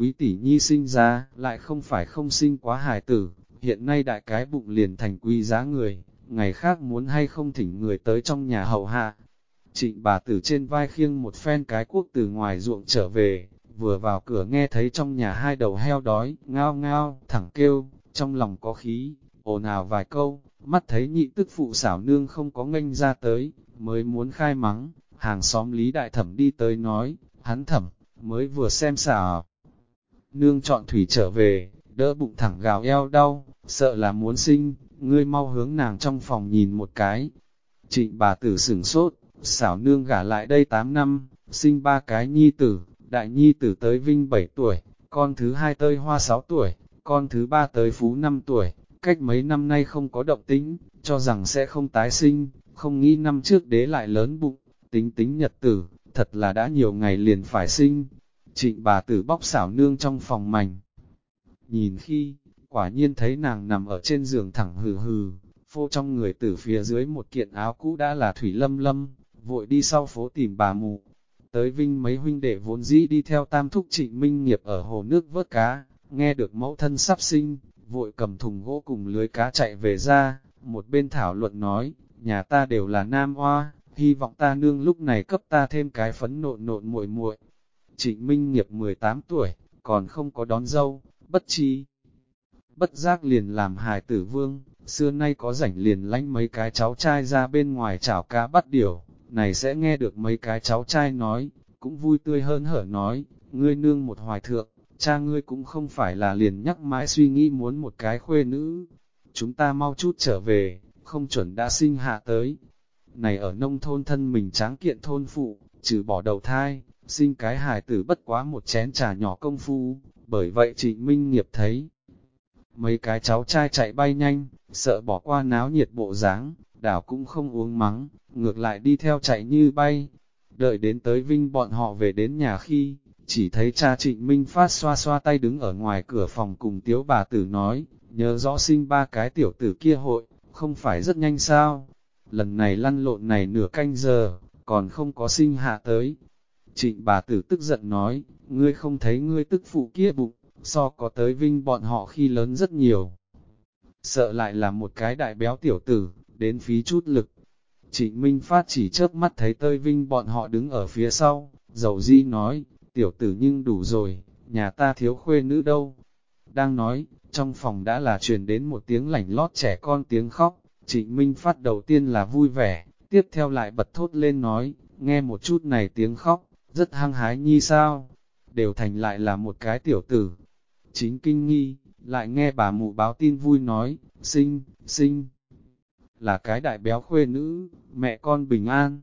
quý tỷ nhi sinh ra, lại không phải không sinh quá hài tử, hiện nay đại cái bụng liền thành quý giá người, ngày khác muốn hay không thỉnh người tới trong nhà hậu hạ. Trịnh bà tử trên vai khiêng một phen cái quốc từ ngoài ruộng trở về, vừa vào cửa nghe thấy trong nhà hai đầu heo đói, ngao ngao, thẳng kêu, trong lòng có khí, ồn ào vài câu, mắt thấy nhị tức phụ xảo nương không có nghênh ra tới, mới muốn khai mắng, hàng xóm lý đại thẩm đi tới nói, hắn thẩm, mới vừa xem xảo. Nương chọn thủy trở về, đỡ bụng thẳng gào eo đau, sợ là muốn sinh, ngươi mau hướng nàng trong phòng nhìn một cái. Trịnh bà tử sửng sốt, xảo nương gả lại đây 8 năm, sinh ba cái nhi tử, đại nhi tử tới vinh 7 tuổi, con thứ hai tới hoa 6 tuổi, con thứ ba tới phú 5 tuổi, cách mấy năm nay không có động tính, cho rằng sẽ không tái sinh, không nghĩ năm trước đế lại lớn bụng, tính tính nhật tử, thật là đã nhiều ngày liền phải sinh. Trịnh bà tử bóc xảo nương trong phòng mảnh. Nhìn khi, quả nhiên thấy nàng nằm ở trên giường thẳng hừ hừ, phô trong người tử phía dưới một kiện áo cũ đã là thủy lâm lâm, vội đi sau phố tìm bà mụ. Tới vinh mấy huynh đệ vốn dĩ đi theo tam thúc trịnh minh nghiệp ở hồ nước vớt cá, nghe được mẫu thân sắp sinh, vội cầm thùng gỗ cùng lưới cá chạy về ra, một bên thảo luận nói, nhà ta đều là nam hoa, hy vọng ta nương lúc này cấp ta thêm cái phấn nộn nộn muội muội. Trịnh Minh nghiệp 18 tuổi, còn không có đón dâu, bất chi. Bất giác liền làm hài tử vương, xưa nay có rảnh liền lánh mấy cái cháu trai ra bên ngoài chảo cá bắt điểu. này sẽ nghe được mấy cái cháu trai nói, cũng vui tươi hơn hở nói, ngươi nương một hoài thượng, cha ngươi cũng không phải là liền nhắc mãi suy nghĩ muốn một cái khuê nữ. Chúng ta mau chút trở về, không chuẩn đã sinh hạ tới. Này ở nông thôn thân mình tráng kiện thôn phụ, trừ bỏ đầu thai, sinh cái hài tử bất quá một chén trà nhỏ công phu, bởi vậy trịnh minh nghiệp thấy. Mấy cái cháu trai chạy bay nhanh, sợ bỏ qua náo nhiệt bộ dáng, đảo cũng không uống mắng, ngược lại đi theo chạy như bay. Đợi đến tới Vinh bọn họ về đến nhà khi, chỉ thấy cha trịnh Minh Phát xoa xoa tay đứng ở ngoài cửa phòng cùng tiếu bà tử nói, nhớ rõ sinh ba cái tiểu tử kia hội, không phải rất nhanh sao? Lần này lăn lộn này nửa canh giờ, còn không có sinh hạ tới. Trịnh bà tử tức giận nói, ngươi không thấy ngươi tức phụ kia bụng, so có tới vinh bọn họ khi lớn rất nhiều. Sợ lại là một cái đại béo tiểu tử, đến phí chút lực. Trịnh Minh Phát chỉ chớp mắt thấy tơi vinh bọn họ đứng ở phía sau, dầu di nói, tiểu tử nhưng đủ rồi, nhà ta thiếu khuê nữ đâu. Đang nói, trong phòng đã là truyền đến một tiếng lảnh lót trẻ con tiếng khóc, trịnh Minh Phát đầu tiên là vui vẻ, tiếp theo lại bật thốt lên nói, nghe một chút này tiếng khóc, rất hăng hái nhi sao, đều thành lại là một cái tiểu tử. Chính kinh nghi, lại nghe bà mụ báo tin vui nói, sinh, sinh, là cái đại béo khuê nữ, mẹ con bình an.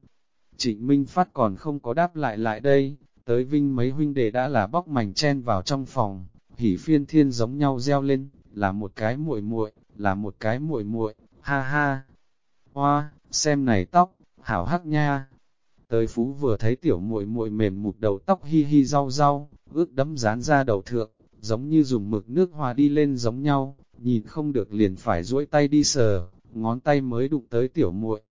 Trịnh Minh Phát còn không có đáp lại lại đây, tới vinh mấy huynh đệ đã là bóc mảnh chen vào trong phòng, hỉ phiên thiên giống nhau reo lên, là một cái muội muội, là một cái muội muội, ha ha. Hoa, xem này tóc, hảo hắc nha. Tới phú vừa thấy tiểu muội muội mềm một đầu tóc hi hi rau rau, ướt đấm dán ra đầu thượng, giống như dùng mực nước hòa đi lên giống nhau, nhìn không được liền phải duỗi tay đi sờ, ngón tay mới đụng tới tiểu muội.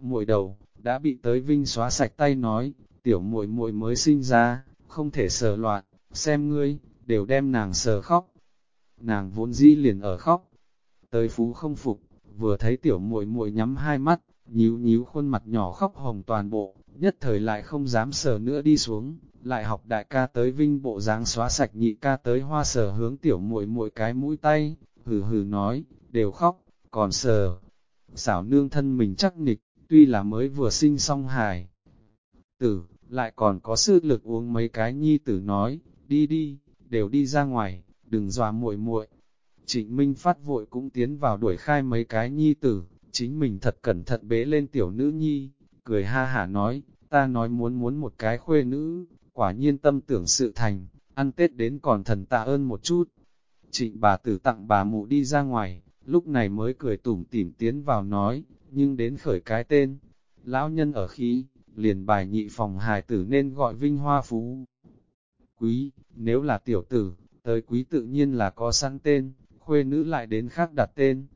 Muội đầu, đã bị tới vinh xóa sạch tay nói, tiểu muội muội mới sinh ra, không thể sờ loạn, xem ngươi, đều đem nàng sờ khóc. Nàng vốn dĩ liền ở khóc. Tới phú không phục, vừa thấy tiểu muội muội nhắm hai mắt, nhíu nhíu khuôn mặt nhỏ khóc hồng toàn bộ, nhất thời lại không dám sờ nữa đi xuống, lại học đại ca tới vinh bộ dáng xóa sạch nhị ca tới hoa sờ hướng tiểu muội muội cái mũi tay, hừ hừ nói, đều khóc, còn sờ. Xảo nương thân mình chắc nịch, tuy là mới vừa sinh xong hài. Tử, lại còn có sức lực uống mấy cái nhi tử nói, đi đi, đều đi ra ngoài, đừng dọa muội muội. Trịnh Minh phát vội cũng tiến vào đuổi khai mấy cái nhi tử, chính mình thật cẩn thận bế lên tiểu nữ nhi, cười ha hả nói, ta nói muốn muốn một cái khuê nữ, quả nhiên tâm tưởng sự thành, ăn Tết đến còn thần tạ ơn một chút. Trịnh bà tử tặng bà mụ đi ra ngoài, lúc này mới cười tủm tỉm tiến vào nói, nhưng đến khởi cái tên, lão nhân ở khí, liền bài nhị phòng hài tử nên gọi vinh hoa phú. Quý, nếu là tiểu tử, tới quý tự nhiên là có sẵn tên, khuê nữ lại đến khác đặt tên.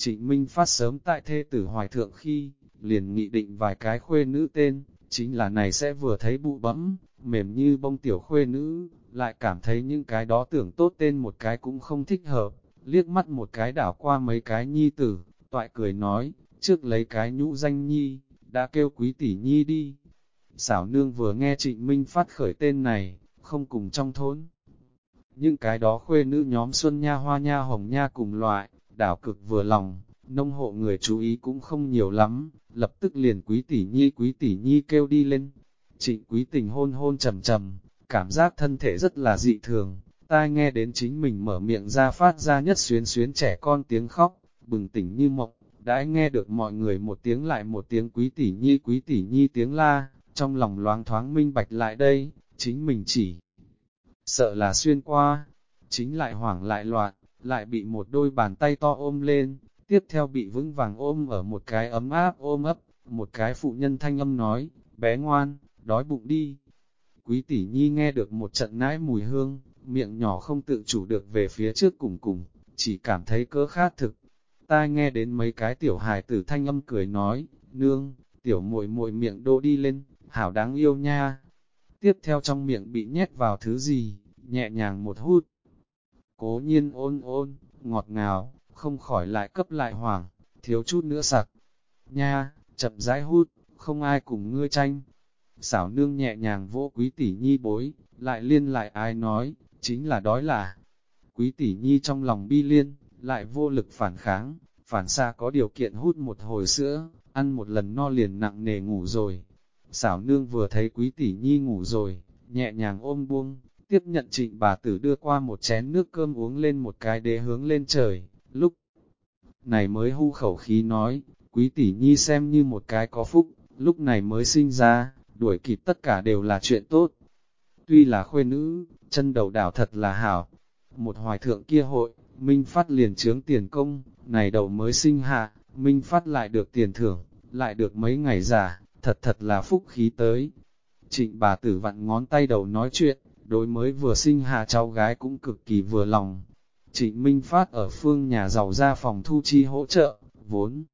Trịnh Minh phát sớm tại thê tử hoài thượng khi, liền nghị định vài cái khuê nữ tên, chính là này sẽ vừa thấy bụ bẫm, mềm như bông tiểu khuê nữ, lại cảm thấy những cái đó tưởng tốt tên một cái cũng không thích hợp, liếc mắt một cái đảo qua mấy cái nhi tử, toại cười nói, trước lấy cái nhũ danh nhi, đã kêu quý tỷ nhi đi. Xảo nương vừa nghe trịnh Minh phát khởi tên này, không cùng trong thôn. Những cái đó khuê nữ nhóm Xuân Nha Hoa Nha Hồng Nha cùng loại, đảo cực vừa lòng, nông hộ người chú ý cũng không nhiều lắm, lập tức liền quý tỷ nhi quý tỷ nhi kêu đi lên. Trịnh quý tình hôn hôn trầm trầm, cảm giác thân thể rất là dị thường, tai nghe đến chính mình mở miệng ra phát ra nhất xuyến xuyến trẻ con tiếng khóc, bừng tỉnh như mộng, đã nghe được mọi người một tiếng lại một tiếng quý tỷ nhi quý tỷ nhi tiếng la, trong lòng loáng thoáng minh bạch lại đây, chính mình chỉ sợ là xuyên qua, chính lại hoảng lại loạn, lại bị một đôi bàn tay to ôm lên, tiếp theo bị vững vàng ôm ở một cái ấm áp ôm ấp, một cái phụ nhân thanh âm nói, bé ngoan, đói bụng đi. Quý tỷ nhi nghe được một trận nãi mùi hương, miệng nhỏ không tự chủ được về phía trước cùng cùng, chỉ cảm thấy cỡ khát thực. Ta nghe đến mấy cái tiểu hài tử thanh âm cười nói, nương, tiểu muội muội miệng đô đi lên, hảo đáng yêu nha. Tiếp theo trong miệng bị nhét vào thứ gì, nhẹ nhàng một hút. Cố nhiên ôn ôn, ngọt ngào, không khỏi lại cấp lại hoảng, thiếu chút nữa sặc. Nha, chậm rãi hút, không ai cùng ngươi tranh. Xảo nương nhẹ nhàng vỗ quý tỷ nhi bối, lại liên lại ai nói, chính là đói là. Quý tỷ nhi trong lòng bi liên, lại vô lực phản kháng, phản xa có điều kiện hút một hồi sữa, ăn một lần no liền nặng nề ngủ rồi. Xảo nương vừa thấy quý tỷ nhi ngủ rồi, nhẹ nhàng ôm buông, tiếp nhận trịnh bà tử đưa qua một chén nước cơm uống lên một cái đế hướng lên trời, lúc này mới hưu khẩu khí nói, quý tỷ nhi xem như một cái có phúc, lúc này mới sinh ra, đuổi kịp tất cả đều là chuyện tốt. Tuy là khuê nữ, chân đầu đảo thật là hảo, một hoài thượng kia hội, Minh Phát liền trướng tiền công, này đầu mới sinh hạ, Minh Phát lại được tiền thưởng, lại được mấy ngày giả, thật thật là phúc khí tới. Trịnh bà tử vặn ngón tay đầu nói chuyện, đối mới vừa sinh hạ cháu gái cũng cực kỳ vừa lòng. Trịnh Minh Phát ở phương nhà giàu ra phòng thu chi hỗ trợ, vốn.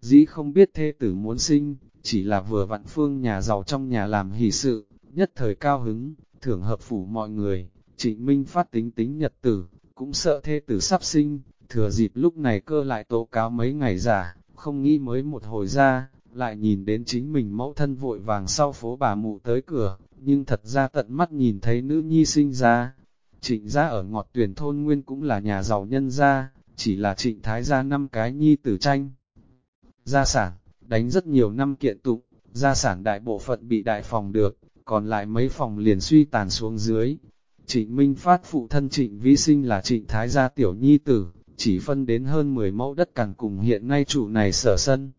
Dĩ không biết thê tử muốn sinh, chỉ là vừa vặn phương nhà giàu trong nhà làm hỷ sự, nhất thời cao hứng, thưởng hợp phủ mọi người. Trịnh Minh Phát tính tính nhật tử, cũng sợ thê tử sắp sinh, thừa dịp lúc này cơ lại tố cáo mấy ngày giả, không nghĩ mới một hồi ra, lại nhìn đến chính mình mẫu thân vội vàng sau phố bà mụ tới cửa, nhưng thật ra tận mắt nhìn thấy nữ nhi sinh ra. Trịnh gia ở ngọt tuyển thôn nguyên cũng là nhà giàu nhân gia, chỉ là trịnh thái gia năm cái nhi tử tranh. Gia sản, đánh rất nhiều năm kiện tụng, gia sản đại bộ phận bị đại phòng được, còn lại mấy phòng liền suy tàn xuống dưới. Trịnh Minh Phát phụ thân trịnh vi sinh là trịnh thái gia tiểu nhi tử, chỉ phân đến hơn 10 mẫu đất cằn cùng hiện nay chủ này sở sân,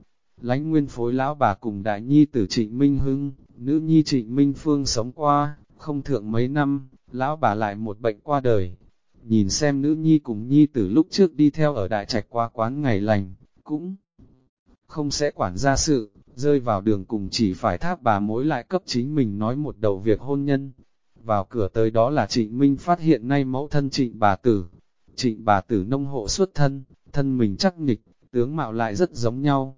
lãnh nguyên phối lão bà cùng đại nhi tử trịnh Minh Hưng, nữ nhi trịnh Minh Phương sống qua, không thượng mấy năm, lão bà lại một bệnh qua đời. Nhìn xem nữ nhi cùng nhi tử lúc trước đi theo ở đại trạch qua quán ngày lành, cũng không sẽ quản gia sự, rơi vào đường cùng chỉ phải tháp bà mối lại cấp chính mình nói một đầu việc hôn nhân. Vào cửa tới đó là trịnh Minh phát hiện nay mẫu thân trịnh bà tử. Trịnh bà tử nông hộ xuất thân, thân mình chắc nịch, tướng mạo lại rất giống nhau,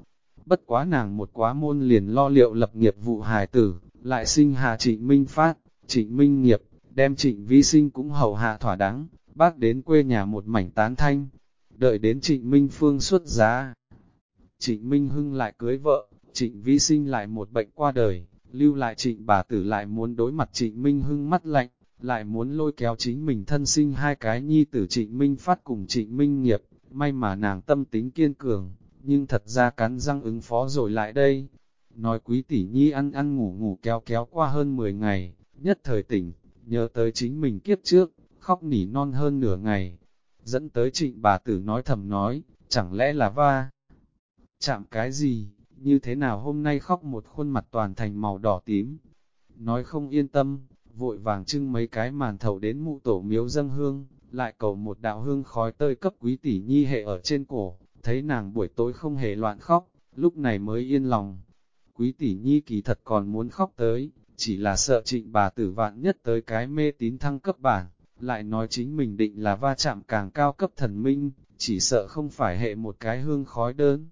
bất quá nàng một quá môn liền lo liệu lập nghiệp vụ hài tử, lại sinh hạ trịnh minh phát, trịnh minh nghiệp, đem trịnh vi sinh cũng hầu hạ thỏa đáng, bác đến quê nhà một mảnh tán thanh, đợi đến trịnh minh phương xuất giá. Trịnh minh hưng lại cưới vợ, trịnh vi sinh lại một bệnh qua đời, lưu lại trịnh bà tử lại muốn đối mặt trịnh minh hưng mắt lạnh, lại muốn lôi kéo chính mình thân sinh hai cái nhi tử trịnh minh phát cùng trịnh minh nghiệp, may mà nàng tâm tính kiên cường, nhưng thật ra cắn răng ứng phó rồi lại đây. Nói quý tỷ nhi ăn ăn ngủ ngủ kéo kéo qua hơn 10 ngày, nhất thời tỉnh, nhớ tới chính mình kiếp trước, khóc nỉ non hơn nửa ngày. Dẫn tới trịnh bà tử nói thầm nói, chẳng lẽ là va? Chạm cái gì, như thế nào hôm nay khóc một khuôn mặt toàn thành màu đỏ tím? Nói không yên tâm, vội vàng trưng mấy cái màn thầu đến mụ tổ miếu dâng hương, lại cầu một đạo hương khói tơi cấp quý tỷ nhi hệ ở trên cổ, thấy nàng buổi tối không hề loạn khóc, lúc này mới yên lòng. Quý tỷ nhi kỳ thật còn muốn khóc tới, chỉ là sợ trịnh bà tử vạn nhất tới cái mê tín thăng cấp bản, lại nói chính mình định là va chạm càng cao cấp thần minh, chỉ sợ không phải hệ một cái hương khói đơn.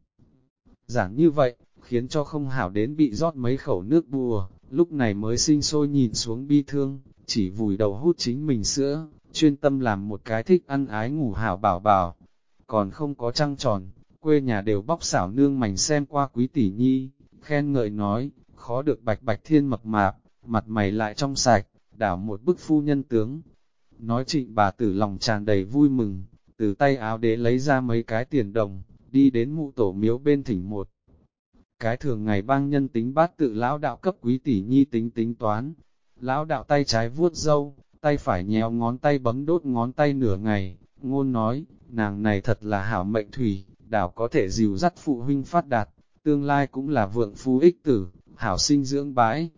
Giảng như vậy, khiến cho không hảo đến bị rót mấy khẩu nước bùa, lúc này mới sinh sôi nhìn xuống bi thương, chỉ vùi đầu hút chính mình sữa, chuyên tâm làm một cái thích ăn ái ngủ hảo bảo bảo. Còn không có trăng tròn, quê nhà đều bóc xảo nương mảnh xem qua quý tỷ nhi, khen ngợi nói, khó được bạch bạch thiên mập mạp, mặt mày lại trong sạch, đảo một bức phu nhân tướng. Nói trịnh bà tử lòng tràn đầy vui mừng, từ tay áo đế lấy ra mấy cái tiền đồng, đi đến mụ tổ miếu bên thỉnh một. Cái thường ngày bang nhân tính bát tự lão đạo cấp quý tỷ nhi tính tính toán. Lão đạo tay trái vuốt dâu, tay phải nhéo ngón tay bấm đốt ngón tay nửa ngày, ngôn nói, nàng này thật là hảo mệnh thủy, đảo có thể dìu dắt phụ huynh phát đạt, tương lai cũng là vượng phu ích tử, hảo sinh dưỡng bãi.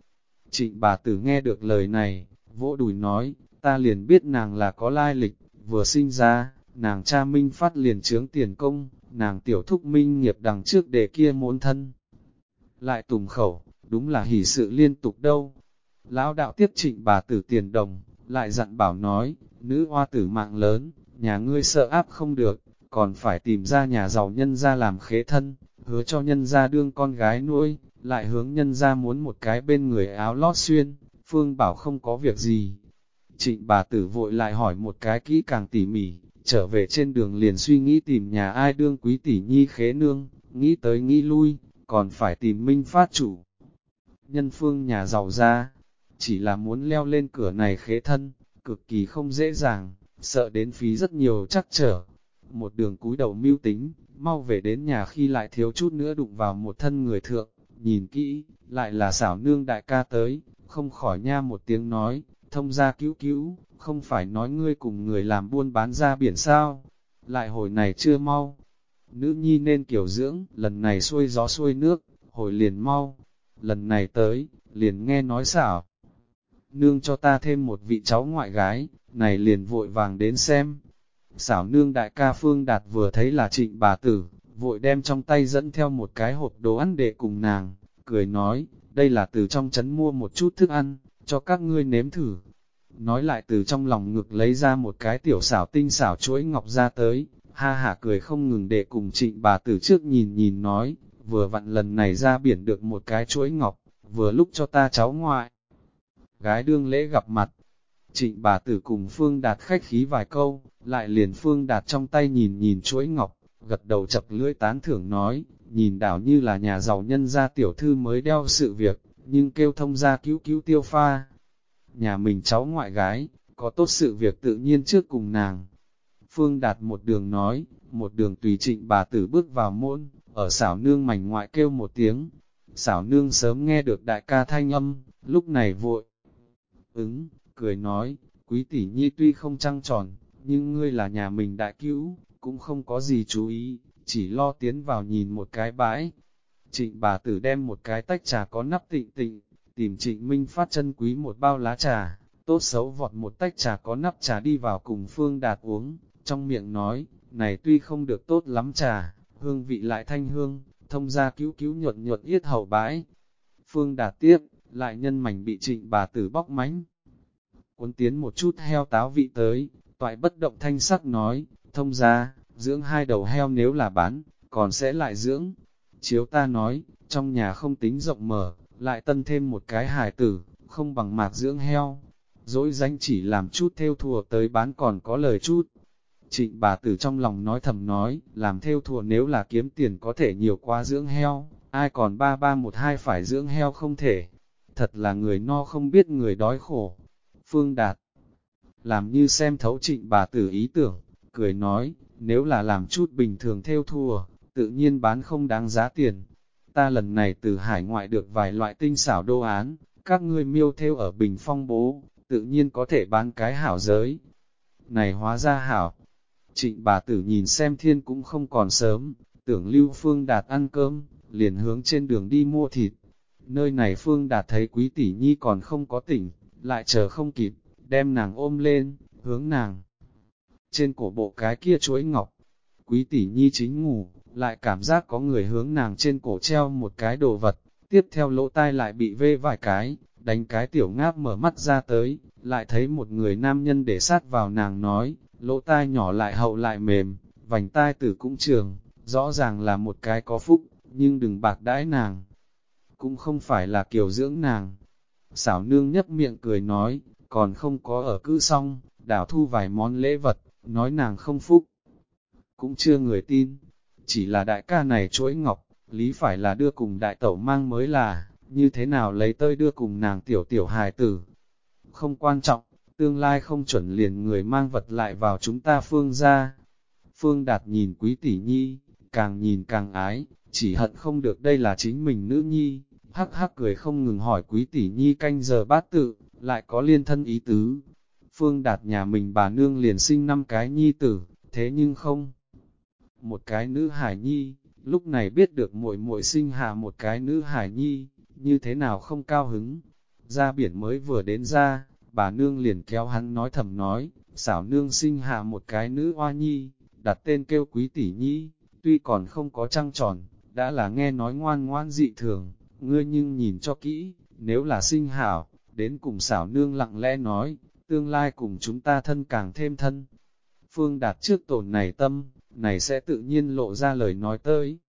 Trịnh bà tử nghe được lời này, vỗ đùi nói, ta liền biết nàng là có lai lịch, vừa sinh ra, nàng cha minh phát liền trướng tiền công, nàng tiểu thúc minh nghiệp đằng trước để kia muốn thân. Lại tùng khẩu, đúng là hỷ sự liên tục đâu. Lão đạo tiếp trịnh bà tử tiền đồng, lại dặn bảo nói, nữ hoa tử mạng lớn, nhà ngươi sợ áp không được, còn phải tìm ra nhà giàu nhân ra làm khế thân, hứa cho nhân ra đương con gái nuôi, lại hướng nhân ra muốn một cái bên người áo lót xuyên, phương bảo không có việc gì. Trịnh bà tử vội lại hỏi một cái kỹ càng tỉ mỉ, trở về trên đường liền suy nghĩ tìm nhà ai đương quý tỷ nhi khế nương, nghĩ tới nghĩ lui, còn phải tìm minh phát chủ. Nhân phương nhà giàu ra, chỉ là muốn leo lên cửa này khế thân, cực kỳ không dễ dàng, sợ đến phí rất nhiều chắc trở. Một đường cúi đầu mưu tính, mau về đến nhà khi lại thiếu chút nữa đụng vào một thân người thượng, nhìn kỹ, lại là xảo nương đại ca tới, không khỏi nha một tiếng nói, thông ra cứu cứu, không phải nói ngươi cùng người làm buôn bán ra biển sao, lại hồi này chưa mau. Nữ nhi nên kiểu dưỡng, lần này xuôi gió xuôi nước, hồi liền mau, lần này tới, liền nghe nói xảo. Nương cho ta thêm một vị cháu ngoại gái, này liền vội vàng đến xem. Xảo nương đại ca Phương Đạt vừa thấy là trịnh bà tử, vội đem trong tay dẫn theo một cái hộp đồ ăn để cùng nàng, cười nói, đây là từ trong trấn mua một chút thức ăn, cho các ngươi nếm thử. Nói lại từ trong lòng ngực lấy ra một cái tiểu xảo tinh xảo chuỗi ngọc ra tới, ha hả cười không ngừng để cùng trịnh bà tử trước nhìn nhìn nói, vừa vặn lần này ra biển được một cái chuỗi ngọc, vừa lúc cho ta cháu ngoại. Gái đương lễ gặp mặt, trịnh bà tử cùng Phương Đạt khách khí vài câu, lại liền Phương Đạt trong tay nhìn nhìn chuỗi ngọc, gật đầu chập lưỡi tán thưởng nói, nhìn đảo như là nhà giàu nhân gia tiểu thư mới đeo sự việc, nhưng kêu thông ra cứu cứu tiêu pha. Nhà mình cháu ngoại gái, có tốt sự việc tự nhiên trước cùng nàng. Phương Đạt một đường nói, một đường tùy trịnh bà tử bước vào môn, ở xảo nương mảnh ngoại kêu một tiếng. Xảo nương sớm nghe được đại ca thanh âm, lúc này vội. Ứng, cười nói, quý tỷ nhi tuy không trăng tròn, nhưng ngươi là nhà mình đại cứu, cũng không có gì chú ý, chỉ lo tiến vào nhìn một cái bãi. Trịnh bà tử đem một cái tách trà có nắp tịnh tịnh, tìm trịnh Minh phát chân quý một bao lá trà, tốt xấu vọt một tách trà có nắp trà đi vào cùng Phương Đạt uống, trong miệng nói, này tuy không được tốt lắm trà, hương vị lại thanh hương, thông ra cứu cứu nhuận nhuận yết hậu bãi. Phương Đạt tiếp, lại nhân mảnh bị trịnh bà tử bóc mánh. Cuốn tiến một chút heo táo vị tới, toại bất động thanh sắc nói, thông ra, dưỡng hai đầu heo nếu là bán, còn sẽ lại dưỡng. Chiếu ta nói, trong nhà không tính rộng mở, lại tân thêm một cái hài tử, không bằng mạc dưỡng heo. Dỗi danh chỉ làm chút theo thùa tới bán còn có lời chút. Trịnh bà tử trong lòng nói thầm nói, làm theo thùa nếu là kiếm tiền có thể nhiều qua dưỡng heo, ai còn ba ba một hai phải dưỡng heo không thể. Thật là người no không biết người đói khổ. Phương Đạt làm như xem thấu trịnh bà tử ý tưởng, cười nói, nếu là làm chút bình thường theo thua, tự nhiên bán không đáng giá tiền. Ta lần này từ hải ngoại được vài loại tinh xảo đô án, các ngươi miêu theo ở bình phong bố, tự nhiên có thể bán cái hảo giới. Này hóa ra hảo, trịnh bà tử nhìn xem thiên cũng không còn sớm, tưởng lưu phương đạt ăn cơm, liền hướng trên đường đi mua thịt. Nơi này phương đạt thấy quý tỷ nhi còn không có tỉnh, lại chờ không kịp, đem nàng ôm lên, hướng nàng. Trên cổ bộ cái kia chuỗi ngọc, quý tỷ nhi chính ngủ, lại cảm giác có người hướng nàng trên cổ treo một cái đồ vật, tiếp theo lỗ tai lại bị vê vài cái, đánh cái tiểu ngáp mở mắt ra tới, lại thấy một người nam nhân để sát vào nàng nói, lỗ tai nhỏ lại hậu lại mềm, vành tai tử cũng trường, rõ ràng là một cái có phúc, nhưng đừng bạc đãi nàng. Cũng không phải là kiểu dưỡng nàng. xảo nương nhấp miệng cười nói, còn không có ở cữ xong, đảo thu vài món lễ vật, nói nàng không phúc. Cũng chưa người tin, chỉ là đại ca này chuỗi ngọc, lý phải là đưa cùng đại tẩu mang mới là, như thế nào lấy tơi đưa cùng nàng tiểu tiểu hài tử. Không quan trọng, tương lai không chuẩn liền người mang vật lại vào chúng ta phương ra. Phương Đạt nhìn quý tỷ nhi, càng nhìn càng ái, chỉ hận không được đây là chính mình nữ nhi, hắc hắc cười không ngừng hỏi quý tỷ nhi canh giờ bát tự, lại có liên thân ý tứ. Phương Đạt nhà mình bà nương liền sinh năm cái nhi tử, thế nhưng không. Một cái nữ hải nhi, lúc này biết được muội muội sinh hạ một cái nữ hải nhi, như thế nào không cao hứng. Ra biển mới vừa đến ra, bà nương liền kéo hắn nói thầm nói, xảo nương sinh hạ một cái nữ hoa nhi, đặt tên kêu quý tỷ nhi, tuy còn không có trăng tròn, đã là nghe nói ngoan ngoan dị thường, ngươi nhưng nhìn cho kỹ, nếu là sinh hảo, đến cùng xảo nương lặng lẽ nói, tương lai cùng chúng ta thân càng thêm thân. Phương đạt trước tổn này tâm, này sẽ tự nhiên lộ ra lời nói tới.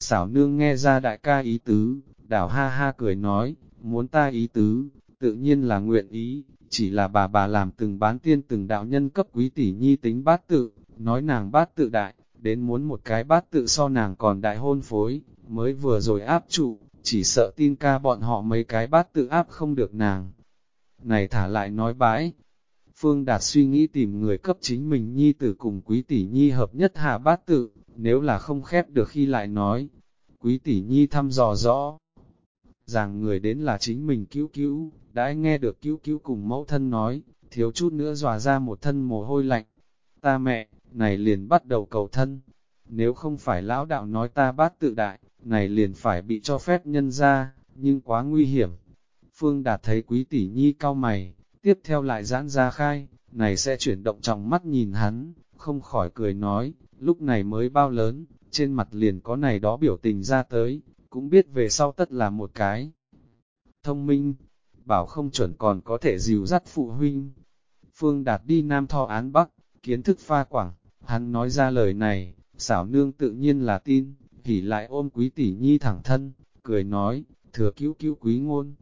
Xảo nương nghe ra đại ca ý tứ, đảo ha ha cười nói, muốn ta ý tứ, tự nhiên là nguyện ý, chỉ là bà bà làm từng bán tiên từng đạo nhân cấp quý tỷ nhi tính bát tự, nói nàng bát tự đại, đến muốn một cái bát tự so nàng còn đại hôn phối, mới vừa rồi áp trụ, chỉ sợ tin ca bọn họ mấy cái bát tự áp không được nàng. Này thả lại nói bãi, Phương Đạt suy nghĩ tìm người cấp chính mình nhi tử cùng quý tỷ nhi hợp nhất hạ bát tự, nếu là không khép được khi lại nói. Quý tỷ nhi thăm dò rõ, rằng người đến là chính mình cứu cứu, đã nghe được cứu cứu cùng mẫu thân nói, thiếu chút nữa dòa ra một thân mồ hôi lạnh. Ta mẹ, này liền bắt đầu cầu thân. Nếu không phải lão đạo nói ta bát tự đại, này liền phải bị cho phép nhân ra, nhưng quá nguy hiểm. Phương Đạt thấy quý tỷ nhi cao mày, tiếp theo lại giãn ra khai, này sẽ chuyển động trong mắt nhìn hắn, không khỏi cười nói, lúc này mới bao lớn, trên mặt liền có này đó biểu tình ra tới, cũng biết về sau tất là một cái. Thông minh, bảo không chuẩn còn có thể dìu dắt phụ huynh. Phương Đạt đi Nam Tho án Bắc, kiến thức pha quảng, hắn nói ra lời này, xảo nương tự nhiên là tin, hỉ lại ôm quý tỷ nhi thẳng thân, cười nói, thừa cứu cứu quý ngôn.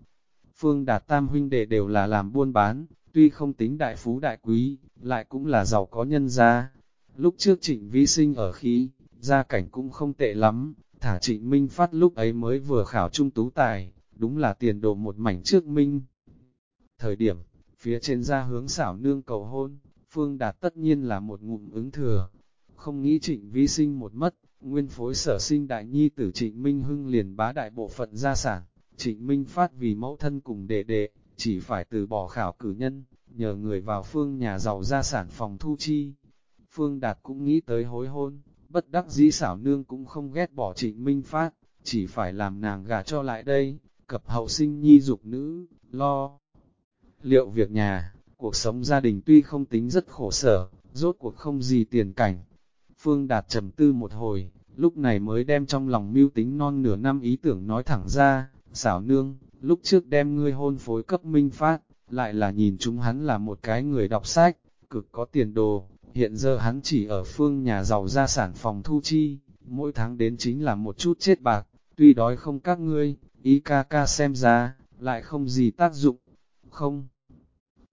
Phương Đạt Tam huynh đệ đều là làm buôn bán, tuy không tính đại phú đại quý, lại cũng là giàu có nhân gia. Lúc trước trịnh vi sinh ở khí, gia cảnh cũng không tệ lắm, thả trịnh minh phát lúc ấy mới vừa khảo trung tú tài, đúng là tiền đồ một mảnh trước minh. Thời điểm, phía trên ra hướng xảo nương cầu hôn, Phương Đạt tất nhiên là một ngụm ứng thừa. Không nghĩ trịnh vi sinh một mất, nguyên phối sở sinh đại nhi tử trịnh Minh Hưng liền bá đại bộ phận gia sản. Trịnh Minh phát vì mẫu thân cùng đệ đệ, chỉ phải từ bỏ khảo cử nhân, nhờ người vào phương nhà giàu gia sản phòng thu chi. Phương Đạt cũng nghĩ tới hối hôn, bất đắc dĩ xảo nương cũng không ghét bỏ trịnh Minh phát, chỉ phải làm nàng gả cho lại đây, cập hậu sinh nhi dục nữ, lo. Liệu việc nhà, cuộc sống gia đình tuy không tính rất khổ sở, rốt cuộc không gì tiền cảnh. Phương Đạt trầm tư một hồi, lúc này mới đem trong lòng mưu tính non nửa năm ý tưởng nói thẳng ra, xảo nương, lúc trước đem ngươi hôn phối cấp minh phát, lại là nhìn chúng hắn là một cái người đọc sách, cực có tiền đồ, hiện giờ hắn chỉ ở phương nhà giàu gia sản phòng thu chi, mỗi tháng đến chính là một chút chết bạc, tuy đói không các ngươi, ý ca ca xem ra, lại không gì tác dụng, không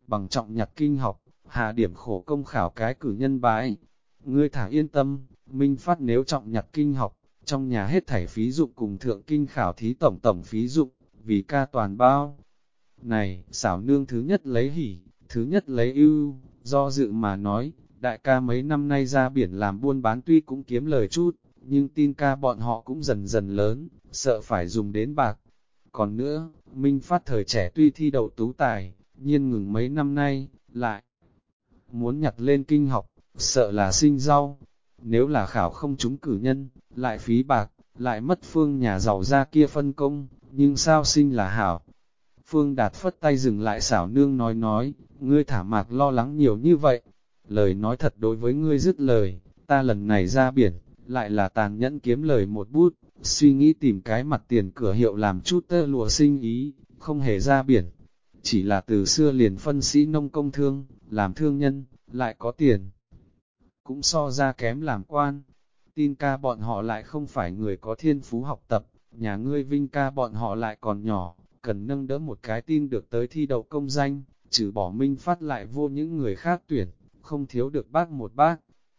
bằng trọng nhặt kinh học, hạ điểm khổ công khảo cái cử nhân bái. Ngươi thả yên tâm, Minh Phát nếu trọng nhặt kinh học, trong nhà hết thảy phí dụng cùng thượng kinh khảo thí tổng tổng phí dụng, vì ca toàn bao. Này, xảo nương thứ nhất lấy hỉ, thứ nhất lấy ưu, do dự mà nói, đại ca mấy năm nay ra biển làm buôn bán tuy cũng kiếm lời chút, nhưng tin ca bọn họ cũng dần dần lớn, sợ phải dùng đến bạc. Còn nữa, Minh Phát thời trẻ tuy thi đậu tú tài, nhiên ngừng mấy năm nay, lại muốn nhặt lên kinh học, sợ là sinh rau. Nếu là khảo không trúng cử nhân, lại phí bạc, lại mất phương nhà giàu ra kia phân công, nhưng sao sinh là hảo. Phương Đạt phất tay dừng lại xảo nương nói nói, ngươi thả mạc lo lắng nhiều như vậy. Lời nói thật đối với ngươi dứt lời, ta lần này ra biển, lại là tàn nhẫn kiếm lời một bút, suy nghĩ tìm cái mặt tiền cửa hiệu làm chút tơ lụa sinh ý, không hề ra biển, chỉ là từ xưa liền phân sĩ nông công thương, làm thương nhân, lại có tiền. Cũng so ra kém làm quan, tin ca bọn họ lại không phải người có thiên phú học tập, nhà ngươi vinh ca bọn họ lại còn nhỏ, cần nâng đỡ một cái tin được tới thi đậu công danh, trừ bỏ Minh Phát lại vô những người khác tuyển, không thiếu được bác một bác.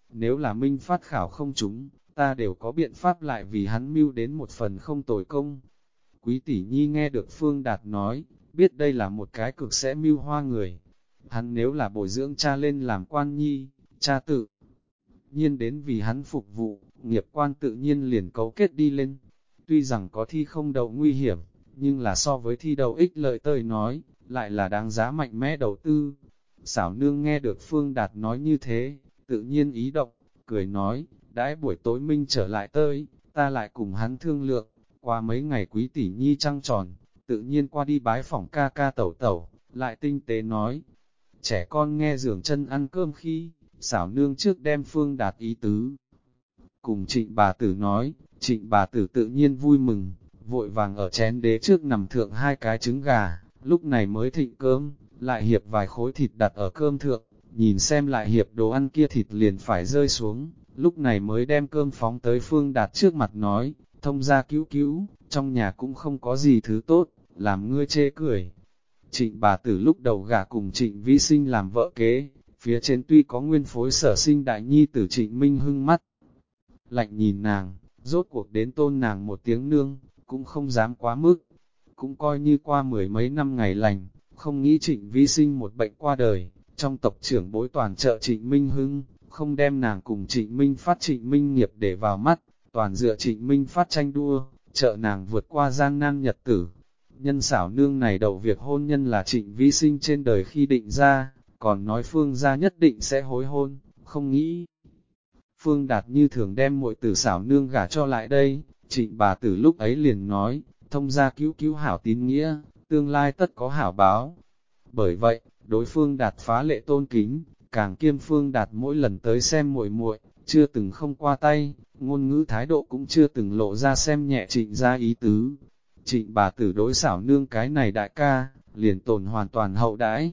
Nếu là Minh Phát khảo không chúng, ta đều có biện pháp lại vì hắn mưu đến một phần không tồi công. Quý tỷ nhi nghe được Phương Đạt nói, biết đây là một cái cực sẽ mưu hoa người. Hắn nếu là bồi dưỡng cha lên làm quan nhi, cha tự nhiên đến vì hắn phục vụ, nghiệp quan tự nhiên liền cấu kết đi lên. Tuy rằng có thi không đậu nguy hiểm, nhưng là so với thi đầu ích lợi tơi nói, lại là đáng giá mạnh mẽ đầu tư. Xảo nương nghe được Phương Đạt nói như thế, tự nhiên ý động, cười nói, đãi buổi tối minh trở lại tơi, ta lại cùng hắn thương lượng, qua mấy ngày quý tỷ nhi trăng tròn, tự nhiên qua đi bái phỏng ca ca tẩu tẩu, lại tinh tế nói. Trẻ con nghe giường chân ăn cơm khi, xảo nương trước đem Phương Đạt ý tứ. Cùng trịnh bà tử nói, trịnh bà tử tự nhiên vui mừng, vội vàng ở chén đế trước nằm thượng hai cái trứng gà, lúc này mới thịnh cơm, lại hiệp vài khối thịt đặt ở cơm thượng, nhìn xem lại hiệp đồ ăn kia thịt liền phải rơi xuống, lúc này mới đem cơm phóng tới Phương Đạt trước mặt nói, thông ra cứu cứu, trong nhà cũng không có gì thứ tốt, làm ngươi chê cười. Trịnh bà tử lúc đầu gả cùng trịnh vi sinh làm vợ kế, phía trên tuy có nguyên phối sở sinh đại nhi tử trịnh minh hưng mắt. Lạnh nhìn nàng, rốt cuộc đến tôn nàng một tiếng nương, cũng không dám quá mức, cũng coi như qua mười mấy năm ngày lành, không nghĩ trịnh vi sinh một bệnh qua đời, trong tộc trưởng bối toàn trợ trịnh Minh Hưng, không đem nàng cùng trịnh Minh phát trịnh Minh nghiệp để vào mắt, toàn dựa trịnh Minh phát tranh đua, trợ nàng vượt qua gian nan nhật tử. Nhân xảo nương này đầu việc hôn nhân là trịnh vi sinh trên đời khi định ra, còn nói phương gia nhất định sẽ hối hôn, không nghĩ. Phương Đạt như thường đem muội tử xảo nương gả cho lại đây, trịnh bà tử lúc ấy liền nói, thông gia cứu cứu hảo tín nghĩa, tương lai tất có hảo báo. Bởi vậy, đối phương đạt phá lệ tôn kính, càng kiêm phương đạt mỗi lần tới xem muội muội chưa từng không qua tay, ngôn ngữ thái độ cũng chưa từng lộ ra xem nhẹ trịnh ra ý tứ. Trịnh bà tử đối xảo nương cái này đại ca, liền tồn hoàn toàn hậu đãi.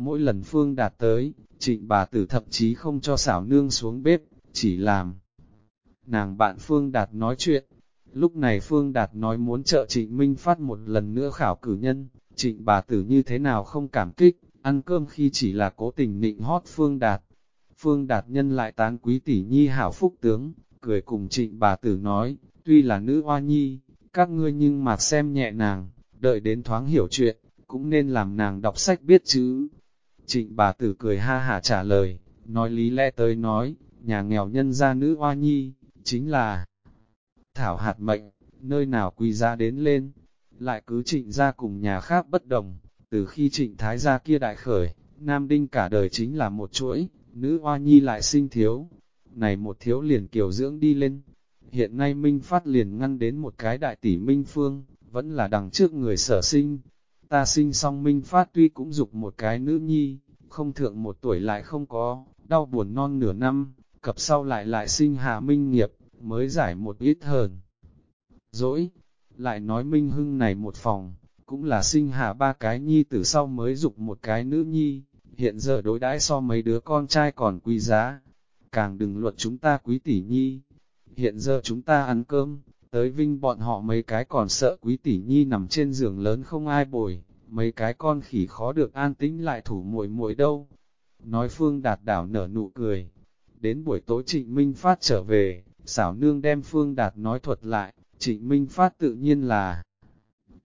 Mỗi lần phương đạt tới, trịnh bà tử thậm chí không cho xảo nương xuống bếp, chỉ làm. Nàng bạn phương đạt nói chuyện, Lúc này Phương Đạt nói muốn trợ Trịnh Minh Phát một lần nữa khảo cử nhân, Trịnh bà tử như thế nào không cảm kích, ăn cơm khi chỉ là cố tình nịnh hót Phương Đạt. Phương Đạt nhân lại tán quý tỷ nhi hảo phúc tướng, cười cùng trịnh bà tử nói, tuy là nữ hoa nhi, các ngươi nhưng mà xem nhẹ nàng, đợi đến thoáng hiểu chuyện, cũng nên làm nàng đọc sách biết chữ. Trịnh bà tử cười ha hả trả lời, nói lý lẽ tới nói, nhà nghèo nhân gia nữ Oa nhi, chính là thảo hạt mệnh, nơi nào quý giá đến lên, lại cứ trịnh ra cùng nhà khác bất đồng, từ khi trịnh thái gia kia đại khởi, nam đinh cả đời chính là một chuỗi, nữ Oa nhi lại sinh thiếu, này một thiếu liền kiều dưỡng đi lên, hiện nay Minh Phát liền ngăn đến một cái đại tỷ Minh Phương, vẫn là đằng trước người sở sinh, ta sinh xong Minh Phát tuy cũng dục một cái nữ nhi, không thượng một tuổi lại không có, đau buồn non nửa năm, cập sau lại lại sinh hạ Minh nghiệp, mới giải một ít hơn. Dỗi, lại nói Minh Hưng này một phòng, cũng là sinh hạ ba cái nhi tử sau mới dục một cái nữ nhi, hiện giờ đối đãi so mấy đứa con trai còn quý giá, càng đừng luận chúng ta quý tỷ nhi. Hiện giờ chúng ta ăn cơm, tới vinh bọn họ mấy cái còn sợ quý tỷ nhi nằm trên giường lớn không ai bồi, mấy cái con khỉ khó được an tĩnh lại thủ muội muội đâu. Nói Phương Đạt đảo nở nụ cười. Đến buổi tối Trịnh Minh Phát trở về, xảo nương đem Phương Đạt nói thuật lại, trịnh Minh Phát tự nhiên là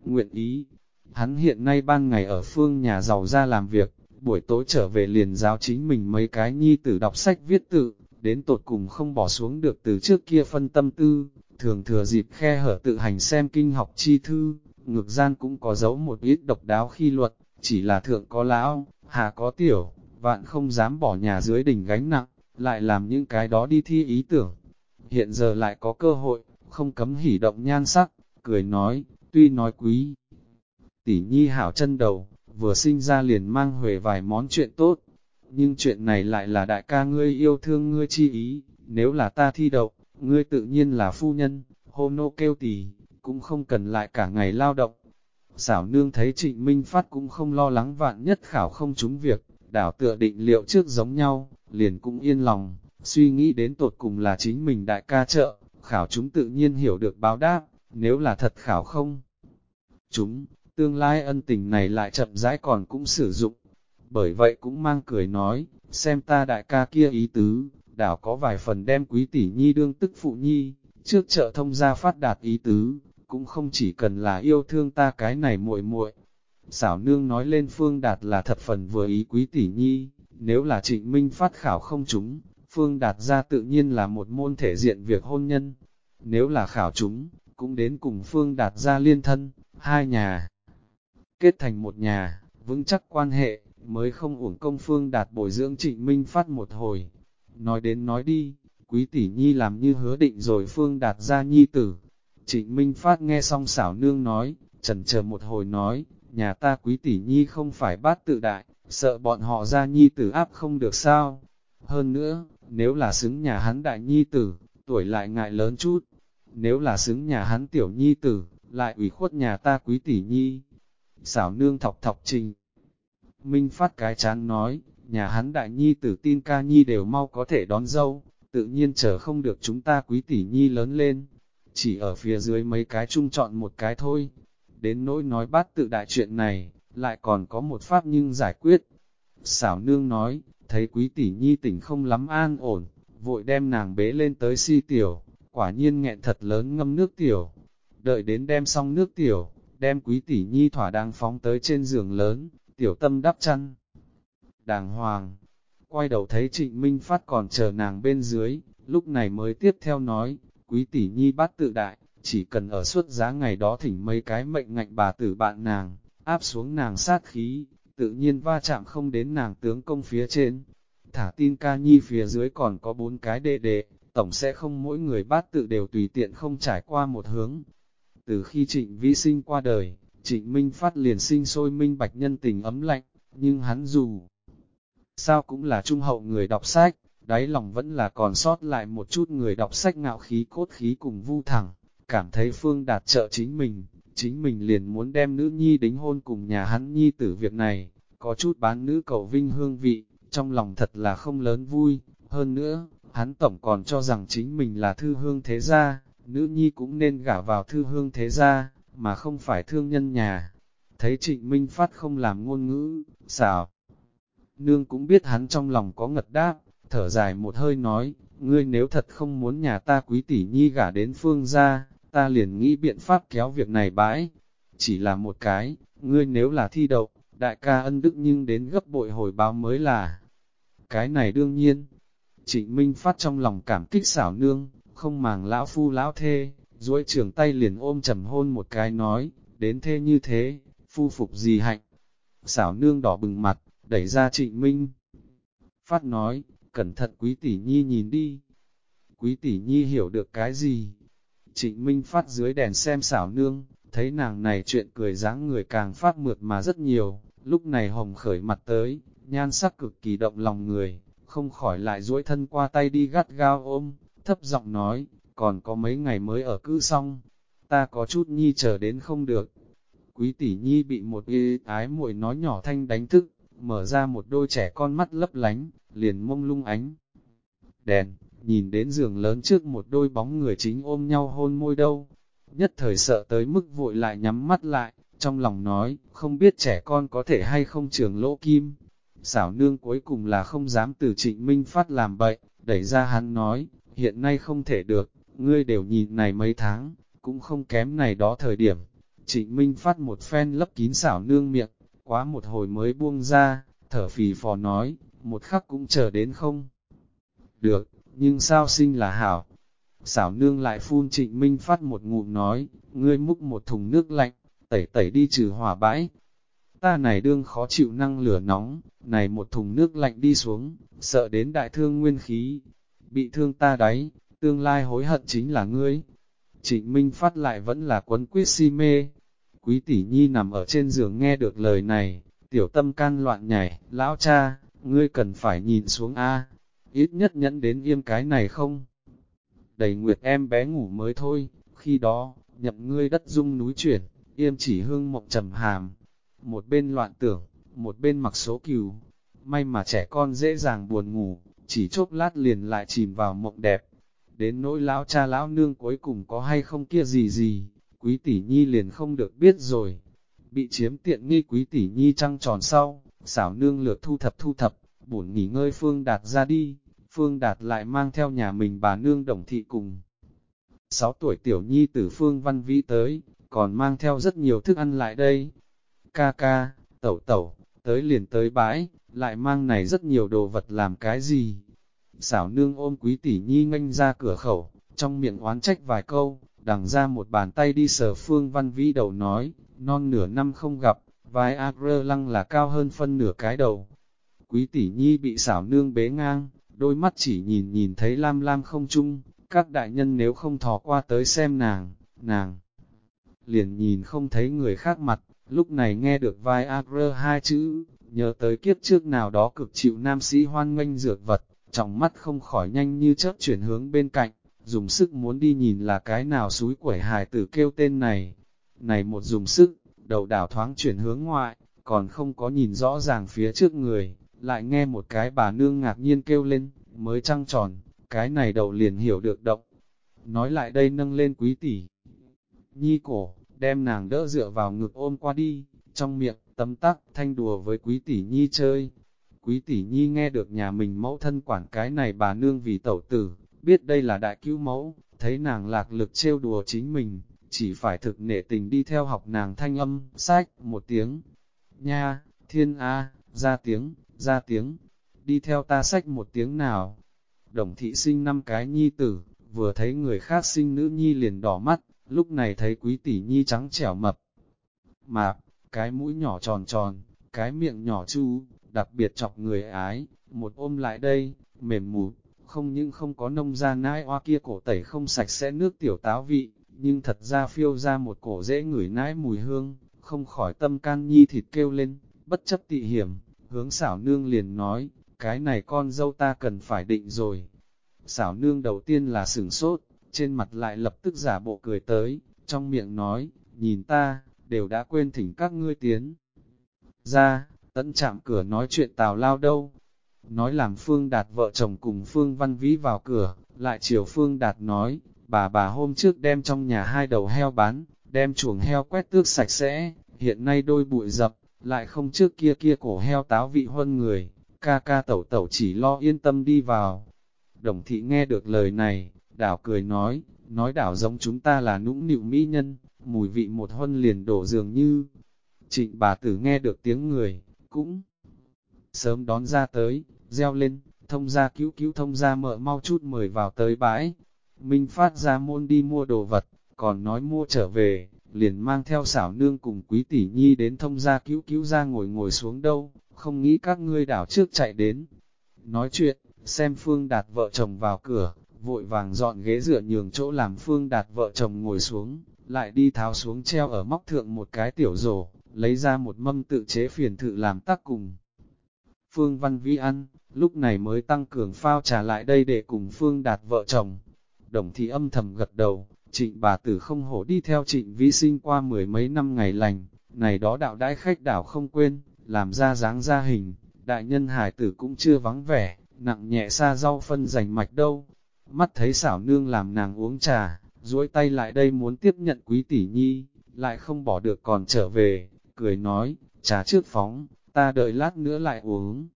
nguyện ý. Hắn hiện nay ban ngày ở phương nhà giàu ra làm việc, buổi tối trở về liền giáo chính mình mấy cái nhi tử đọc sách viết tự, đến tột cùng không bỏ xuống được từ trước kia phân tâm tư, thường thừa dịp khe hở tự hành xem kinh học chi thư, ngược gian cũng có giấu một ít độc đáo khi luật, chỉ là thượng có lão, hạ có tiểu, vạn không dám bỏ nhà dưới đỉnh gánh nặng, lại làm những cái đó đi thi ý tưởng, hiện giờ lại có cơ hội, không cấm hỉ động nhan sắc, cười nói, tuy nói quý. Tỷ nhi hảo chân đầu, vừa sinh ra liền mang huề vài món chuyện tốt, nhưng chuyện này lại là đại ca ngươi yêu thương ngươi chi ý, nếu là ta thi đậu, ngươi tự nhiên là phu nhân, hôn nô kêu tì cũng không cần lại cả ngày lao động. Xảo nương thấy trịnh Minh Phát cũng không lo lắng vạn nhất khảo không trúng việc, đảo tựa định liệu trước giống nhau, liền cũng yên lòng, suy nghĩ đến tột cùng là chính mình đại ca trợ, khảo chúng tự nhiên hiểu được báo đáp, nếu là thật khảo không. Chúng, tương lai ân tình này lại chậm rãi còn cũng sử dụng. Bởi vậy cũng mang cười nói, xem ta đại ca kia ý tứ, đảo có vài phần đem quý tỷ nhi đương tức phụ nhi, trước chợ thông gia phát đạt ý tứ, cũng không chỉ cần là yêu thương ta cái này muội muội. Xảo nương nói lên Phương Đạt là thập phần vừa ý quý tỷ nhi, nếu là trịnh minh phát khảo không chúng, Phương Đạt ra tự nhiên là một môn thể diện việc hôn nhân. Nếu là khảo chúng, cũng đến cùng Phương Đạt ra liên thân, hai nhà. Kết thành một nhà, vững chắc quan hệ, mới không uổng công Phương Đạt bồi dưỡng trịnh minh phát một hồi. Nói đến nói đi, quý tỷ nhi làm như hứa định rồi Phương Đạt ra nhi tử. Trịnh Minh Phát nghe xong xảo nương nói, trần chờ một hồi nói, nhà ta quý tỷ nhi không phải bát tự đại, sợ bọn họ ra nhi tử áp không được sao. Hơn nữa, nếu là xứng nhà hắn đại nhi tử, tuổi lại ngại lớn chút. Nếu là xứng nhà hắn tiểu nhi tử, lại ủy khuất nhà ta quý tỷ nhi. Xảo nương thọc thọc trình. Minh phát cái chán nói, nhà hắn đại nhi tử tin ca nhi đều mau có thể đón dâu, tự nhiên chờ không được chúng ta quý tỷ nhi lớn lên. Chỉ ở phía dưới mấy cái chung chọn một cái thôi. Đến nỗi nói bát tự đại chuyện này, lại còn có một pháp nhưng giải quyết. Xảo nương nói, thấy quý tỷ nhi tỉnh không lắm an ổn, vội đem nàng bế lên tới si tiểu, quả nhiên nghẹn thật lớn ngâm nước tiểu. Đợi đến đem xong nước tiểu, đem quý tỷ nhi thỏa đang phóng tới trên giường lớn, tiểu tâm đắp chăn. Đàng hoàng, quay đầu thấy trịnh Minh Phát còn chờ nàng bên dưới, lúc này mới tiếp theo nói, quý tỷ nhi bát tự đại, chỉ cần ở suốt giá ngày đó thỉnh mấy cái mệnh ngạnh bà tử bạn nàng, áp xuống nàng sát khí, tự nhiên va chạm không đến nàng tướng công phía trên. Thả tin ca nhi phía dưới còn có bốn cái đệ đệ, tổng sẽ không mỗi người bát tự đều tùy tiện không trải qua một hướng. Từ khi trịnh Vi sinh qua đời, trịnh Minh Phát liền sinh sôi minh bạch nhân tình ấm lạnh, nhưng hắn dù sao cũng là trung hậu người đọc sách, đáy lòng vẫn là còn sót lại một chút người đọc sách ngạo khí cốt khí cùng vu thẳng, cảm thấy Phương Đạt trợ chính mình, chính mình liền muốn đem nữ nhi đính hôn cùng nhà hắn nhi tử việc này, có chút bán nữ cầu vinh hương vị, trong lòng thật là không lớn vui, hơn nữa, hắn tổng còn cho rằng chính mình là thư hương thế gia, nữ nhi cũng nên gả vào thư hương thế gia, mà không phải thương nhân nhà. Thấy trịnh Minh Phát không làm ngôn ngữ, xào. Nương cũng biết hắn trong lòng có ngật đáp, thở dài một hơi nói, ngươi nếu thật không muốn nhà ta quý tỷ nhi gả đến phương gia, ta liền nghĩ biện pháp kéo việc này bãi. Chỉ là một cái, ngươi nếu là thi đậu, đại ca ân đức nhưng đến gấp bội hồi báo mới là. Cái này đương nhiên, trịnh Minh phát trong lòng cảm kích xảo nương, không màng lão phu lão thê, duỗi trường tay liền ôm trầm hôn một cái nói, đến thê như thế, phu phục gì hạnh. Xảo nương đỏ bừng mặt, đẩy ra trịnh Minh. Phát nói, cẩn thận quý tỷ nhi nhìn đi. Quý tỷ nhi hiểu được cái gì? Trịnh Minh phát dưới đèn xem xảo nương, thấy nàng này chuyện cười dáng người càng phát mượt mà rất nhiều, lúc này hồng khởi mặt tới, nhan sắc cực kỳ động lòng người, không khỏi lại duỗi thân qua tay đi gắt gao ôm, thấp giọng nói, còn có mấy ngày mới ở cư xong, ta có chút nhi chờ đến không được. Quý tỷ nhi bị một y ái muội nói nhỏ thanh đánh thức, mở ra một đôi trẻ con mắt lấp lánh, liền mông lung ánh. Đèn, nhìn đến giường lớn trước một đôi bóng người chính ôm nhau hôn môi đâu. Nhất thời sợ tới mức vội lại nhắm mắt lại, trong lòng nói, không biết trẻ con có thể hay không trường lỗ kim. Xảo nương cuối cùng là không dám từ trịnh minh phát làm bậy, đẩy ra hắn nói, hiện nay không thể được, ngươi đều nhìn này mấy tháng, cũng không kém này đó thời điểm. Trịnh minh phát một phen lấp kín xảo nương miệng, quá một hồi mới buông ra, thở phì phò nói, một khắc cũng chờ đến không. Được, nhưng sao sinh là hảo. Xảo nương lại phun trịnh minh phát một ngụm nói, ngươi múc một thùng nước lạnh, tẩy tẩy đi trừ hỏa bãi. Ta này đương khó chịu năng lửa nóng, này một thùng nước lạnh đi xuống, sợ đến đại thương nguyên khí. Bị thương ta đấy, tương lai hối hận chính là ngươi. Trịnh Minh phát lại vẫn là quấn quyết si mê. Quý tỷ nhi nằm ở trên giường nghe được lời này, tiểu tâm can loạn nhảy, lão cha, ngươi cần phải nhìn xuống A, ít nhất nhẫn đến yêm cái này không? Đầy nguyệt em bé ngủ mới thôi, khi đó, nhậm ngươi đất dung núi chuyển, yêm chỉ hương mộng trầm hàm, một bên loạn tưởng, một bên mặc số cừu, may mà trẻ con dễ dàng buồn ngủ, chỉ chốc lát liền lại chìm vào mộng đẹp. Đến nỗi lão cha lão nương cuối cùng có hay không kia gì gì, quý tỷ nhi liền không được biết rồi. bị chiếm tiện nghi quý tỷ nhi trăng tròn sau, xảo nương lượt thu thập thu thập, bổn nghỉ ngơi Phương Đạt ra đi, Phương Đạt lại mang theo nhà mình bà nương đồng thị cùng. 6 tuổi tiểu nhi tử Phương Văn Vĩ tới, còn mang theo rất nhiều thức ăn lại đây. Ca ca, tẩu tẩu, tới liền tới bãi, lại mang này rất nhiều đồ vật làm cái gì? Xảo nương ôm quý tỷ nhi nganh ra cửa khẩu, trong miệng oán trách vài câu, đằng ra một bàn tay đi sờ Phương Văn Vĩ đầu nói, non nửa năm không gặp, vai agre lăng là cao hơn phân nửa cái đầu. Quý tỷ nhi bị xảo nương bế ngang, đôi mắt chỉ nhìn nhìn thấy lam lam không chung, các đại nhân nếu không thò qua tới xem nàng, nàng liền nhìn không thấy người khác mặt, lúc này nghe được vai agre hai chữ, nhớ tới kiếp trước nào đó cực chịu nam sĩ hoan nghênh dược vật, trong mắt không khỏi nhanh như chớp chuyển hướng bên cạnh, dùng sức muốn đi nhìn là cái nào suối quẩy hài tử kêu tên này. Này một dùng sức, đầu đảo thoáng chuyển hướng ngoại, còn không có nhìn rõ ràng phía trước người, lại nghe một cái bà nương ngạc nhiên kêu lên, mới trăng tròn, cái này đầu liền hiểu được động. Nói lại đây nâng lên quý tỷ. Nhi cổ, đem nàng đỡ dựa vào ngực ôm qua đi, trong miệng, tấm tắc, thanh đùa với quý tỷ nhi chơi. Quý tỷ nhi nghe được nhà mình mẫu thân quản cái này bà nương vì tẩu tử, biết đây là đại cứu mẫu, thấy nàng lạc lực trêu đùa chính mình, chỉ phải thực nể tình đi theo học nàng thanh âm, sách, một tiếng. Nha, thiên A, ra tiếng, ra tiếng, đi theo ta sách một tiếng nào. Đồng thị sinh năm cái nhi tử, vừa thấy người khác sinh nữ nhi liền đỏ mắt, lúc này thấy quý tỷ nhi trắng trẻo mập. Mạp, cái mũi nhỏ tròn tròn, cái miệng nhỏ chu, đặc biệt chọc người ái, một ôm lại đây, mềm mụt, không những không có nông ra nai hoa kia cổ tẩy không sạch sẽ nước tiểu táo vị, nhưng thật ra phiêu ra một cổ dễ ngửi nãi mùi hương, không khỏi tâm can nhi thịt kêu lên, bất chấp tị hiểm, hướng xảo nương liền nói, cái này con dâu ta cần phải định rồi. Xảo nương đầu tiên là sửng sốt, trên mặt lại lập tức giả bộ cười tới, trong miệng nói, nhìn ta, đều đã quên thỉnh các ngươi tiến. Ra, tận chạm cửa nói chuyện tào lao đâu. Nói làm Phương Đạt vợ chồng cùng Phương Văn Vĩ vào cửa, lại chiều Phương Đạt nói, bà bà hôm trước đem trong nhà hai đầu heo bán, đem chuồng heo quét tước sạch sẽ, hiện nay đôi bụi dập, lại không trước kia kia cổ heo táo vị huân người, ca ca tẩu tẩu chỉ lo yên tâm đi vào. Đồng thị nghe được lời này, đảo cười nói, nói đảo giống chúng ta là nũng nịu mỹ nhân, mùi vị một huân liền đổ dường như. Trịnh bà tử nghe được tiếng người, cũng sớm đón ra tới, reo lên, thông ra cứu cứu thông ra mợ mau chút mời vào tới bãi. Minh phát ra môn đi mua đồ vật, còn nói mua trở về, liền mang theo xảo nương cùng quý tỷ nhi đến thông gia cứu cứu ra ngồi ngồi xuống đâu, không nghĩ các ngươi đảo trước chạy đến. Nói chuyện, xem Phương Đạt vợ chồng vào cửa, vội vàng dọn ghế dựa nhường chỗ làm Phương Đạt vợ chồng ngồi xuống, lại đi tháo xuống treo ở móc thượng một cái tiểu rổ, lấy ra một mâm tự chế phiền thự làm tác cùng. Phương Văn Vi ăn, lúc này mới tăng cường phao trà lại đây để cùng Phương Đạt vợ chồng. Đồng thị âm thầm gật đầu, trịnh bà tử không hổ đi theo trịnh vi sinh qua mười mấy năm ngày lành, này đó đạo đãi khách đảo không quên, làm ra dáng ra hình, đại nhân hải tử cũng chưa vắng vẻ, nặng nhẹ xa rau phân rành mạch đâu. Mắt thấy xảo nương làm nàng uống trà, duỗi tay lại đây muốn tiếp nhận quý tỷ nhi, lại không bỏ được còn trở về, cười nói, trà trước phóng, ta đợi lát nữa lại uống.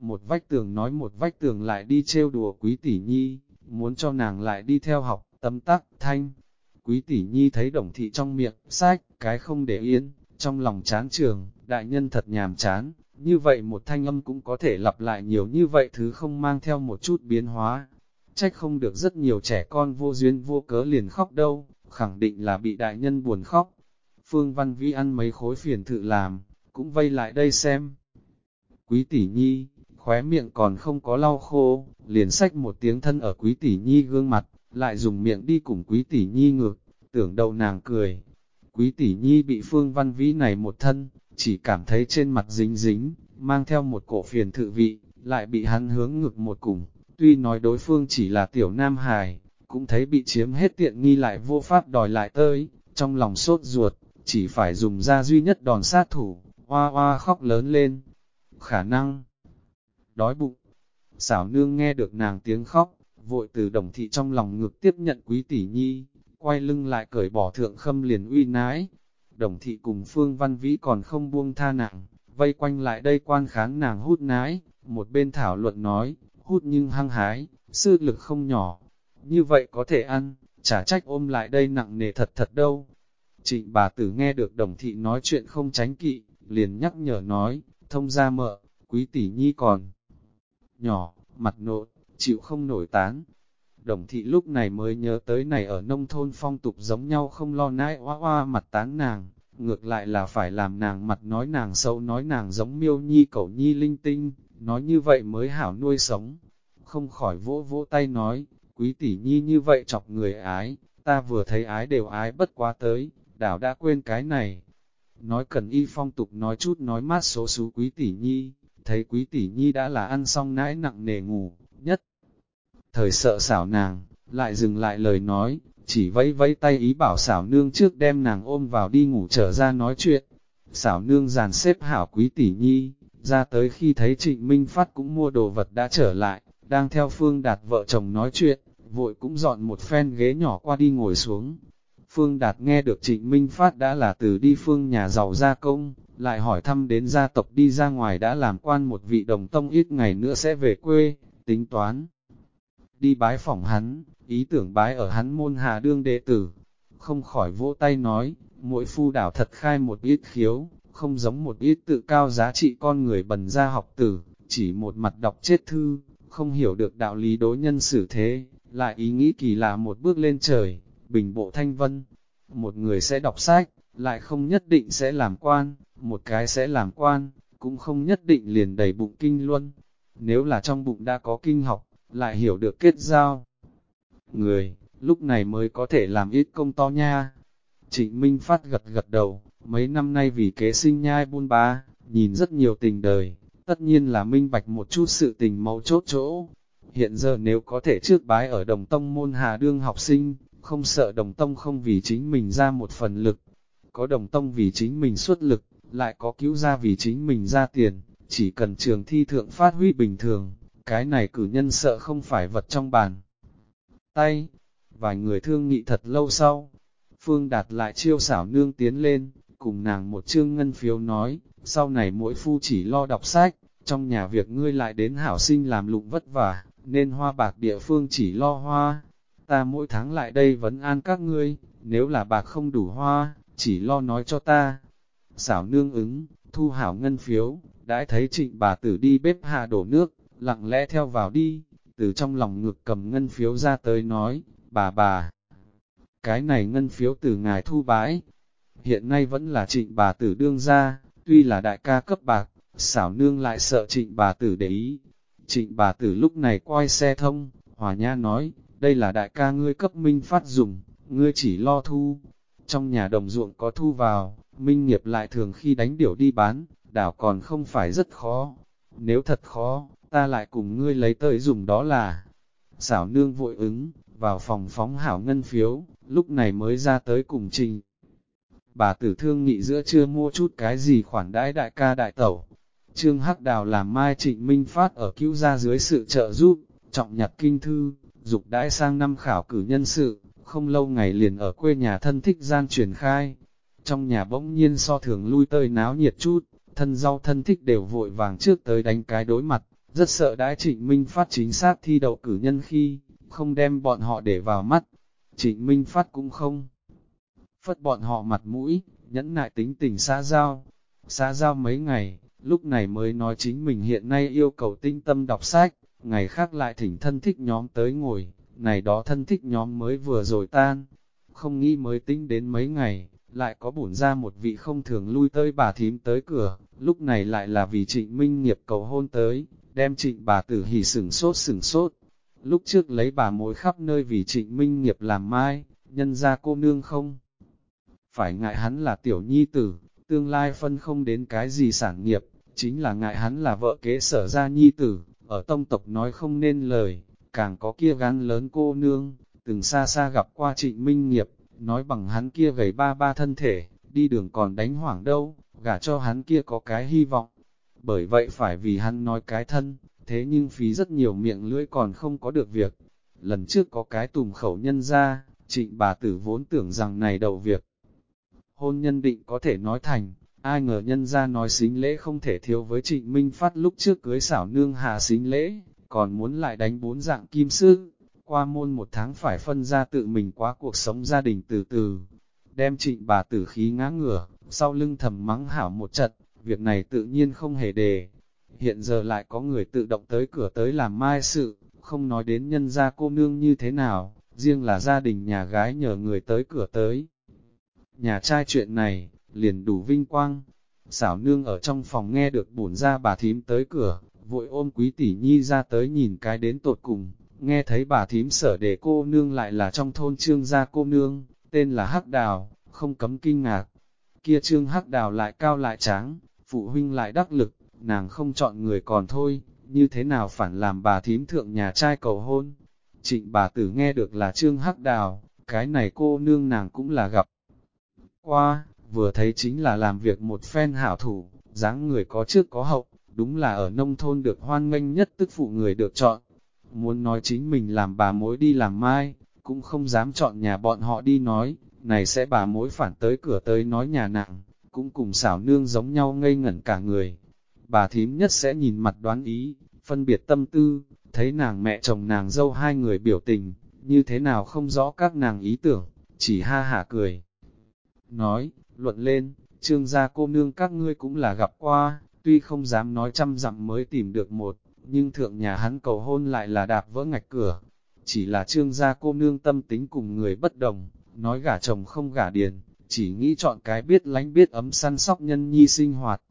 Một vách tường nói một vách tường lại đi trêu đùa quý tỷ nhi, muốn cho nàng lại đi theo học, tấm tắc, thanh. Quý tỷ nhi thấy đồng thị trong miệng, sách, cái không để yên, trong lòng chán trường, đại nhân thật nhàm chán, như vậy một thanh âm cũng có thể lặp lại nhiều như vậy thứ không mang theo một chút biến hóa. Trách không được rất nhiều trẻ con vô duyên vô cớ liền khóc đâu, khẳng định là bị đại nhân buồn khóc. Phương Văn Vĩ ăn mấy khối phiền thự làm, cũng vây lại đây xem. Quý tỷ nhi, khóe miệng còn không có lau khô, liền sách một tiếng thân ở quý tỷ nhi gương mặt, lại dùng miệng đi cùng quý tỷ nhi ngược, tưởng đầu nàng cười. Quý tỷ nhi bị phương văn vĩ này một thân, chỉ cảm thấy trên mặt dính dính, mang theo một cổ phiền thự vị, lại bị hắn hướng ngược một cùng. Tuy nói đối phương chỉ là tiểu nam hài, cũng thấy bị chiếm hết tiện nghi lại vô pháp đòi lại tới, trong lòng sốt ruột, chỉ phải dùng ra duy nhất đòn sát thủ, hoa hoa khóc lớn lên. Khả năng đói bụng. Xảo nương nghe được nàng tiếng khóc, vội từ đồng thị trong lòng ngực tiếp nhận quý tỷ nhi, quay lưng lại cởi bỏ thượng khâm liền uy nái. Đồng thị cùng Phương Văn Vĩ còn không buông tha nặng, vây quanh lại đây quan kháng nàng hút nái, một bên thảo luận nói, hút nhưng hăng hái, sư lực không nhỏ, như vậy có thể ăn, chả trách ôm lại đây nặng nề thật thật đâu. Trịnh bà tử nghe được đồng thị nói chuyện không tránh kỵ, liền nhắc nhở nói, thông ra mợ, quý tỷ nhi còn nhỏ, mặt nộn, chịu không nổi tán. Đồng thị lúc này mới nhớ tới này ở nông thôn phong tục giống nhau không lo nãi hoa hoa mặt tán nàng, ngược lại là phải làm nàng mặt nói nàng sâu nói nàng giống miêu nhi cẩu nhi linh tinh, nói như vậy mới hảo nuôi sống. Không khỏi vỗ vỗ tay nói, quý tỷ nhi như vậy chọc người ái, ta vừa thấy ái đều ái bất quá tới, đảo đã quên cái này. Nói cần y phong tục nói chút nói mát số xú quý tỷ nhi, thấy quý tỷ nhi đã là ăn xong nãi nặng nề ngủ, nhất. Thời sợ xảo nàng, lại dừng lại lời nói, chỉ vẫy vẫy tay ý bảo xảo nương trước đem nàng ôm vào đi ngủ trở ra nói chuyện. Xảo nương dàn xếp hảo quý tỷ nhi, ra tới khi thấy trịnh Minh Phát cũng mua đồ vật đã trở lại, đang theo Phương Đạt vợ chồng nói chuyện, vội cũng dọn một phen ghế nhỏ qua đi ngồi xuống. Phương Đạt nghe được trịnh Minh Phát đã là từ đi phương nhà giàu gia công, lại hỏi thăm đến gia tộc đi ra ngoài đã làm quan một vị đồng tông ít ngày nữa sẽ về quê, tính toán. Đi bái phỏng hắn, ý tưởng bái ở hắn môn hà đương đệ tử, không khỏi vỗ tay nói, mỗi phu đảo thật khai một ít khiếu, không giống một ít tự cao giá trị con người bần ra học tử, chỉ một mặt đọc chết thư, không hiểu được đạo lý đối nhân xử thế, lại ý nghĩ kỳ lạ một bước lên trời, bình bộ thanh vân. Một người sẽ đọc sách, lại không nhất định sẽ làm quan, một cái sẽ làm quan, cũng không nhất định liền đầy bụng kinh luân. Nếu là trong bụng đã có kinh học, lại hiểu được kết giao. Người, lúc này mới có thể làm ít công to nha. Trịnh Minh Phát gật gật đầu, mấy năm nay vì kế sinh nhai buôn ba, nhìn rất nhiều tình đời, tất nhiên là minh bạch một chút sự tình mấu chốt chỗ. Hiện giờ nếu có thể trước bái ở đồng tông môn hà đương học sinh, không sợ đồng tông không vì chính mình ra một phần lực, có đồng tông vì chính mình xuất lực, lại có cứu ra vì chính mình ra tiền, chỉ cần trường thi thượng phát huy bình thường, cái này cử nhân sợ không phải vật trong bàn. Tay, vài người thương nghị thật lâu sau, Phương Đạt lại chiêu xảo nương tiến lên, cùng nàng một chương ngân phiếu nói, sau này mỗi phu chỉ lo đọc sách, trong nhà việc ngươi lại đến hảo sinh làm lụng vất vả, nên hoa bạc địa phương chỉ lo hoa. Ta mỗi tháng lại đây vẫn an các ngươi, nếu là bạc không đủ hoa, chỉ lo nói cho ta. Xảo nương ứng, thu hảo ngân phiếu, đã thấy trịnh bà tử đi bếp hạ đổ nước, lặng lẽ theo vào đi, từ trong lòng ngực cầm ngân phiếu ra tới nói, bà bà. Cái này ngân phiếu từ ngài thu bãi, hiện nay vẫn là trịnh bà tử đương ra, tuy là đại ca cấp bạc, xảo nương lại sợ trịnh bà tử để ý. Trịnh bà tử lúc này quay xe thông, hòa nha nói, đây là đại ca ngươi cấp minh phát dùng, ngươi chỉ lo thu. Trong nhà đồng ruộng có thu vào, minh nghiệp lại thường khi đánh điểu đi bán, đảo còn không phải rất khó. Nếu thật khó, ta lại cùng ngươi lấy tới dùng đó là. Xảo nương vội ứng, vào phòng phóng hảo ngân phiếu, lúc này mới ra tới cùng trình. Bà tử thương nghị giữa chưa mua chút cái gì khoản đãi đại ca đại tẩu. Trương Hắc Đào làm Mai Trịnh Minh Phát ở cứu gia dưới sự trợ giúp, trọng nhặt kinh thư, dục đãi sang năm khảo cử nhân sự, không lâu ngày liền ở quê nhà thân thích gian truyền khai. Trong nhà bỗng nhiên so thường lui tơi náo nhiệt chút, thân rau thân thích đều vội vàng trước tới đánh cái đối mặt, rất sợ đãi trịnh Minh Phát chính xác thi đậu cử nhân khi, không đem bọn họ để vào mắt. Trịnh Minh Phát cũng không phất bọn họ mặt mũi, nhẫn nại tính tình xa giao. Xa giao mấy ngày, lúc này mới nói chính mình hiện nay yêu cầu tinh tâm đọc sách, ngày khác lại thỉnh thân thích nhóm tới ngồi, này đó thân thích nhóm mới vừa rồi tan. Không nghĩ mới tính đến mấy ngày, lại có bổn ra một vị không thường lui tới bà thím tới cửa, lúc này lại là vì trịnh minh nghiệp cầu hôn tới, đem trịnh bà tử hỉ sửng sốt sửng sốt. Lúc trước lấy bà mối khắp nơi vì trịnh minh nghiệp làm mai, nhân ra cô nương không. Phải ngại hắn là tiểu nhi tử, tương lai phân không đến cái gì sản nghiệp, chính là ngại hắn là vợ kế sở gia nhi tử, ở tông tộc nói không nên lời, càng có kia gan lớn cô nương, từng xa xa gặp qua trịnh minh nghiệp, nói bằng hắn kia gầy ba ba thân thể, đi đường còn đánh hoảng đâu, gả cho hắn kia có cái hy vọng. Bởi vậy phải vì hắn nói cái thân, thế nhưng phí rất nhiều miệng lưỡi còn không có được việc. Lần trước có cái tùm khẩu nhân ra, trịnh bà tử vốn tưởng rằng này đầu việc. hôn nhân định có thể nói thành, ai ngờ nhân ra nói xính lễ không thể thiếu với trịnh Minh Phát lúc trước cưới xảo nương Hà xính lễ, còn muốn lại đánh bốn dạng kim sư, qua môn một tháng phải phân ra tự mình quá cuộc sống gia đình từ từ, đem trịnh bà tử khí ngã ngửa, sau lưng thầm mắng hảo một trận, việc này tự nhiên không hề đề. Hiện giờ lại có người tự động tới cửa tới làm mai sự, không nói đến nhân gia cô nương như thế nào, riêng là gia đình nhà gái nhờ người tới cửa tới. Nhà trai chuyện này, liền đủ vinh quang. Xảo nương ở trong phòng nghe được bổn ra bà thím tới cửa, vội ôm quý tỷ nhi ra tới nhìn cái đến tột cùng, nghe thấy bà thím sở để cô nương lại là trong thôn trương gia cô nương, tên là Hắc Đào, không cấm kinh ngạc. Kia trương Hắc Đào lại cao lại tráng, phụ huynh lại đắc lực, nàng không chọn người còn thôi, như thế nào phản làm bà thím thượng nhà trai cầu hôn. Trịnh bà tử nghe được là trương Hắc Đào, cái này cô nương nàng cũng là gặp. Qua, vừa thấy chính là làm việc một phen hảo thủ, dáng người có trước có hậu, đúng là ở nông thôn được hoan nghênh nhất tức phụ người được chọn. Muốn nói chính mình làm bà mối đi làm mai, cũng không dám chọn nhà bọn họ đi nói, này sẽ bà mối phản tới cửa tới nói nhà nặng, cũng cùng xảo nương giống nhau ngây ngẩn cả người. Bà thím nhất sẽ nhìn mặt đoán ý, phân biệt tâm tư, thấy nàng mẹ chồng nàng dâu hai người biểu tình, như thế nào không rõ các nàng ý tưởng, chỉ ha hả cười. Nói, luận lên, trương gia cô nương các ngươi cũng là gặp qua, tuy không dám nói trăm dặm mới tìm được một, nhưng thượng nhà hắn cầu hôn lại là đạp vỡ ngạch cửa. Chỉ là trương gia cô nương tâm tính cùng người bất đồng, nói gả chồng không gả điền, chỉ nghĩ chọn cái biết lánh biết ấm săn sóc nhân nhi sinh hoạt.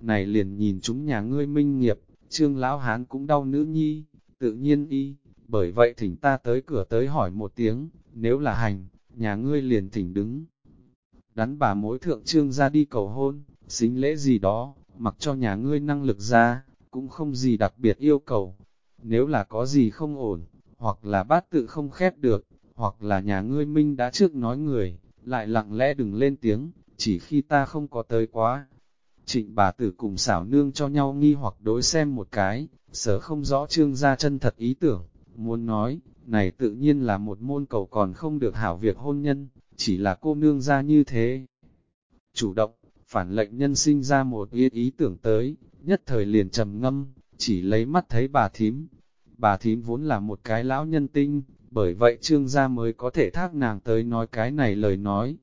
Này liền nhìn chúng nhà ngươi minh nghiệp, trương lão hán cũng đau nữ nhi, tự nhiên y, bởi vậy thỉnh ta tới cửa tới hỏi một tiếng, nếu là hành, nhà ngươi liền thỉnh đứng. Đắn bà mối thượng trương ra đi cầu hôn, xính lễ gì đó, mặc cho nhà ngươi năng lực ra, cũng không gì đặc biệt yêu cầu. Nếu là có gì không ổn, hoặc là bát tự không khép được, hoặc là nhà ngươi minh đã trước nói người, lại lặng lẽ đừng lên tiếng, chỉ khi ta không có tới quá. Trịnh bà tử cùng xảo nương cho nhau nghi hoặc đối xem một cái, sở không rõ trương gia chân thật ý tưởng, muốn nói, này tự nhiên là một môn cầu còn không được hảo việc hôn nhân, chỉ là cô nương ra như thế. Chủ động, phản lệnh nhân sinh ra một ý, ý tưởng tới, nhất thời liền trầm ngâm, chỉ lấy mắt thấy bà thím. Bà thím vốn là một cái lão nhân tinh, bởi vậy trương gia mới có thể thác nàng tới nói cái này lời nói.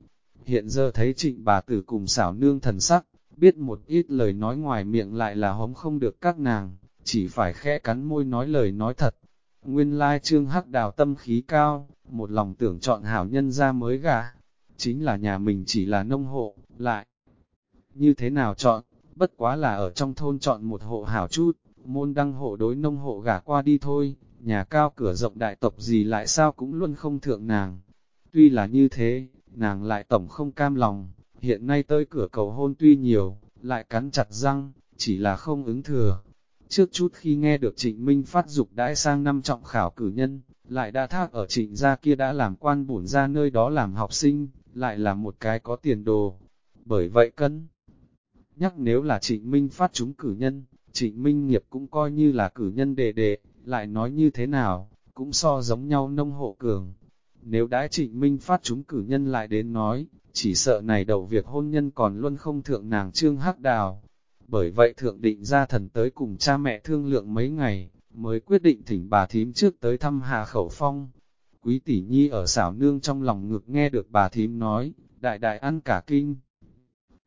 Hiện giờ thấy trịnh bà tử cùng xảo nương thần sắc, biết một ít lời nói ngoài miệng lại là hống không được các nàng, chỉ phải khẽ cắn môi nói lời nói thật. Nguyên lai trương hắc đào tâm khí cao, một lòng tưởng chọn hảo nhân ra mới gả. Chính là nhà mình chỉ là nông hộ, lại. Như thế nào chọn, bất quá là ở trong thôn chọn một hộ hảo chút, môn đăng hộ đối nông hộ gả qua đi thôi, nhà cao cửa rộng đại tộc gì lại sao cũng luôn không thượng nàng. Tuy là như thế, nàng lại tổng không cam lòng, hiện nay tới cửa cầu hôn tuy nhiều, lại cắn chặt răng, chỉ là không ứng thừa. Trước chút khi nghe được trịnh Minh phát dục đãi sang năm trọng khảo cử nhân, lại đã thác ở trịnh gia kia đã làm quan bổn ra nơi đó làm học sinh, lại là một cái có tiền đồ. Bởi vậy cân nhắc nếu là trịnh Minh phát chúng cử nhân, trịnh Minh nghiệp cũng coi như là cử nhân đề đề, lại nói như thế nào, cũng so giống nhau nông hộ cường. Nếu đãi trịnh Minh phát chúng cử nhân lại đến nói, chỉ sợ này đầu việc hôn nhân còn luôn không thượng nàng trương hắc đào. Bởi vậy thượng định ra thần tới cùng cha mẹ thương lượng mấy ngày, mới quyết định thỉnh bà thím trước tới thăm Hà Khẩu Phong. Quý tỷ nhi ở xảo nương trong lòng ngực nghe được bà thím nói, đại đại ăn cả kinh.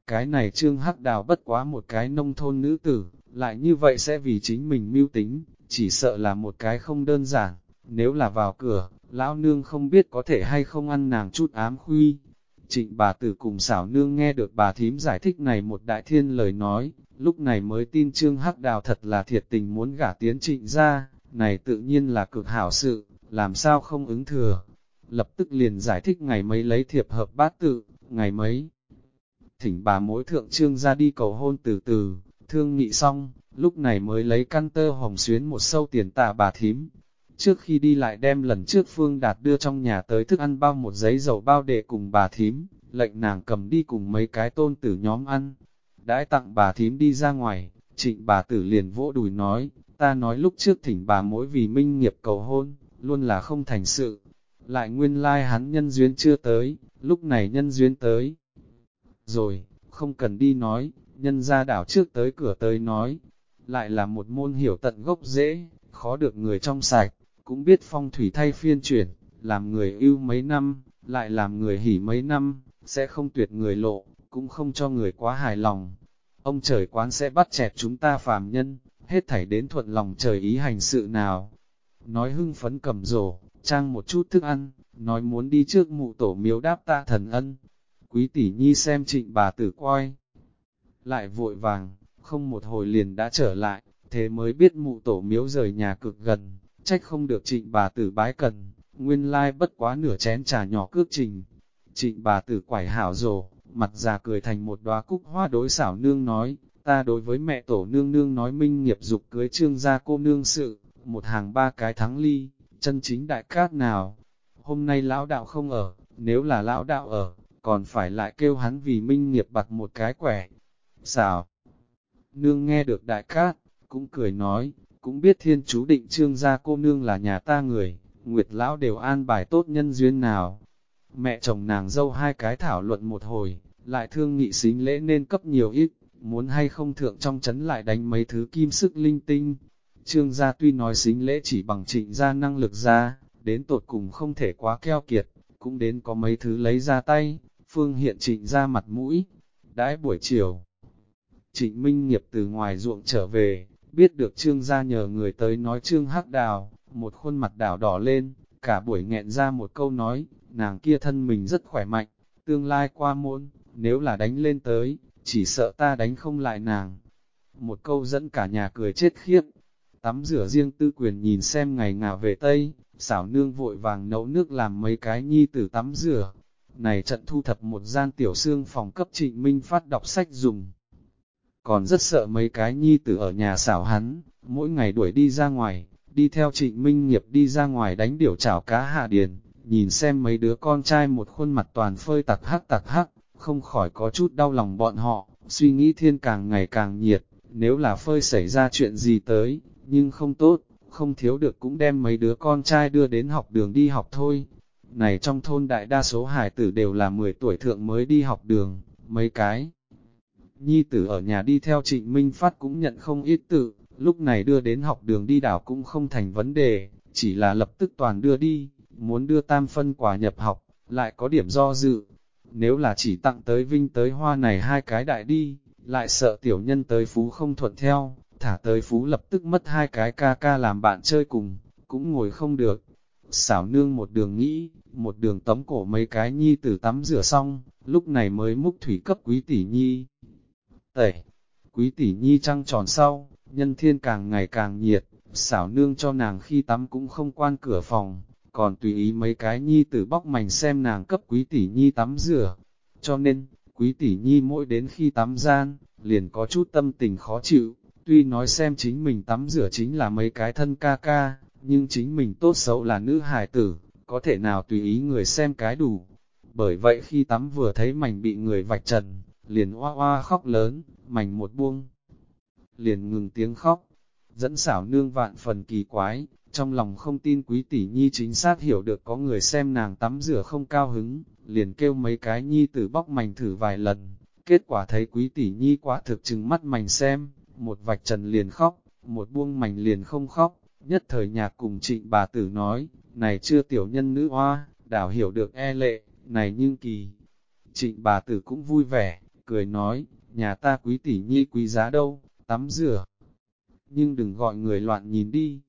Cái này trương hắc đào bất quá một cái nông thôn nữ tử, lại như vậy sẽ vì chính mình mưu tính, chỉ sợ là một cái không đơn giản, nếu là vào cửa, lão nương không biết có thể hay không ăn nàng chút ám khuy. Trịnh bà tử cùng xảo nương nghe được bà thím giải thích này một đại thiên lời nói, lúc này mới tin Trương Hắc Đào thật là thiệt tình muốn gả tiến trịnh ra, này tự nhiên là cực hảo sự, làm sao không ứng thừa. Lập tức liền giải thích ngày mấy lấy thiệp hợp bát tự, ngày mấy. Thỉnh bà mối thượng trương ra đi cầu hôn từ từ, thương nghị xong, lúc này mới lấy căn tơ hồng xuyến một sâu tiền tạ bà thím. Trước khi đi lại đem lần trước Phương Đạt đưa trong nhà tới thức ăn bao một giấy dầu bao để cùng bà thím, lệnh nàng cầm đi cùng mấy cái tôn tử nhóm ăn, đãi tặng bà thím đi ra ngoài, trịnh bà tử liền vỗ đùi nói, ta nói lúc trước thỉnh bà mỗi vì minh nghiệp cầu hôn, luôn là không thành sự. Lại nguyên lai like hắn nhân duyên chưa tới, lúc này nhân duyên tới rồi, không cần đi nói, nhân ra đảo trước tới cửa tới nói, lại là một môn hiểu tận gốc dễ, khó được người trong sạch, cũng biết phong thủy thay phiên chuyển, làm người yêu mấy năm, lại làm người hỉ mấy năm, sẽ không tuyệt người lộ, cũng không cho người quá hài lòng. Ông trời quán sẽ bắt chẹt chúng ta phàm nhân, hết thảy đến thuận lòng trời ý hành sự nào. Nói hưng phấn cầm rổ, trang một chút thức ăn, nói muốn đi trước mụ tổ miếu đáp ta thần ân. Quý tỷ nhi xem trịnh bà tử coi, Lại vội vàng, không một hồi liền đã trở lại, thế mới biết mụ tổ miếu rời nhà cực gần, trách không được trịnh bà tử bái cần, nguyên lai bất quá nửa chén trà nhỏ cước trình. Trịnh bà tử quải hảo rồ, mặt già cười thành một đóa cúc hoa đối xảo nương nói, ta đối với mẹ tổ nương nương nói minh nghiệp dục cưới trương gia cô nương sự, một hàng ba cái thắng ly, chân chính đại cát nào. Hôm nay lão đạo không ở, nếu là lão đạo ở, còn phải lại kêu hắn vì minh nghiệp bặt một cái quẻ. Xào! Nương nghe được đại cát, cũng cười nói, cũng biết thiên chú định trương gia cô nương là nhà ta người, nguyệt lão đều an bài tốt nhân duyên nào. Mẹ chồng nàng dâu hai cái thảo luận một hồi, lại thương nghị xính lễ nên cấp nhiều ít, muốn hay không thượng trong chấn lại đánh mấy thứ kim sức linh tinh. Trương gia tuy nói xính lễ chỉ bằng trịnh gia năng lực ra, đến tột cùng không thể quá keo kiệt, cũng đến có mấy thứ lấy ra tay, phương hiện trịnh ra mặt mũi. Đãi buổi chiều, trịnh minh nghiệp từ ngoài ruộng trở về, biết được trương gia nhờ người tới nói trương hắc đào, một khuôn mặt đảo đỏ lên, cả buổi nghẹn ra một câu nói, nàng kia thân mình rất khỏe mạnh, tương lai qua môn, nếu là đánh lên tới, chỉ sợ ta đánh không lại nàng. Một câu dẫn cả nhà cười chết khiếp. Tắm rửa riêng tư quyền nhìn xem ngày ngả về Tây, xảo nương vội vàng nấu nước làm mấy cái nhi tử tắm rửa. Này trận thu thập một gian tiểu xương phòng cấp trịnh minh phát đọc sách dùng. Còn rất sợ mấy cái nhi tử ở nhà xảo hắn, mỗi ngày đuổi đi ra ngoài, đi theo trịnh minh nghiệp đi ra ngoài đánh điểu chảo cá hạ điền, nhìn xem mấy đứa con trai một khuôn mặt toàn phơi tặc hắc tặc hắc, không khỏi có chút đau lòng bọn họ, suy nghĩ thiên càng ngày càng nhiệt, nếu là phơi xảy ra chuyện gì tới, nhưng không tốt, không thiếu được cũng đem mấy đứa con trai đưa đến học đường đi học thôi. Này trong thôn đại đa số hải tử đều là 10 tuổi thượng mới đi học đường, mấy cái. Nhi tử ở nhà đi theo trịnh Minh Phát cũng nhận không ít tự, lúc này đưa đến học đường đi đảo cũng không thành vấn đề, chỉ là lập tức toàn đưa đi, muốn đưa tam phân quả nhập học, lại có điểm do dự, nếu là chỉ tặng tới vinh tới hoa này hai cái đại đi, lại sợ tiểu nhân tới phú không thuận theo, thả tới phú lập tức mất hai cái ca ca làm bạn chơi cùng, cũng ngồi không được. Xảo nương một đường nghĩ, một đường tấm cổ mấy cái nhi tử tắm rửa xong, lúc này mới múc thủy cấp quý tỷ nhi. Tẩy, quý tỷ nhi trăng tròn sau, nhân thiên càng ngày càng nhiệt, xảo nương cho nàng khi tắm cũng không quan cửa phòng, còn tùy ý mấy cái nhi tử bóc mảnh xem nàng cấp quý tỷ nhi tắm rửa. Cho nên, quý tỷ nhi mỗi đến khi tắm gian, liền có chút tâm tình khó chịu, tuy nói xem chính mình tắm rửa chính là mấy cái thân ca ca, nhưng chính mình tốt xấu là nữ hài tử, có thể nào tùy ý người xem cái đủ. Bởi vậy khi tắm vừa thấy mảnh bị người vạch trần, liền hoa hoa khóc lớn, mảnh một buông. Liền ngừng tiếng khóc, dẫn xảo nương vạn phần kỳ quái, trong lòng không tin quý tỷ nhi chính xác hiểu được có người xem nàng tắm rửa không cao hứng, liền kêu mấy cái nhi tử bóc mảnh thử vài lần. Kết quả thấy quý tỷ nhi quá thực chừng mắt mảnh xem, một vạch trần liền khóc, một buông mảnh liền không khóc. Nhất thời nhạc cùng trịnh bà tử nói, này chưa tiểu nhân nữ hoa, đảo hiểu được e lệ, này nhưng kỳ. Trịnh bà tử cũng vui vẻ, cười nói, nhà ta quý tỷ nhi quý giá đâu, tắm rửa. Nhưng đừng gọi người loạn nhìn đi,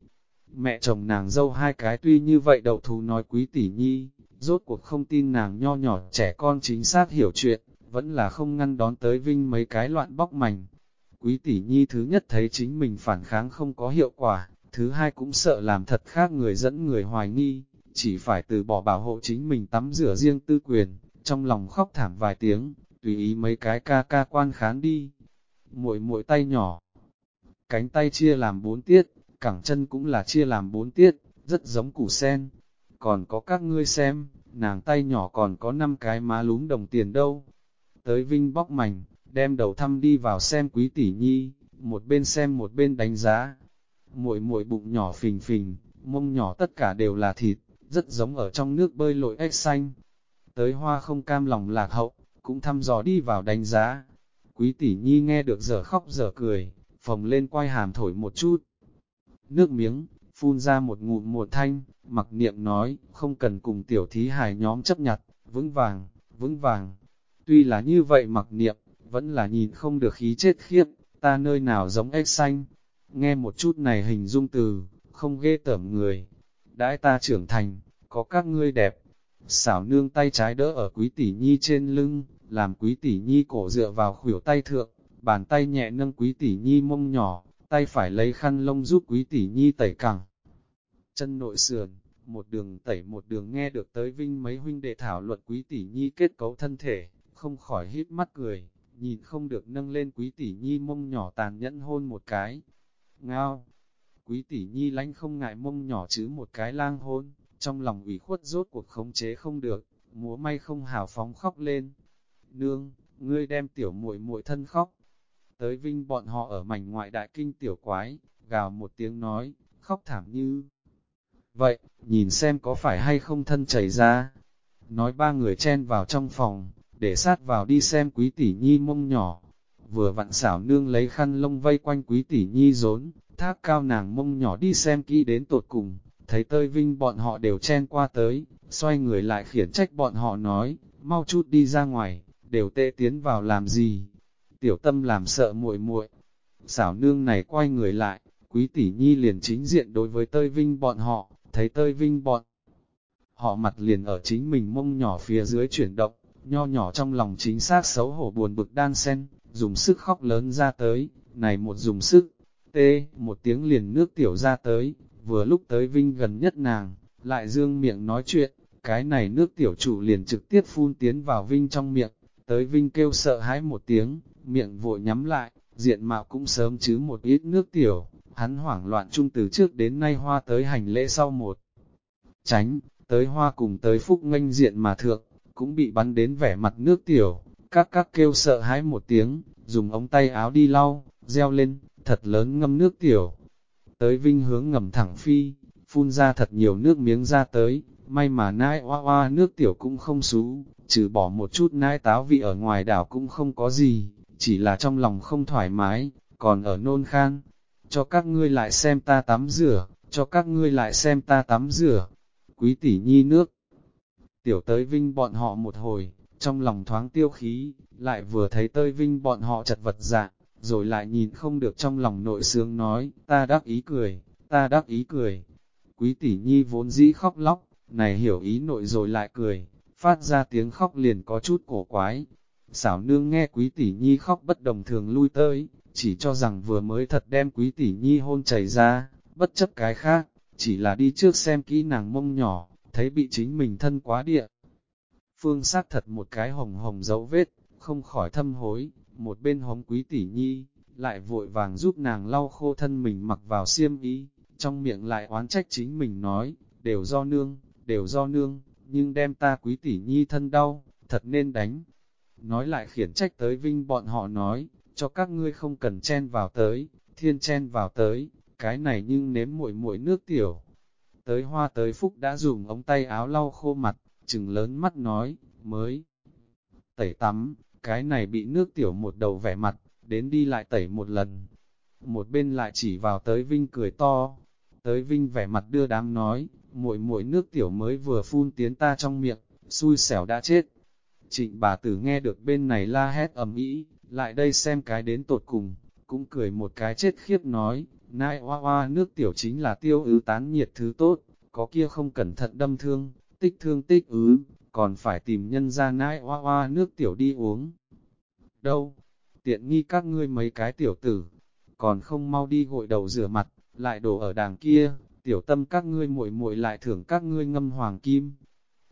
Mẹ chồng nàng dâu hai cái tuy như vậy đậu thú nói quý tỷ nhi, rốt cuộc không tin nàng nho nhỏ trẻ con chính xác hiểu chuyện, vẫn là không ngăn đón tới vinh mấy cái loạn bóc mảnh. Quý tỷ nhi thứ nhất thấy chính mình phản kháng không có hiệu quả, thứ hai cũng sợ làm thật khác người dẫn người hoài nghi, chỉ phải từ bỏ bảo hộ chính mình tắm rửa riêng tư quyền, trong lòng khóc thảm vài tiếng, tùy ý mấy cái ca ca quan khán đi. Muội muội tay nhỏ, cánh tay chia làm bốn tiết, cẳng chân cũng là chia làm bốn tiết, rất giống củ sen. Còn có các ngươi xem, nàng tay nhỏ còn có năm cái má lúm đồng tiền đâu. Tới Vinh bóc mảnh, đem đầu thăm đi vào xem quý tỷ nhi, một bên xem một bên đánh giá. Muội muội bụng nhỏ phình phình, mông nhỏ tất cả đều là thịt, rất giống ở trong nước bơi lội ếch xanh. Tới hoa không cam lòng lạc hậu, cũng thăm dò đi vào đánh giá. Quý tỷ nhi nghe được giờ khóc giờ cười, phồng lên quay hàm thổi một chút. Nước miếng, phun ra một ngụm một thanh, mặc niệm nói, không cần cùng tiểu thí hài nhóm chấp nhặt, vững vàng, vững vàng. Tuy là như vậy mặc niệm, vẫn là nhìn không được khí chết khiếp, ta nơi nào giống ếch xanh. Nghe một chút này hình dung từ, không ghê tởm người. Đãi ta trưởng thành, có các ngươi đẹp. Xảo nương tay trái đỡ ở quý tỷ nhi trên lưng, làm quý tỷ nhi cổ dựa vào khuỷu tay thượng, bàn tay nhẹ nâng quý tỷ nhi mông nhỏ, tay phải lấy khăn lông giúp quý tỷ nhi tẩy cẳng. Chân nội sườn, một đường tẩy một đường nghe được tới vinh mấy huynh đệ thảo luận quý tỷ nhi kết cấu thân thể, không khỏi hít mắt cười, nhìn không được nâng lên quý tỷ nhi mông nhỏ tàn nhẫn hôn một cái. Ngao! Quý tỷ nhi lánh không ngại mông nhỏ chứ một cái lang hôn, trong lòng ủy khuất rốt cuộc khống chế không được, múa may không hào phóng khóc lên. Nương, ngươi đem tiểu muội muội thân khóc. Tới vinh bọn họ ở mảnh ngoại đại kinh tiểu quái, gào một tiếng nói, khóc thảm như. Vậy, nhìn xem có phải hay không thân chảy ra. Nói ba người chen vào trong phòng, để sát vào đi xem quý tỷ nhi mông nhỏ. Vừa vặn xảo nương lấy khăn lông vây quanh quý tỷ nhi rốn, thác cao nàng mông nhỏ đi xem kỹ đến tột cùng, thấy tơi vinh bọn họ đều chen qua tới, xoay người lại khiển trách bọn họ nói, mau chút đi ra ngoài, đều tê tiến vào làm gì. Tiểu tâm làm sợ muội muội. Xảo nương này quay người lại, quý tỷ nhi liền chính diện đối với tơi vinh bọn họ, thấy tơi vinh bọn. Họ mặt liền ở chính mình mông nhỏ phía dưới chuyển động, nho nhỏ trong lòng chính xác xấu hổ buồn bực đan sen, dùng sức khóc lớn ra tới, này một dùng sức, tê, một tiếng liền nước tiểu ra tới, vừa lúc tới Vinh gần nhất nàng, lại dương miệng nói chuyện, cái này nước tiểu chủ liền trực tiếp phun tiến vào Vinh trong miệng, tới Vinh kêu sợ hãi một tiếng, miệng vội nhắm lại, diện mạo cũng sớm chứ một ít nước tiểu, hắn hoảng loạn chung từ trước đến nay hoa tới hành lễ sau một. Tránh, tới hoa cùng tới phúc nganh diện mà thượng, cũng bị bắn đến vẻ mặt nước tiểu, các các kêu sợ hãi một tiếng, dùng ống tay áo đi lau, reo lên, thật lớn ngâm nước tiểu. Tới vinh hướng ngầm thẳng phi, phun ra thật nhiều nước miếng ra tới, may mà nai oa oa nước tiểu cũng không xú, trừ bỏ một chút nai táo vị ở ngoài đảo cũng không có gì, chỉ là trong lòng không thoải mái, còn ở nôn khan. Cho các ngươi lại xem ta tắm rửa, cho các ngươi lại xem ta tắm rửa. Quý tỷ nhi nước. Tiểu tới vinh bọn họ một hồi, trong lòng thoáng tiêu khí, lại vừa thấy tơi vinh bọn họ chật vật dạng, rồi lại nhìn không được trong lòng nội sướng nói, ta đắc ý cười, ta đắc ý cười. Quý tỷ nhi vốn dĩ khóc lóc, này hiểu ý nội rồi lại cười, phát ra tiếng khóc liền có chút cổ quái. Xảo nương nghe quý tỷ nhi khóc bất đồng thường lui tới, chỉ cho rằng vừa mới thật đem quý tỷ nhi hôn chảy ra, bất chấp cái khác, chỉ là đi trước xem kỹ nàng mông nhỏ, thấy bị chính mình thân quá địa. Phương sát thật một cái hồng hồng dấu vết, không khỏi thâm hối, một bên hống quý tỷ nhi, lại vội vàng giúp nàng lau khô thân mình mặc vào xiêm y, trong miệng lại oán trách chính mình nói, đều do nương, đều do nương, nhưng đem ta quý tỷ nhi thân đau, thật nên đánh. Nói lại khiển trách tới vinh bọn họ nói, cho các ngươi không cần chen vào tới, thiên chen vào tới, cái này nhưng nếm muội muội nước tiểu. Tới hoa tới phúc đã dùng ống tay áo lau khô mặt, chừng lớn mắt nói, mới tẩy tắm, cái này bị nước tiểu một đầu vẻ mặt, đến đi lại tẩy một lần. Một bên lại chỉ vào tới Vinh cười to, tới Vinh vẻ mặt đưa đám nói, muội muội nước tiểu mới vừa phun tiến ta trong miệng, xui xẻo đã chết. Trịnh bà tử nghe được bên này la hét ầm ĩ, lại đây xem cái đến tột cùng, cũng cười một cái chết khiếp nói, nai hoa hoa nước tiểu chính là tiêu ứ tán nhiệt thứ tốt, có kia không cẩn thận đâm thương, tích thương tích ứ, còn phải tìm nhân ra nai hoa hoa nước tiểu đi uống. Đâu? Tiện nghi các ngươi mấy cái tiểu tử, còn không mau đi gội đầu rửa mặt, lại đổ ở đàng kia, tiểu tâm các ngươi muội muội lại thưởng các ngươi ngâm hoàng kim.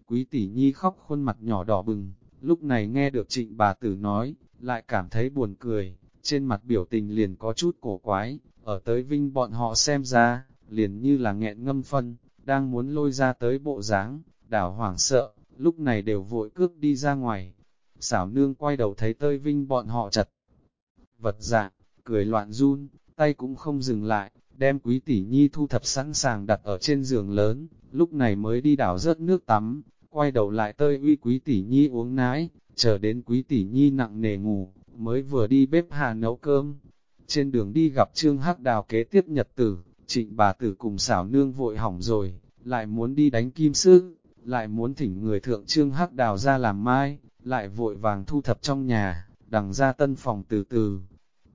Quý tỷ nhi khóc khuôn mặt nhỏ đỏ bừng, lúc này nghe được trịnh bà tử nói, lại cảm thấy buồn cười, trên mặt biểu tình liền có chút cổ quái, ở tới vinh bọn họ xem ra, liền như là nghẹn ngâm phân, đang muốn lôi ra tới bộ dáng, đảo hoảng sợ, lúc này đều vội cước đi ra ngoài. Xảo nương quay đầu thấy tơi vinh bọn họ chật Vật dạng, cười loạn run, tay cũng không dừng lại, đem quý tỷ nhi thu thập sẵn sàng đặt ở trên giường lớn, lúc này mới đi đảo rớt nước tắm, quay đầu lại tơi uy quý tỷ nhi uống nái, chờ đến quý tỷ nhi nặng nề ngủ, mới vừa đi bếp hà nấu cơm. Trên đường đi gặp Trương Hắc Đào kế tiếp nhật tử, trịnh bà tử cùng xảo nương vội hỏng rồi, lại muốn đi đánh kim sư, lại muốn thỉnh người thượng Trương Hắc Đào ra làm mai, lại vội vàng thu thập trong nhà, đằng ra tân phòng từ từ.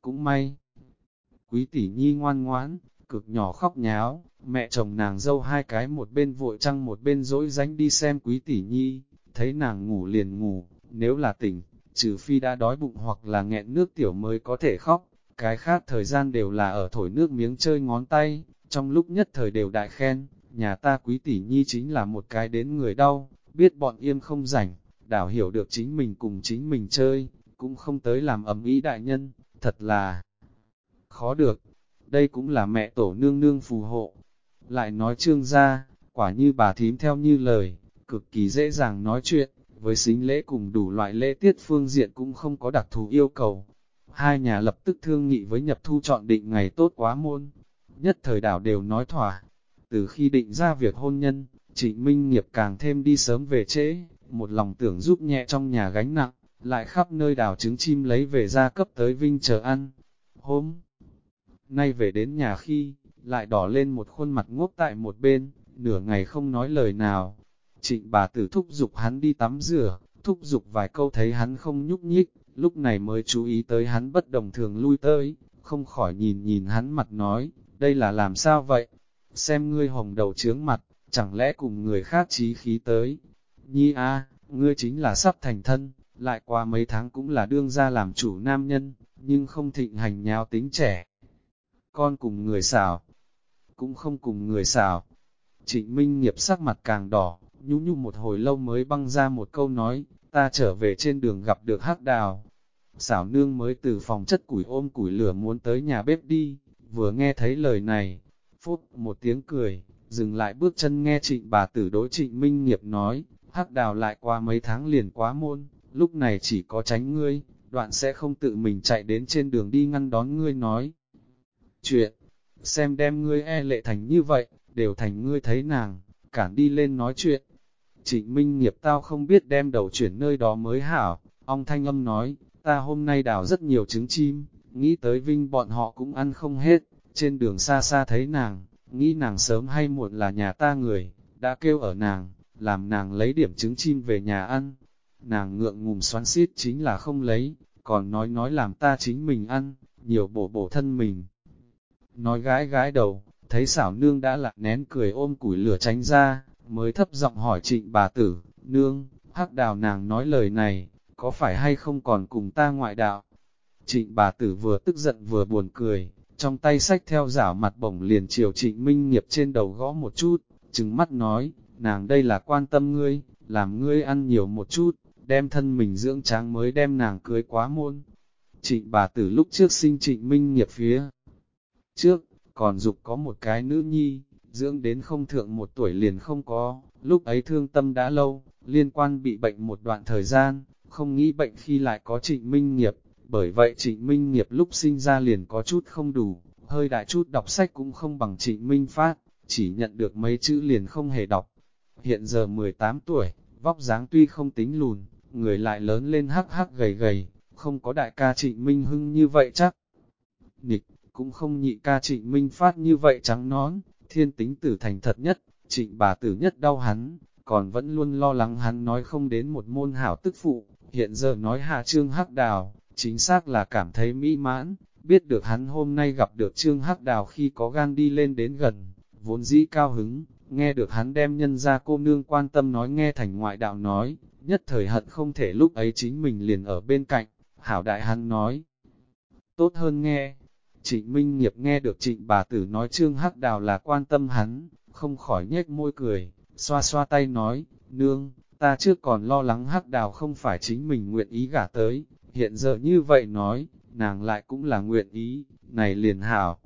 Cũng may, quý tỷ nhi ngoan ngoãn, cực nhỏ khóc nháo, mẹ chồng nàng dâu hai cái một bên vội trăng một bên dỗi dánh đi xem quý tỷ nhi, thấy nàng ngủ liền ngủ, nếu là tỉnh, trừ phi đã đói bụng hoặc là nghẹn nước tiểu mới có thể khóc, cái khác thời gian đều là ở thổi nước miếng chơi ngón tay, trong lúc nhất thời đều đại khen, nhà ta quý tỷ nhi chính là một cái đến người đau, biết bọn yêm không rảnh, đảo hiểu được chính mình cùng chính mình chơi, cũng không tới làm ấm ý đại nhân, thật là khó được. Đây cũng là mẹ tổ nương nương phù hộ. Lại nói trương gia, quả như bà thím theo như lời, cực kỳ dễ dàng nói chuyện, với xính lễ cùng đủ loại lễ tiết phương diện cũng không có đặc thù yêu cầu. Hai nhà lập tức thương nghị với nhập thu chọn định ngày tốt quá môn. Nhất thời đảo đều nói thỏa. Từ khi định ra việc hôn nhân, trịnh minh nghiệp càng thêm đi sớm về trễ, một lòng tưởng giúp nhẹ trong nhà gánh nặng, lại khắp nơi đào trứng chim lấy về ra cấp tới vinh chờ ăn. Hôm nay về đến nhà khi, lại đỏ lên một khuôn mặt ngốc tại một bên, nửa ngày không nói lời nào. Trịnh bà tử thúc giục hắn đi tắm rửa, thúc giục vài câu thấy hắn không nhúc nhích, lúc này mới chú ý tới hắn bất đồng thường lui tới, không khỏi nhìn nhìn hắn mặt nói, đây là làm sao vậy? Xem ngươi hồng đầu trướng mặt, chẳng lẽ cùng người khác trí khí tới? Nhi a, ngươi chính là sắp thành thân, lại qua mấy tháng cũng là đương ra làm chủ nam nhân, nhưng không thịnh hành nháo tính trẻ. Con cùng người xảo, cũng không cùng người xảo. Trịnh Minh nghiệp sắc mặt càng đỏ, nhu nhu một hồi lâu mới băng ra một câu nói, ta trở về trên đường gặp được hắc đào. Xảo nương mới từ phòng chất củi ôm củi lửa muốn tới nhà bếp đi, vừa nghe thấy lời này, phút một tiếng cười, dừng lại bước chân nghe trịnh bà tử đối trịnh Minh nghiệp nói, hắc đào lại qua mấy tháng liền quá môn, lúc này chỉ có tránh ngươi, đoạn sẽ không tự mình chạy đến trên đường đi ngăn đón ngươi nói. Chuyện, xem đem ngươi e lệ thành như vậy, đều thành ngươi thấy nàng, cản đi lên nói chuyện. Trịnh Minh nghiệp tao không biết đem đầu chuyển nơi đó mới hảo, ông Thanh Âm nói, ta hôm nay đào rất nhiều trứng chim, nghĩ tới Vinh bọn họ cũng ăn không hết, trên đường xa xa thấy nàng, nghĩ nàng sớm hay muộn là nhà ta người, đã kêu ở nàng, làm nàng lấy điểm trứng chim về nhà ăn. Nàng ngượng ngùng xoắn xít chính là không lấy, còn nói nói làm ta chính mình ăn, nhiều bổ bổ thân mình. Nói gái gái đầu, thấy xảo nương đã lạc nén cười ôm củi lửa tránh ra, mới thấp giọng hỏi trịnh bà tử, nương, hắc đào nàng nói lời này, có phải hay không còn cùng ta ngoại đạo? Trịnh bà tử vừa tức giận vừa buồn cười, trong tay sách theo rảo mặt bổng liền chiều trịnh minh nghiệp trên đầu gõ một chút, trừng mắt nói, nàng đây là quan tâm ngươi, làm ngươi ăn nhiều một chút, đem thân mình dưỡng tráng mới đem nàng cưới quá môn. Trịnh bà tử lúc trước sinh trịnh minh nghiệp phía trước, còn dục có một cái nữ nhi, dưỡng đến không thượng một tuổi liền không có, lúc ấy thương tâm đã lâu, liên quan bị bệnh một đoạn thời gian, không nghĩ bệnh khi lại có trịnh minh nghiệp, bởi vậy trịnh minh nghiệp lúc sinh ra liền có chút không đủ, hơi đại chút đọc sách cũng không bằng trịnh minh phát, chỉ nhận được mấy chữ liền không hề đọc. Hiện giờ 18 tuổi, vóc dáng tuy không tính lùn, người lại lớn lên hắc hắc gầy gầy, không có đại ca trịnh minh hưng như vậy chắc. Nịch, cũng không nhị ca trịnh minh phát như vậy trắng nón, thiên tính tử thành thật nhất, trịnh bà tử nhất đau hắn, còn vẫn luôn lo lắng hắn nói không đến một môn hảo tức phụ, hiện giờ nói hạ trương hắc đào, chính xác là cảm thấy mỹ mãn, biết được hắn hôm nay gặp được trương hắc đào khi có gan đi lên đến gần, vốn dĩ cao hứng, nghe được hắn đem nhân ra cô nương quan tâm nói nghe thành ngoại đạo nói, nhất thời hận không thể lúc ấy chính mình liền ở bên cạnh, hảo đại hắn nói. Tốt hơn nghe, trịnh minh nghiệp nghe được trịnh bà tử nói trương hắc đào là quan tâm hắn, không khỏi nhếch môi cười, xoa xoa tay nói, nương, ta trước còn lo lắng hắc đào không phải chính mình nguyện ý gả tới, hiện giờ như vậy nói, nàng lại cũng là nguyện ý, này liền hảo.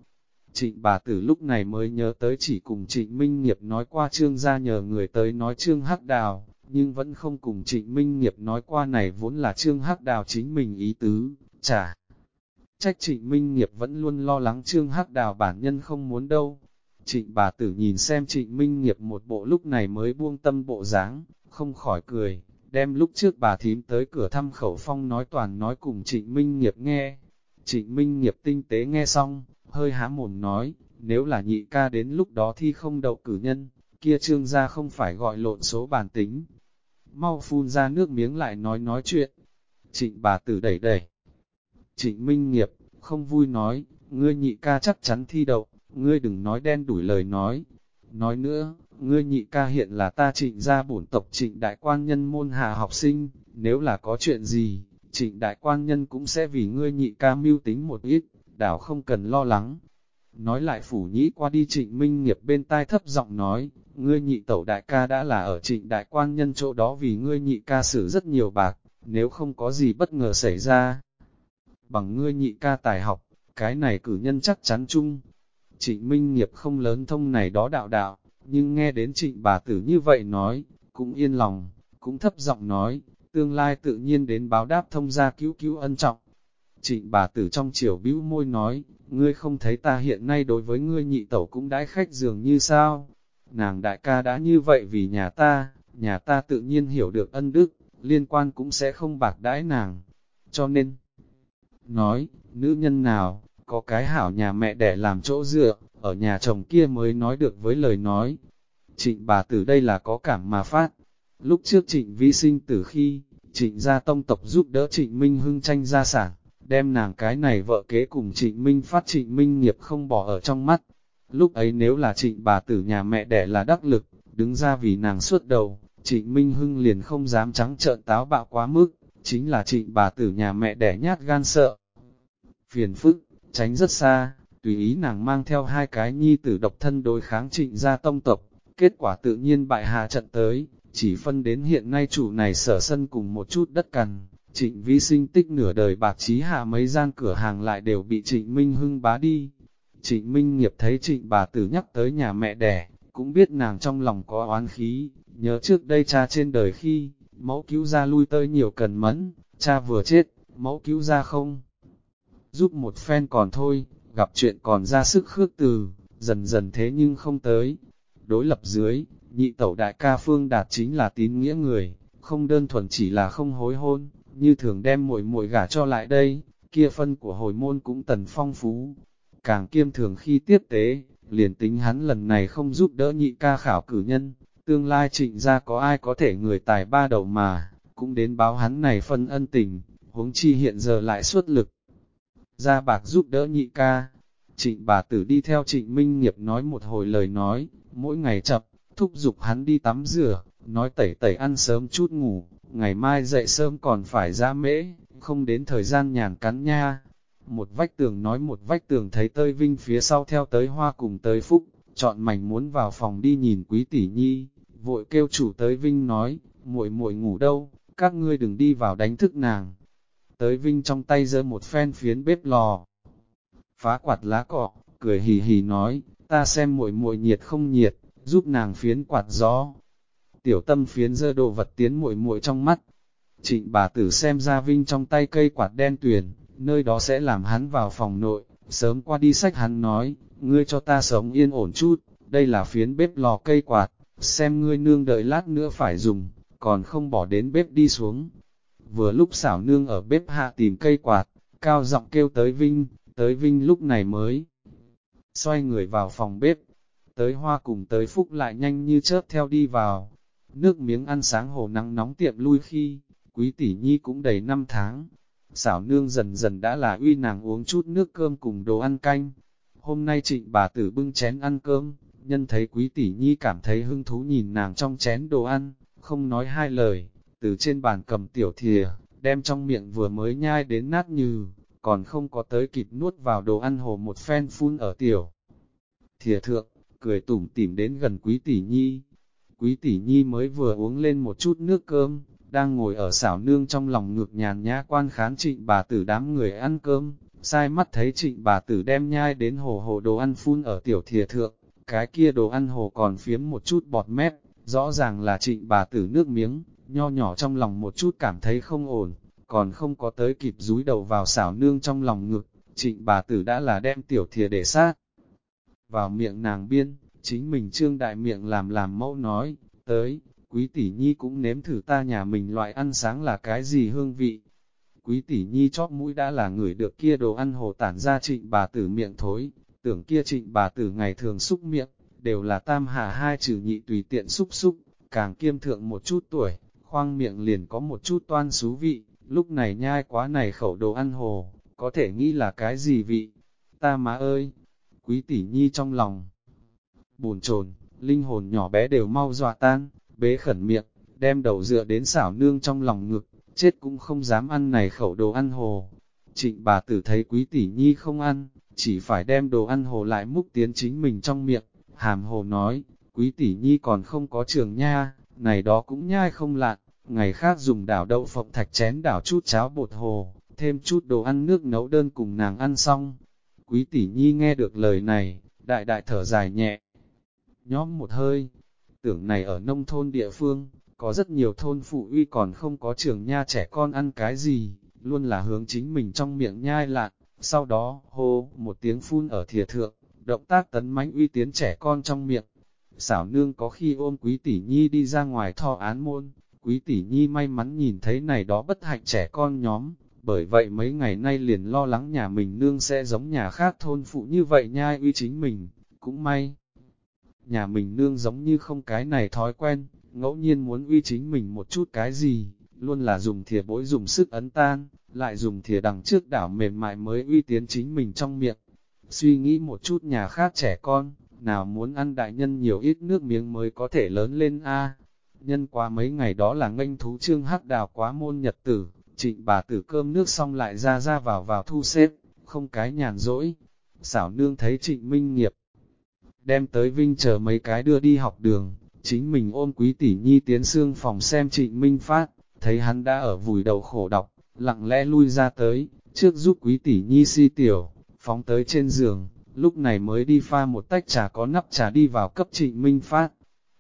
Trịnh bà tử lúc này mới nhớ tới chỉ cùng trịnh Minh Nghiệp nói qua trương gia nhờ người tới nói trương hắc đào, nhưng vẫn không cùng trịnh Minh Nghiệp nói qua này vốn là trương hắc đào chính mình ý tứ, chả. Trách trịnh Minh Nghiệp vẫn luôn lo lắng trương hắc đào bản nhân không muốn đâu. Trịnh bà tử nhìn xem trịnh Minh Nghiệp một bộ lúc này mới buông tâm bộ dáng, không khỏi cười, đem lúc trước bà thím tới cửa thăm khẩu phong nói toàn nói cùng trịnh Minh Nghiệp nghe. Trịnh Minh Nghiệp tinh tế nghe xong, hơi há mồm nói, nếu là nhị ca đến lúc đó thi không đậu cử nhân, kia trương gia không phải gọi lộn số bản tính. Mau phun ra nước miếng lại nói nói chuyện. Trịnh bà tử đẩy đẩy. Trịnh Minh Nghiệp, không vui nói, ngươi nhị ca chắc chắn thi đậu, ngươi đừng nói đen đuổi lời nói. Nói nữa, ngươi nhị ca hiện là ta trịnh gia bổn tộc trịnh đại quan nhân môn hạ học sinh, nếu là có chuyện gì, trịnh đại quan nhân cũng sẽ vì ngươi nhị ca mưu tính một ít, đảo không cần lo lắng. Nói lại phủ nhĩ qua đi trịnh minh nghiệp bên tai thấp giọng nói, ngươi nhị tẩu đại ca đã là ở trịnh đại quan nhân chỗ đó vì ngươi nhị ca xử rất nhiều bạc, nếu không có gì bất ngờ xảy ra. Bằng ngươi nhị ca tài học, cái này cử nhân chắc chắn chung. Trịnh minh nghiệp không lớn thông này đó đạo đạo, nhưng nghe đến trịnh bà tử như vậy nói, cũng yên lòng, cũng thấp giọng nói, tương lai tự nhiên đến báo đáp thông gia cứu cứu ân trọng. Trịnh bà tử trong chiều bĩu môi nói, ngươi không thấy ta hiện nay đối với ngươi nhị tẩu cũng đãi khách dường như sao? Nàng đại ca đã như vậy vì nhà ta, nhà ta tự nhiên hiểu được ân đức, liên quan cũng sẽ không bạc đãi nàng. Cho nên, nói, nữ nhân nào, có cái hảo nhà mẹ để làm chỗ dựa, ở nhà chồng kia mới nói được với lời nói. Trịnh bà tử đây là có cảm mà phát. Lúc trước trịnh vi sinh từ khi, trịnh gia tông tộc giúp đỡ trịnh Minh Hưng tranh gia sản, đem nàng cái này vợ kế cùng trịnh Minh phát trịnh Minh nghiệp không bỏ ở trong mắt. Lúc ấy nếu là trịnh bà tử nhà mẹ đẻ là đắc lực, đứng ra vì nàng suốt đầu, trịnh Minh Hưng liền không dám trắng trợn táo bạo quá mức, chính là trịnh bà tử nhà mẹ đẻ nhát gan sợ. Phiền phức, tránh rất xa, tùy ý nàng mang theo hai cái nhi tử độc thân đối kháng trịnh gia tông tộc, kết quả tự nhiên bại hạ trận tới, chỉ phân đến hiện nay chủ này sở sân cùng một chút đất cằn, trịnh vi sinh tích nửa đời bạc trí hạ mấy gian cửa hàng lại đều bị trịnh Minh Hưng bá đi. Trịnh Minh nghiệp thấy trịnh bà tử nhắc tới nhà mẹ đẻ, cũng biết nàng trong lòng có oán khí, nhớ trước đây cha trên đời khi, mẫu cứu ra lui tới nhiều cần mẫn, cha vừa chết, mẫu cứu ra không. Giúp một phen còn thôi, gặp chuyện còn ra sức khước từ, dần dần thế nhưng không tới. Đối lập dưới, nhị tẩu đại ca Phương Đạt chính là tín nghĩa người, không đơn thuần chỉ là không hối hôn, như thường đem muội muội gả cho lại đây, kia phân của hồi môn cũng tần phong phú. Càng kiêm thường khi tiếp tế, liền tính hắn lần này không giúp đỡ nhị ca khảo cử nhân, tương lai trịnh ra có ai có thể người tài ba đầu mà, cũng đến báo hắn này phân ân tình, huống chi hiện giờ lại xuất lực. Ra bạc giúp đỡ nhị ca, trịnh bà tử đi theo trịnh minh nghiệp nói một hồi lời nói, mỗi ngày chập, thúc giục hắn đi tắm rửa, nói tẩy tẩy ăn sớm chút ngủ, ngày mai dậy sớm còn phải ra mễ, không đến thời gian nhàn cắn nha. Một vách tường nói một vách tường thấy tơi vinh phía sau theo tới hoa cùng tới phúc, chọn mảnh muốn vào phòng đi nhìn quý tỷ nhi, vội kêu chủ tới vinh nói, muội muội ngủ đâu, các ngươi đừng đi vào đánh thức nàng. Tới vinh trong tay giơ một phen phiến bếp lò, phá quạt lá cọ, cười hì hì nói, ta xem muội muội nhiệt không nhiệt, giúp nàng phiến quạt gió. Tiểu tâm phiến giơ đồ vật tiến muội muội trong mắt. Trịnh bà tử xem ra Vinh trong tay cây quạt đen tuyền, nơi đó sẽ làm hắn vào phòng nội, sớm qua đi sách hắn nói, ngươi cho ta sống yên ổn chút, đây là phiến bếp lò cây quạt, xem ngươi nương đợi lát nữa phải dùng, còn không bỏ đến bếp đi xuống. Vừa lúc xảo nương ở bếp hạ tìm cây quạt, cao giọng kêu tới Vinh, tới Vinh lúc này mới xoay người vào phòng bếp, tới hoa cùng tới phúc lại nhanh như chớp theo đi vào. Nước miếng ăn sáng hồ nắng nóng tiệm lui khi, quý tỷ nhi cũng đầy năm tháng. Xảo nương dần dần đã là uy nàng uống chút nước cơm cùng đồ ăn canh. Hôm nay trịnh bà tử bưng chén ăn cơm, nhân thấy quý tỷ nhi cảm thấy hứng thú nhìn nàng trong chén đồ ăn, không nói hai lời, từ trên bàn cầm tiểu thìa, đem trong miệng vừa mới nhai đến nát như, còn không có tới kịp nuốt vào đồ ăn hồ một phen phun ở tiểu. Thìa thượng, cười tủm tỉm đến gần quý tỷ nhi. Quý tỷ nhi mới vừa uống lên một chút nước cơm, đang ngồi ở xảo nương trong lòng ngược nhàn nhã quan khán trịnh bà tử đám người ăn cơm, sai mắt thấy trịnh bà tử đem nhai đến hồ hồ đồ ăn phun ở tiểu thìa thượng, cái kia đồ ăn hồ còn phiếm một chút bọt mép, rõ ràng là trịnh bà tử nước miếng, nho nhỏ trong lòng một chút cảm thấy không ổn, còn không có tới kịp rúi đầu vào xảo nương trong lòng ngực, trịnh bà tử đã là đem tiểu thìa để sát. Vào miệng nàng biên, chính mình trương đại miệng làm làm mẫu nói, tới, quý tỷ nhi cũng nếm thử ta nhà mình loại ăn sáng là cái gì hương vị. Quý tỷ nhi chóp mũi đã là người được kia đồ ăn hồ tản ra trịnh bà tử miệng thối, tưởng kia trịnh bà tử ngày thường xúc miệng, đều là tam hạ hai trừ nhị tùy tiện xúc xúc, càng kiêm thượng một chút tuổi, khoang miệng liền có một chút toan xú vị, lúc này nhai quá này khẩu đồ ăn hồ, có thể nghĩ là cái gì vị. Ta má ơi, quý tỷ nhi trong lòng, buồn chồn linh hồn nhỏ bé đều mau dọa tan, bế khẩn miệng, đem đầu dựa đến xảo nương trong lòng ngực, chết cũng không dám ăn này khẩu đồ ăn hồ. Trịnh bà tử thấy quý tỷ nhi không ăn, chỉ phải đem đồ ăn hồ lại múc tiến chính mình trong miệng, hàm hồ nói, quý tỷ nhi còn không có trường nha, này đó cũng nhai không lạn, ngày khác dùng đảo đậu phộng thạch chén đảo chút cháo bột hồ, thêm chút đồ ăn nước nấu đơn cùng nàng ăn xong. Quý tỷ nhi nghe được lời này, đại đại thở dài nhẹ, nhóm một hơi. Tưởng này ở nông thôn địa phương, có rất nhiều thôn phụ uy còn không có trường nha trẻ con ăn cái gì, luôn là hướng chính mình trong miệng nhai lạn, sau đó, hô, một tiếng phun ở thìa thượng, động tác tấn mãnh uy tiến trẻ con trong miệng. Xảo nương có khi ôm quý tỷ nhi đi ra ngoài thọ án môn, quý tỷ nhi may mắn nhìn thấy này đó bất hạnh trẻ con nhóm, bởi vậy mấy ngày nay liền lo lắng nhà mình nương sẽ giống nhà khác thôn phụ như vậy nhai uy chính mình, cũng may nhà mình nương giống như không cái này thói quen, ngẫu nhiên muốn uy chính mình một chút cái gì, luôn là dùng thìa bối dùng sức ấn tan, lại dùng thìa đằng trước đảo mềm mại mới uy tiến chính mình trong miệng. Suy nghĩ một chút nhà khác trẻ con, nào muốn ăn đại nhân nhiều ít nước miếng mới có thể lớn lên a Nhân qua mấy ngày đó là nganh thú trương hắc đào quá môn nhật tử, trịnh bà tử cơm nước xong lại ra ra vào vào thu xếp, không cái nhàn rỗi. Xảo nương thấy trịnh minh nghiệp, đem tới Vinh chờ mấy cái đưa đi học đường, chính mình ôm quý tỷ nhi tiến xương phòng xem trịnh Minh Phát, thấy hắn đã ở vùi đầu khổ đọc, lặng lẽ lui ra tới, trước giúp quý tỷ nhi si tiểu, phóng tới trên giường, lúc này mới đi pha một tách trà có nắp trà đi vào cấp trịnh Minh Phát.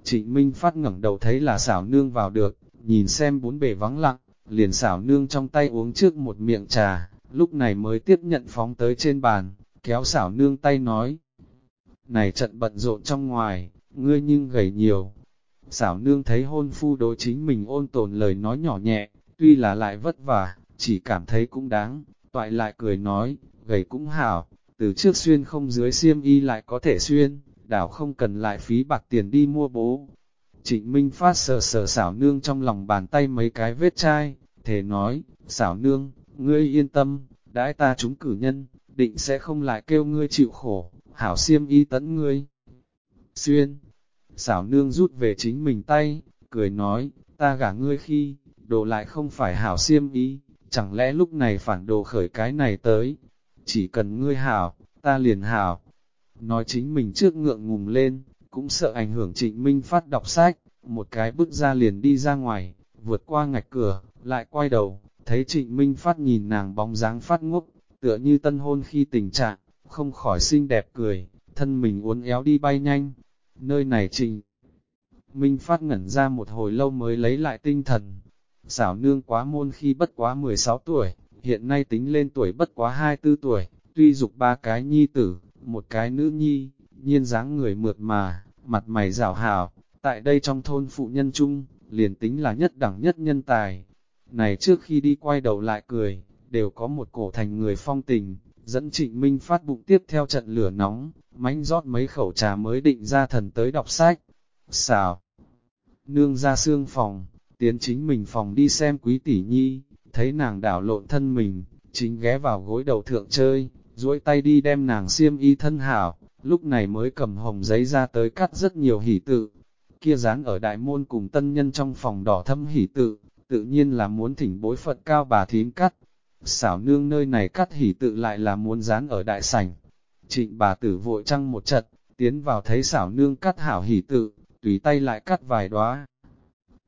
Trịnh Minh Phát ngẩng đầu thấy là xảo nương vào được, nhìn xem bốn bề vắng lặng, liền xảo nương trong tay uống trước một miệng trà, lúc này mới tiếp nhận phóng tới trên bàn, kéo xảo nương tay nói, này trận bận rộn trong ngoài, ngươi nhưng gầy nhiều. Xảo nương thấy hôn phu đối chính mình ôn tồn lời nói nhỏ nhẹ, tuy là lại vất vả, chỉ cảm thấy cũng đáng, toại lại cười nói, gầy cũng hảo, từ trước xuyên không dưới xiêm y lại có thể xuyên, đảo không cần lại phí bạc tiền đi mua bố. Trịnh Minh Phát sờ sờ xảo nương trong lòng bàn tay mấy cái vết chai, thề nói, xảo nương, ngươi yên tâm, đãi ta chúng cử nhân, định sẽ không lại kêu ngươi chịu khổ hảo xiêm y tấn ngươi. Xuyên, xảo nương rút về chính mình tay, cười nói, ta gả ngươi khi, đồ lại không phải hảo xiêm y, chẳng lẽ lúc này phản đồ khởi cái này tới, chỉ cần ngươi hảo, ta liền hảo. Nói chính mình trước ngượng ngùng lên, cũng sợ ảnh hưởng trịnh minh phát đọc sách, một cái bước ra liền đi ra ngoài, vượt qua ngạch cửa, lại quay đầu, thấy trịnh minh phát nhìn nàng bóng dáng phát ngốc, tựa như tân hôn khi tình trạng, không khỏi xinh đẹp cười, thân mình uốn éo đi bay nhanh. Nơi này Trịnh Minh Phát ngẩn ra một hồi lâu mới lấy lại tinh thần. Xảo nương quá môn khi bất quá 16 tuổi, hiện nay tính lên tuổi bất quá 24 tuổi, tuy dục ba cái nhi tử, một cái nữ nhi, nhiên dáng người mượt mà, mặt mày rảo hào, tại đây trong thôn phụ nhân chung, liền tính là nhất đẳng nhất nhân tài. Này trước khi đi quay đầu lại cười, đều có một cổ thành người phong tình, dẫn trịnh minh phát bụng tiếp theo trận lửa nóng, mánh rót mấy khẩu trà mới định ra thần tới đọc sách. Xào! Nương ra xương phòng, tiến chính mình phòng đi xem quý tỷ nhi, thấy nàng đảo lộn thân mình, chính ghé vào gối đầu thượng chơi, duỗi tay đi đem nàng xiêm y thân hảo, lúc này mới cầm hồng giấy ra tới cắt rất nhiều hỷ tự. Kia dán ở đại môn cùng tân nhân trong phòng đỏ thâm hỷ tự, tự nhiên là muốn thỉnh bối phận cao bà thím cắt, xảo nương nơi này cắt hỉ tự lại là muốn dán ở đại sảnh. Trịnh bà tử vội trăng một trận, tiến vào thấy xảo nương cắt hảo hỉ tự, tùy tay lại cắt vài đóa.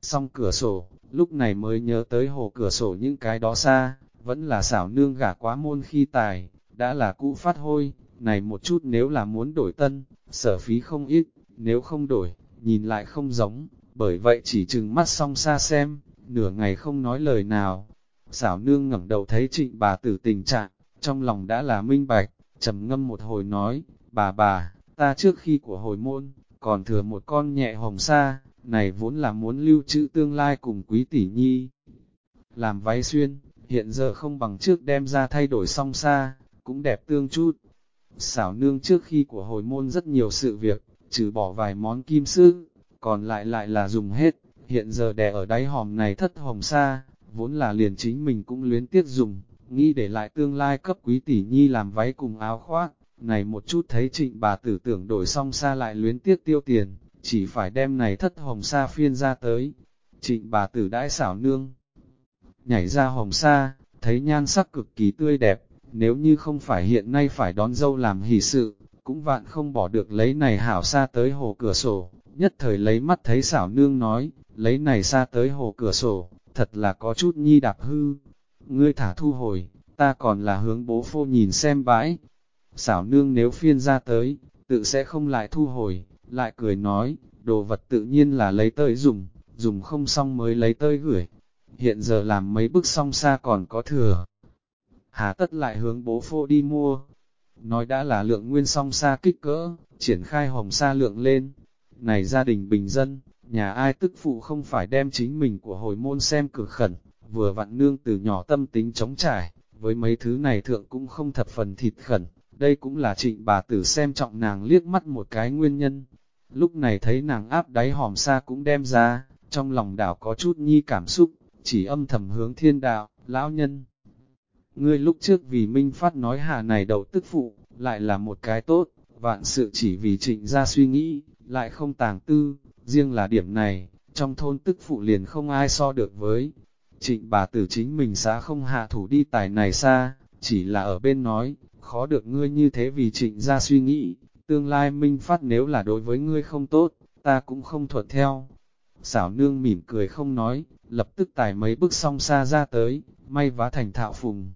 Xong cửa sổ, lúc này mới nhớ tới hồ cửa sổ những cái đó xa, vẫn là xảo nương gả quá môn khi tài, đã là cũ phát hôi, này một chút nếu là muốn đổi tân, sở phí không ít, nếu không đổi, nhìn lại không giống, bởi vậy chỉ chừng mắt song xa xem, nửa ngày không nói lời nào, Xảo nương ngẩng đầu thấy trịnh bà tử tình trạng, trong lòng đã là minh bạch, trầm ngâm một hồi nói, bà bà, ta trước khi của hồi môn, còn thừa một con nhẹ hồng sa, này vốn là muốn lưu trữ tương lai cùng quý tỷ nhi. Làm váy xuyên, hiện giờ không bằng trước đem ra thay đổi song xa, cũng đẹp tương chút. Xảo nương trước khi của hồi môn rất nhiều sự việc, trừ bỏ vài món kim sư, còn lại lại là dùng hết, hiện giờ đè ở đáy hòm này thất hồng xa, vốn là liền chính mình cũng luyến tiếc dùng, nghĩ để lại tương lai cấp quý tỷ nhi làm váy cùng áo khoác, này một chút thấy trịnh bà tử tưởng đổi xong xa lại luyến tiếc tiêu tiền, chỉ phải đem này thất hồng sa phiên ra tới. Trịnh bà tử đãi xảo nương, nhảy ra hồng sa, thấy nhan sắc cực kỳ tươi đẹp, nếu như không phải hiện nay phải đón dâu làm hỷ sự, cũng vạn không bỏ được lấy này hảo sa tới hồ cửa sổ, nhất thời lấy mắt thấy xảo nương nói, lấy này sa tới hồ cửa sổ, thật là có chút nhi đạp hư. Ngươi thả thu hồi, ta còn là hướng bố phô nhìn xem bãi. Xảo nương nếu phiên ra tới, tự sẽ không lại thu hồi, lại cười nói, đồ vật tự nhiên là lấy tới dùng, dùng không xong mới lấy tới gửi. Hiện giờ làm mấy bức song xa còn có thừa. Hà tất lại hướng bố phô đi mua. Nói đã là lượng nguyên song xa kích cỡ, triển khai hồng xa lượng lên. Này gia đình bình dân, nhà ai tức phụ không phải đem chính mình của hồi môn xem cực khẩn, vừa vặn nương từ nhỏ tâm tính chống trải, với mấy thứ này thượng cũng không thập phần thịt khẩn, đây cũng là trịnh bà tử xem trọng nàng liếc mắt một cái nguyên nhân. Lúc này thấy nàng áp đáy hòm xa cũng đem ra, trong lòng đảo có chút nhi cảm xúc, chỉ âm thầm hướng thiên đạo, lão nhân. Ngươi lúc trước vì Minh Phát nói hà này đầu tức phụ, lại là một cái tốt, vạn sự chỉ vì trịnh ra suy nghĩ, lại không tàng tư, riêng là điểm này, trong thôn tức phụ liền không ai so được với. Trịnh bà tử chính mình xã không hạ thủ đi tài này xa, chỉ là ở bên nói, khó được ngươi như thế vì trịnh ra suy nghĩ, tương lai minh phát nếu là đối với ngươi không tốt, ta cũng không thuận theo. Xảo nương mỉm cười không nói, lập tức tải mấy bước song xa ra tới, may vá thành thạo phùng.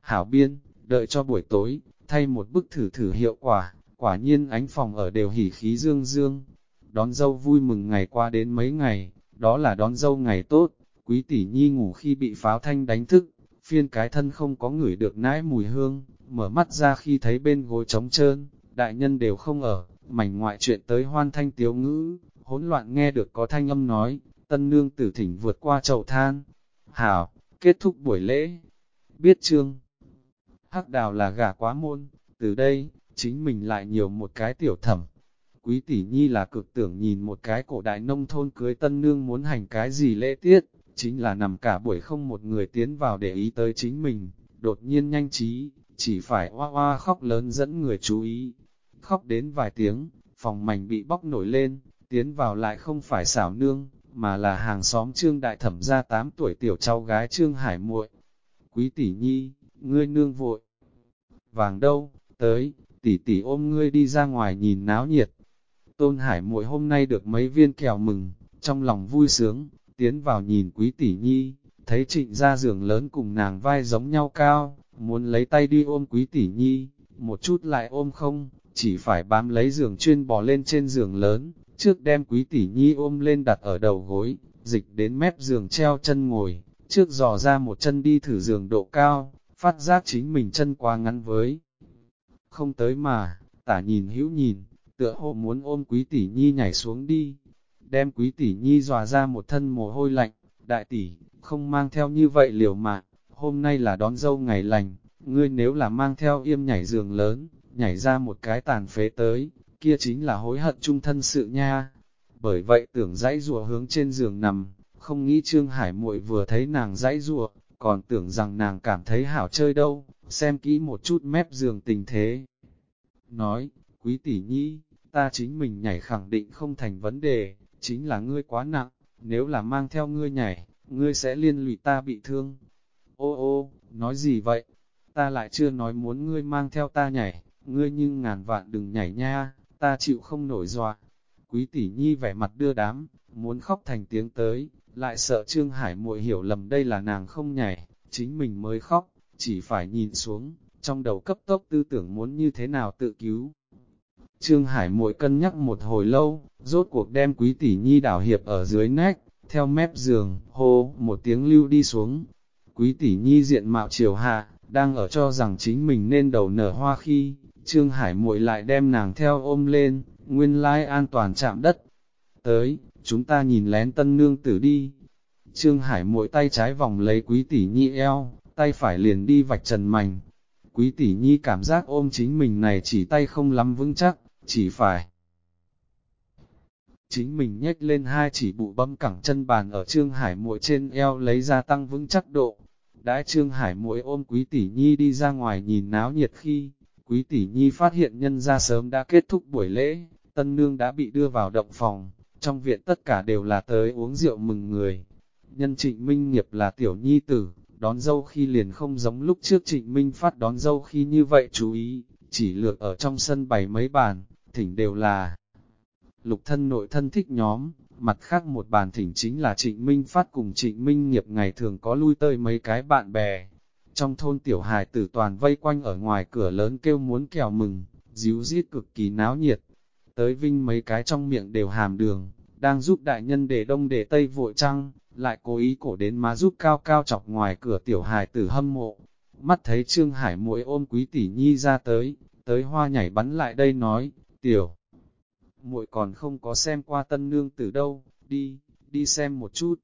Hảo biên, đợi cho buổi tối, thay một bức thử thử hiệu quả, quả nhiên ánh phòng ở đều hỉ khí dương dương. Đón dâu vui mừng ngày qua đến mấy ngày, đó là đón dâu ngày tốt, quý tỷ nhi ngủ khi bị pháo thanh đánh thức, phiên cái thân không có ngửi được nãi mùi hương, mở mắt ra khi thấy bên gối trống trơn, đại nhân đều không ở, mảnh ngoại chuyện tới hoan thanh tiếu ngữ, hỗn loạn nghe được có thanh âm nói, tân nương tử thỉnh vượt qua chậu than. Hảo, kết thúc buổi lễ. Biết chương. Hắc đào là gà quá môn, từ đây, chính mình lại nhiều một cái tiểu thẩm. Quý tỷ nhi là cực tưởng nhìn một cái cổ đại nông thôn cưới tân nương muốn hành cái gì lễ tiết, chính là nằm cả buổi không một người tiến vào để ý tới chính mình, đột nhiên nhanh trí, chỉ phải hoa hoa khóc lớn dẫn người chú ý. Khóc đến vài tiếng, phòng mảnh bị bóc nổi lên, tiến vào lại không phải xảo nương, mà là hàng xóm trương đại thẩm ra 8 tuổi tiểu cháu gái trương hải muội. Quý tỷ nhi, ngươi nương vội. Vàng đâu, tới, tỷ tỷ ôm ngươi đi ra ngoài nhìn náo nhiệt. Tôn hải muội hôm nay được mấy viên kẹo mừng, trong lòng vui sướng, tiến vào nhìn quý tỷ nhi, thấy trịnh ra giường lớn cùng nàng vai giống nhau cao, muốn lấy tay đi ôm quý tỷ nhi, một chút lại ôm không, chỉ phải bám lấy giường chuyên bò lên trên giường lớn, trước đem quý tỷ nhi ôm lên đặt ở đầu gối, dịch đến mép giường treo chân ngồi, trước dò ra một chân đi thử giường độ cao, phát giác chính mình chân quá ngắn với. Không tới mà, tả nhìn hữu nhìn, tựa hồ muốn ôm quý tỷ nhi nhảy xuống đi, đem quý tỷ nhi dòa ra một thân mồ hôi lạnh, đại tỷ, không mang theo như vậy liều mạng, hôm nay là đón dâu ngày lành, ngươi nếu là mang theo yêm nhảy giường lớn, nhảy ra một cái tàn phế tới, kia chính là hối hận trung thân sự nha. Bởi vậy tưởng dãy rùa hướng trên giường nằm, không nghĩ Trương Hải muội vừa thấy nàng dãy rùa, còn tưởng rằng nàng cảm thấy hảo chơi đâu, xem kỹ một chút mép giường tình thế. Nói, quý tỷ nhi, ta chính mình nhảy khẳng định không thành vấn đề, chính là ngươi quá nặng, nếu là mang theo ngươi nhảy, ngươi sẽ liên lụy ta bị thương. Ô ô, nói gì vậy? Ta lại chưa nói muốn ngươi mang theo ta nhảy, ngươi nhưng ngàn vạn đừng nhảy nha, ta chịu không nổi dọa. Quý tỷ nhi vẻ mặt đưa đám, muốn khóc thành tiếng tới, lại sợ Trương Hải muội hiểu lầm đây là nàng không nhảy, chính mình mới khóc, chỉ phải nhìn xuống, trong đầu cấp tốc tư tưởng muốn như thế nào tự cứu. Trương Hải muội cân nhắc một hồi lâu, rốt cuộc đem quý tỷ nhi đảo hiệp ở dưới nách, theo mép giường, hô, một tiếng lưu đi xuống. Quý tỷ nhi diện mạo chiều hạ, đang ở cho rằng chính mình nên đầu nở hoa khi, Trương Hải muội lại đem nàng theo ôm lên, nguyên lai an toàn chạm đất. Tới, chúng ta nhìn lén tân nương tử đi. Trương Hải muội tay trái vòng lấy quý tỷ nhi eo, tay phải liền đi vạch trần mảnh. Quý tỷ nhi cảm giác ôm chính mình này chỉ tay không lắm vững chắc, chỉ phải. Chính mình nhếch lên hai chỉ bụ bấm cẳng chân bàn ở Trương Hải muội trên eo lấy ra tăng vững chắc độ. Đãi Trương Hải muội ôm Quý Tỷ Nhi đi ra ngoài nhìn náo nhiệt khi, Quý Tỷ Nhi phát hiện nhân ra sớm đã kết thúc buổi lễ, tân nương đã bị đưa vào động phòng, trong viện tất cả đều là tới uống rượu mừng người. Nhân trịnh minh nghiệp là tiểu nhi tử, đón dâu khi liền không giống lúc trước trịnh minh phát đón dâu khi như vậy chú ý, chỉ lược ở trong sân bày mấy bàn, thỉnh đều là lục thân nội thân thích nhóm, mặt khác một bàn thỉnh chính là trịnh minh phát cùng trịnh minh nghiệp ngày thường có lui tơi mấy cái bạn bè. Trong thôn tiểu hài tử toàn vây quanh ở ngoài cửa lớn kêu muốn kèo mừng, díu dít cực kỳ náo nhiệt. Tới vinh mấy cái trong miệng đều hàm đường, đang giúp đại nhân để đông để tây vội trăng, lại cố ý cổ đến má giúp cao cao chọc ngoài cửa tiểu hài tử hâm mộ. Mắt thấy Trương Hải muội ôm quý tỷ nhi ra tới, tới hoa nhảy bắn lại đây nói, tiểu, muội còn không có xem qua tân nương tử đâu, đi, đi xem một chút.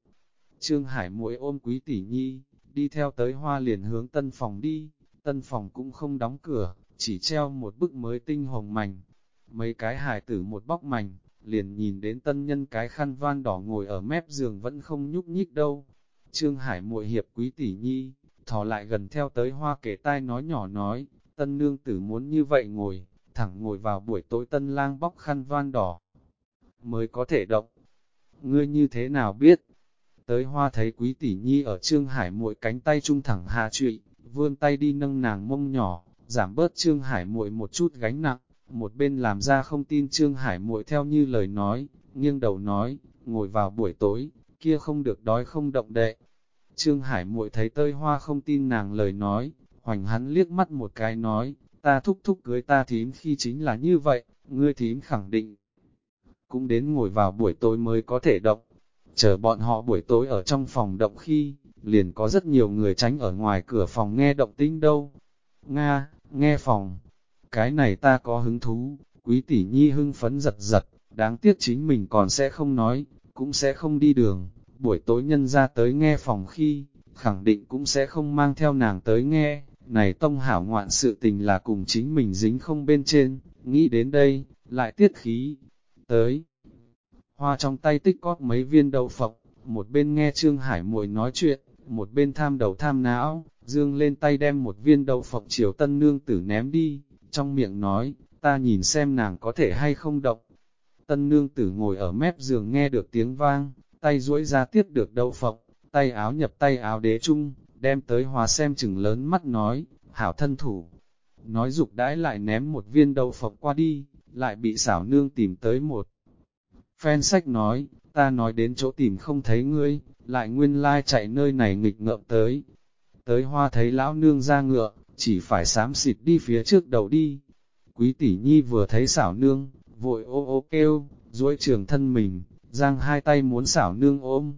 Trương Hải muội ôm quý tỷ nhi, đi theo tới hoa liền hướng tân phòng đi, tân phòng cũng không đóng cửa, chỉ treo một bức mới tinh hồng mảnh. Mấy cái hải tử một bóc mảnh, liền nhìn đến tân nhân cái khăn van đỏ ngồi ở mép giường vẫn không nhúc nhích đâu. Trương Hải muội hiệp quý tỷ nhi, thò lại gần theo tới hoa kể tai nói nhỏ nói, tân nương tử muốn như vậy ngồi, thẳng ngồi vào buổi tối tân lang bóc khăn van đỏ, mới có thể động. Ngươi như thế nào biết? Tới hoa thấy quý tỷ nhi ở Trương Hải muội cánh tay trung thẳng hạ trụy, vươn tay đi nâng nàng mông nhỏ, giảm bớt Trương Hải muội một chút gánh nặng, một bên làm ra không tin Trương Hải muội theo như lời nói, nghiêng đầu nói, ngồi vào buổi tối, kia không được đói không động đệ. Trương Hải muội thấy tơi hoa không tin nàng lời nói, hoành hắn liếc mắt một cái nói, ta thúc thúc cưới ta thím khi chính là như vậy, ngươi thím khẳng định. Cũng đến ngồi vào buổi tối mới có thể động, chờ bọn họ buổi tối ở trong phòng động khi, liền có rất nhiều người tránh ở ngoài cửa phòng nghe động tĩnh đâu. Nga, nghe phòng, cái này ta có hứng thú, quý tỷ nhi hưng phấn giật giật, đáng tiếc chính mình còn sẽ không nói, cũng sẽ không đi đường, buổi tối nhân ra tới nghe phòng khi, khẳng định cũng sẽ không mang theo nàng tới nghe, này tông hảo ngoạn sự tình là cùng chính mình dính không bên trên, nghĩ đến đây, lại tiết khí, tới. Hoa trong tay tích cóp mấy viên đậu phộng, một bên nghe Trương Hải muội nói chuyện, một bên tham đầu tham não, dương lên tay đem một viên đậu phộng chiều tân nương tử ném đi, trong miệng nói, ta nhìn xem nàng có thể hay không động. Tân nương tử ngồi ở mép giường nghe được tiếng vang, tay duỗi ra tiết được đậu phộng, tay áo nhập tay áo đế chung, đem tới hòa xem chừng lớn mắt nói, hảo thân thủ. Nói dục đãi lại ném một viên đậu phộng qua đi, lại bị xảo nương tìm tới một. Phen sách nói, ta nói đến chỗ tìm không thấy ngươi, lại nguyên lai chạy nơi này nghịch ngợm tới. Tới hoa thấy lão nương ra ngựa, chỉ phải xám xịt đi phía trước đầu đi. Quý tỷ nhi vừa thấy xảo nương, vội ô ô kêu, duỗi trường thân mình, giang hai tay muốn xảo nương ôm.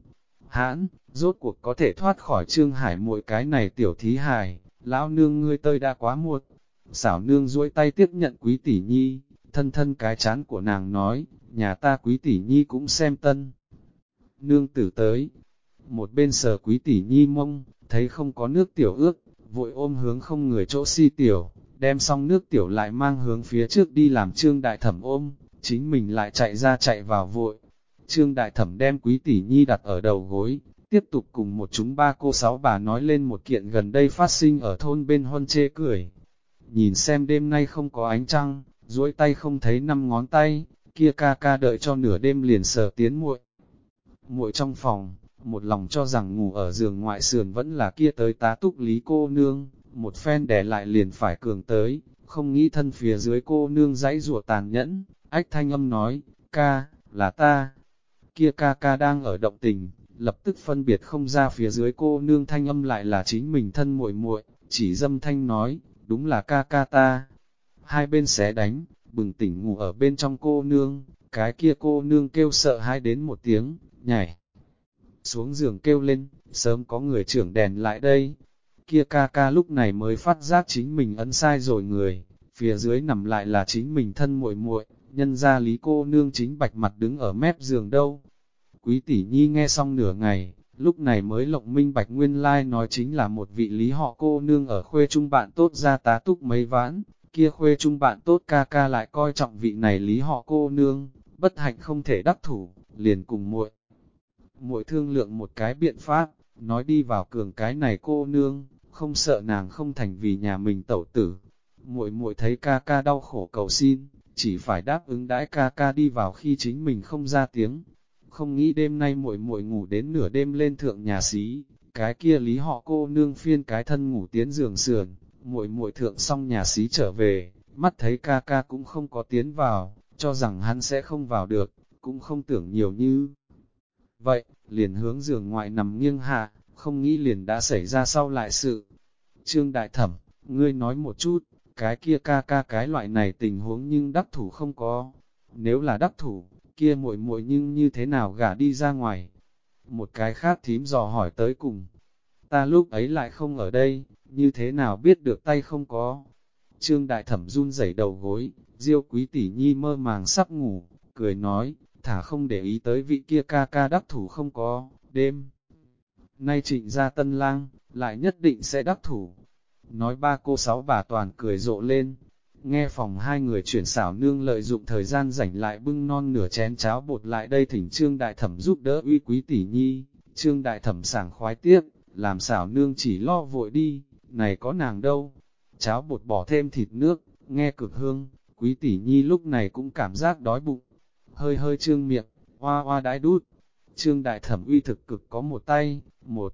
Hãn, rốt cuộc có thể thoát khỏi trương hải mỗi cái này tiểu thí hài, lão nương ngươi tơi đã quá muộn. Xảo nương duỗi tay tiếp nhận quý tỷ nhi, thân thân cái chán của nàng nói, nhà ta quý tỷ nhi cũng xem tân. Nương tử tới, một bên sờ quý tỷ nhi mông, thấy không có nước tiểu ước, vội ôm hướng không người chỗ si tiểu, đem xong nước tiểu lại mang hướng phía trước đi làm trương đại thẩm ôm, chính mình lại chạy ra chạy vào vội. Trương đại thẩm đem quý tỷ nhi đặt ở đầu gối, tiếp tục cùng một chúng ba cô sáu bà nói lên một kiện gần đây phát sinh ở thôn bên huân chê cười. Nhìn xem đêm nay không có ánh trăng, duỗi tay không thấy năm ngón tay, kia ca ca đợi cho nửa đêm liền sờ tiến muội. Muội trong phòng, một lòng cho rằng ngủ ở giường ngoại sườn vẫn là kia tới tá túc lý cô nương, một phen đè lại liền phải cường tới, không nghĩ thân phía dưới cô nương dãy rủa tàn nhẫn, ách thanh âm nói, ca, là ta, kia ca ca đang ở động tình, lập tức phân biệt không ra phía dưới cô nương thanh âm lại là chính mình thân muội muội, chỉ dâm thanh nói, đúng là ca ca ta. Hai bên xé đánh, bừng tỉnh ngủ ở bên trong cô nương, cái kia cô nương kêu sợ hai đến một tiếng, nhảy. Xuống giường kêu lên, sớm có người trưởng đèn lại đây. Kia ca ca lúc này mới phát giác chính mình ấn sai rồi người, phía dưới nằm lại là chính mình thân muội muội nhân ra lý cô nương chính bạch mặt đứng ở mép giường đâu. Quý tỷ nhi nghe xong nửa ngày, lúc này mới lộng minh bạch nguyên lai nói chính là một vị lý họ cô nương ở khuê trung bạn tốt ra tá túc mấy vãn, kia khuê trung bạn tốt ca ca lại coi trọng vị này lý họ cô nương, bất hạnh không thể đắc thủ, liền cùng muội muội thương lượng một cái biện pháp, nói đi vào cường cái này cô nương, không sợ nàng không thành vì nhà mình tẩu tử. Muội muội thấy ca ca đau khổ cầu xin, chỉ phải đáp ứng đãi ca ca đi vào khi chính mình không ra tiếng. Không nghĩ đêm nay muội muội ngủ đến nửa đêm lên thượng nhà xí, cái kia lý họ cô nương phiên cái thân ngủ tiến giường sườn, muội muội thượng xong nhà xí trở về, mắt thấy ca ca cũng không có tiến vào, cho rằng hắn sẽ không vào được, cũng không tưởng nhiều như. Vậy, liền hướng giường ngoại nằm nghiêng hạ, không nghĩ liền đã xảy ra sau lại sự. Trương Đại Thẩm, ngươi nói một chút, cái kia ca ca cái loại này tình huống nhưng đắc thủ không có. Nếu là đắc thủ, kia muội muội nhưng như thế nào gả đi ra ngoài. Một cái khác thím dò hỏi tới cùng. Ta lúc ấy lại không ở đây, như thế nào biết được tay không có. Trương Đại Thẩm run rẩy đầu gối, Diêu Quý Tỷ Nhi mơ màng sắp ngủ, cười nói, thả không để ý tới vị kia ca ca đắc thủ không có, đêm. Nay trịnh ra tân lang, lại nhất định sẽ đắc thủ. Nói ba cô sáu bà toàn cười rộ lên, nghe phòng hai người chuyển xảo nương lợi dụng thời gian rảnh lại bưng non nửa chén cháo bột lại đây thỉnh trương đại thẩm giúp đỡ uy quý tỷ nhi, trương đại thẩm sảng khoái tiếp, làm xảo nương chỉ lo vội đi, này có nàng đâu, cháo bột bỏ thêm thịt nước, nghe cực hương, quý tỷ nhi lúc này cũng cảm giác đói bụng, hơi hơi trương miệng, hoa hoa đái đút. Trương đại thẩm uy thực cực có một tay, một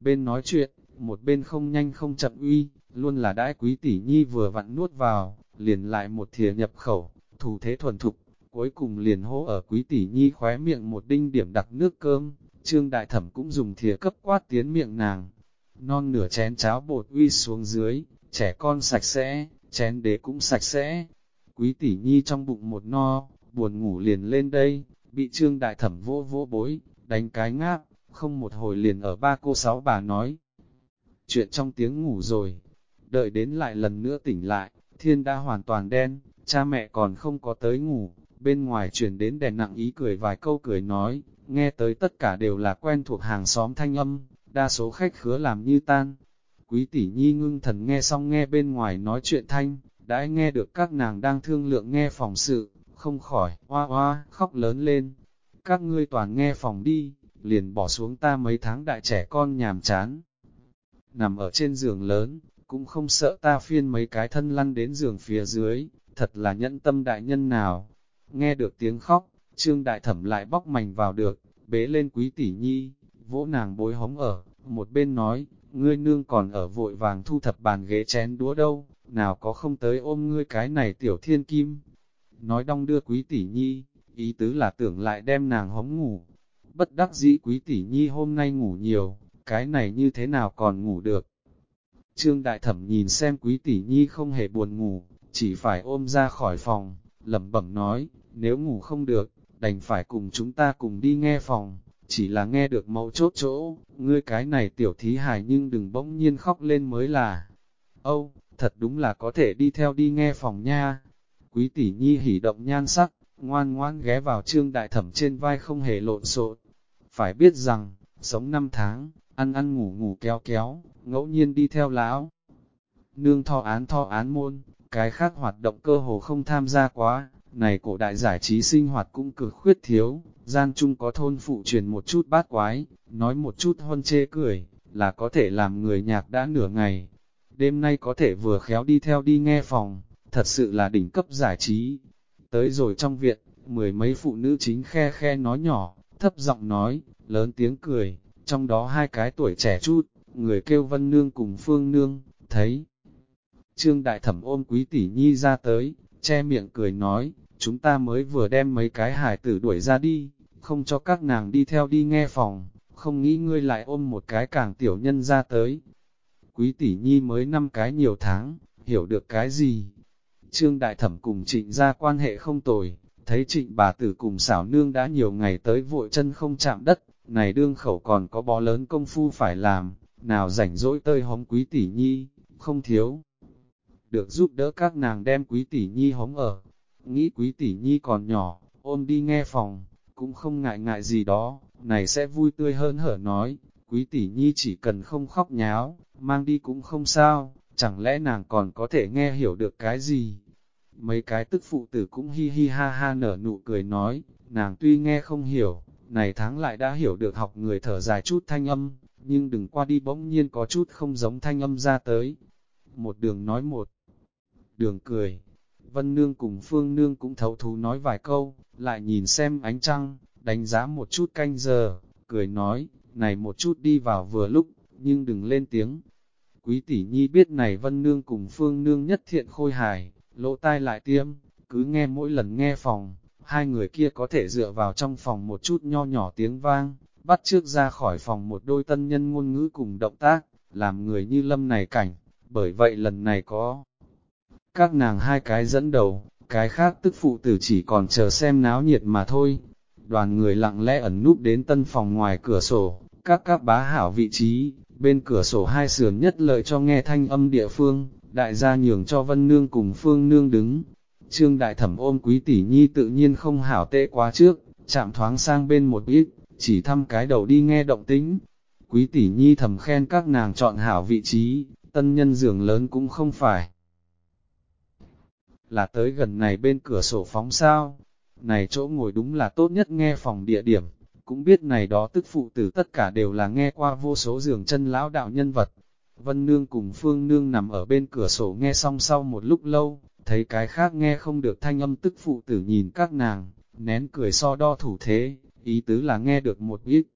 bên nói chuyện, một bên không nhanh không chậm uy, luôn là đãi quý tỷ nhi vừa vặn nuốt vào, liền lại một thìa nhập khẩu, thủ thế thuần thục, cuối cùng liền hô ở quý tỷ nhi khóe miệng một đinh điểm đặc nước cơm, trương đại thẩm cũng dùng thìa cấp quát tiến miệng nàng, non nửa chén cháo bột uy xuống dưới, trẻ con sạch sẽ, chén đế cũng sạch sẽ, quý tỷ nhi trong bụng một no, buồn ngủ liền lên đây, bị trương đại thẩm vô vô bối, đánh cái ngáp, không một hồi liền ở ba cô sáu bà nói. Chuyện trong tiếng ngủ rồi, đợi đến lại lần nữa tỉnh lại, thiên đã hoàn toàn đen, cha mẹ còn không có tới ngủ, bên ngoài truyền đến đèn nặng ý cười vài câu cười nói, nghe tới tất cả đều là quen thuộc hàng xóm thanh âm, đa số khách khứa làm như tan. Quý tỷ nhi ngưng thần nghe xong nghe bên ngoài nói chuyện thanh, đã nghe được các nàng đang thương lượng nghe phòng sự, không khỏi, hoa hoa, khóc lớn lên. Các ngươi toàn nghe phòng đi, liền bỏ xuống ta mấy tháng đại trẻ con nhàm chán. Nằm ở trên giường lớn, cũng không sợ ta phiên mấy cái thân lăn đến giường phía dưới, thật là nhẫn tâm đại nhân nào. Nghe được tiếng khóc, trương đại thẩm lại bóc mảnh vào được, bế lên quý tỷ nhi, vỗ nàng bối hống ở, một bên nói, ngươi nương còn ở vội vàng thu thập bàn ghế chén đũa đâu, nào có không tới ôm ngươi cái này tiểu thiên kim, nói đong đưa quý tỷ nhi, ý tứ là tưởng lại đem nàng hống ngủ. Bất đắc dĩ quý tỷ nhi hôm nay ngủ nhiều, cái này như thế nào còn ngủ được. Trương Đại Thẩm nhìn xem quý tỷ nhi không hề buồn ngủ, chỉ phải ôm ra khỏi phòng, lẩm bẩm nói, nếu ngủ không được, đành phải cùng chúng ta cùng đi nghe phòng, chỉ là nghe được mấu chốt chỗ, ngươi cái này tiểu thí hài nhưng đừng bỗng nhiên khóc lên mới là. Âu, thật đúng là có thể đi theo đi nghe phòng nha. Quý tỷ nhi hỉ động nhan sắc, ngoan ngoan ghé vào trương đại thẩm trên vai không hề lộn xộn. Phải biết rằng, sống năm tháng, ăn ăn ngủ ngủ kéo kéo, ngẫu nhiên đi theo lão. Nương thọ án thọ án môn, cái khác hoạt động cơ hồ không tham gia quá, này cổ đại giải trí sinh hoạt cũng cực khuyết thiếu, gian chung có thôn phụ truyền một chút bát quái, nói một chút hôn chê cười, là có thể làm người nhạc đã nửa ngày. Đêm nay có thể vừa khéo đi theo đi nghe phòng, thật sự là đỉnh cấp giải trí. Tới rồi trong viện, mười mấy phụ nữ chính khe khe nói nhỏ, thấp giọng nói, lớn tiếng cười, trong đó hai cái tuổi trẻ chút, người kêu Vân Nương cùng Phương Nương, thấy. Trương Đại Thẩm ôm Quý Tỷ Nhi ra tới, che miệng cười nói, chúng ta mới vừa đem mấy cái hải tử đuổi ra đi, không cho các nàng đi theo đi nghe phòng, không nghĩ ngươi lại ôm một cái càng tiểu nhân ra tới. Quý Tỷ Nhi mới năm cái nhiều tháng, hiểu được cái gì, Trương Đại Thẩm cùng trịnh ra quan hệ không tồi, thấy trịnh bà tử cùng xảo nương đã nhiều ngày tới vội chân không chạm đất, này đương khẩu còn có bó lớn công phu phải làm, nào rảnh rỗi tơi hóng quý tỷ nhi, không thiếu. Được giúp đỡ các nàng đem quý tỷ nhi hóng ở, nghĩ quý tỷ nhi còn nhỏ, ôm đi nghe phòng, cũng không ngại ngại gì đó, này sẽ vui tươi hơn hở nói, quý tỷ nhi chỉ cần không khóc nháo, mang đi cũng không sao, chẳng lẽ nàng còn có thể nghe hiểu được cái gì. Mấy cái tức phụ tử cũng hi hi ha ha nở nụ cười nói, nàng tuy nghe không hiểu, này tháng lại đã hiểu được học người thở dài chút thanh âm, nhưng đừng qua đi bỗng nhiên có chút không giống thanh âm ra tới. Một đường nói một, đường cười, Vân Nương cùng Phương Nương cũng thấu thú nói vài câu, lại nhìn xem ánh trăng, đánh giá một chút canh giờ, cười nói, này một chút đi vào vừa lúc, nhưng đừng lên tiếng. Quý tỷ nhi biết này Vân Nương cùng Phương Nương nhất thiện khôi hài, lỗ tai lại tiêm, cứ nghe mỗi lần nghe phòng, hai người kia có thể dựa vào trong phòng một chút nho nhỏ tiếng vang, bắt trước ra khỏi phòng một đôi tân nhân ngôn ngữ cùng động tác, làm người như lâm này cảnh, bởi vậy lần này có các nàng hai cái dẫn đầu, cái khác tức phụ tử chỉ còn chờ xem náo nhiệt mà thôi. Đoàn người lặng lẽ ẩn núp đến tân phòng ngoài cửa sổ, các các bá hảo vị trí, bên cửa sổ hai sườn nhất lợi cho nghe thanh âm địa phương, đại gia nhường cho Vân Nương cùng Phương Nương đứng. Trương Đại Thẩm ôm quý tỷ nhi tự nhiên không hảo tệ quá trước, chạm thoáng sang bên một ít, chỉ thăm cái đầu đi nghe động tính. Quý tỷ nhi thầm khen các nàng chọn hảo vị trí, tân nhân giường lớn cũng không phải là tới gần này bên cửa sổ phóng sao. Này chỗ ngồi đúng là tốt nhất nghe phòng địa điểm, cũng biết này đó tức phụ tử tất cả đều là nghe qua vô số giường chân lão đạo nhân vật. Vân Nương cùng Phương Nương nằm ở bên cửa sổ nghe xong sau một lúc lâu, thấy cái khác nghe không được thanh âm tức phụ tử nhìn các nàng, nén cười so đo thủ thế, ý tứ là nghe được một ít.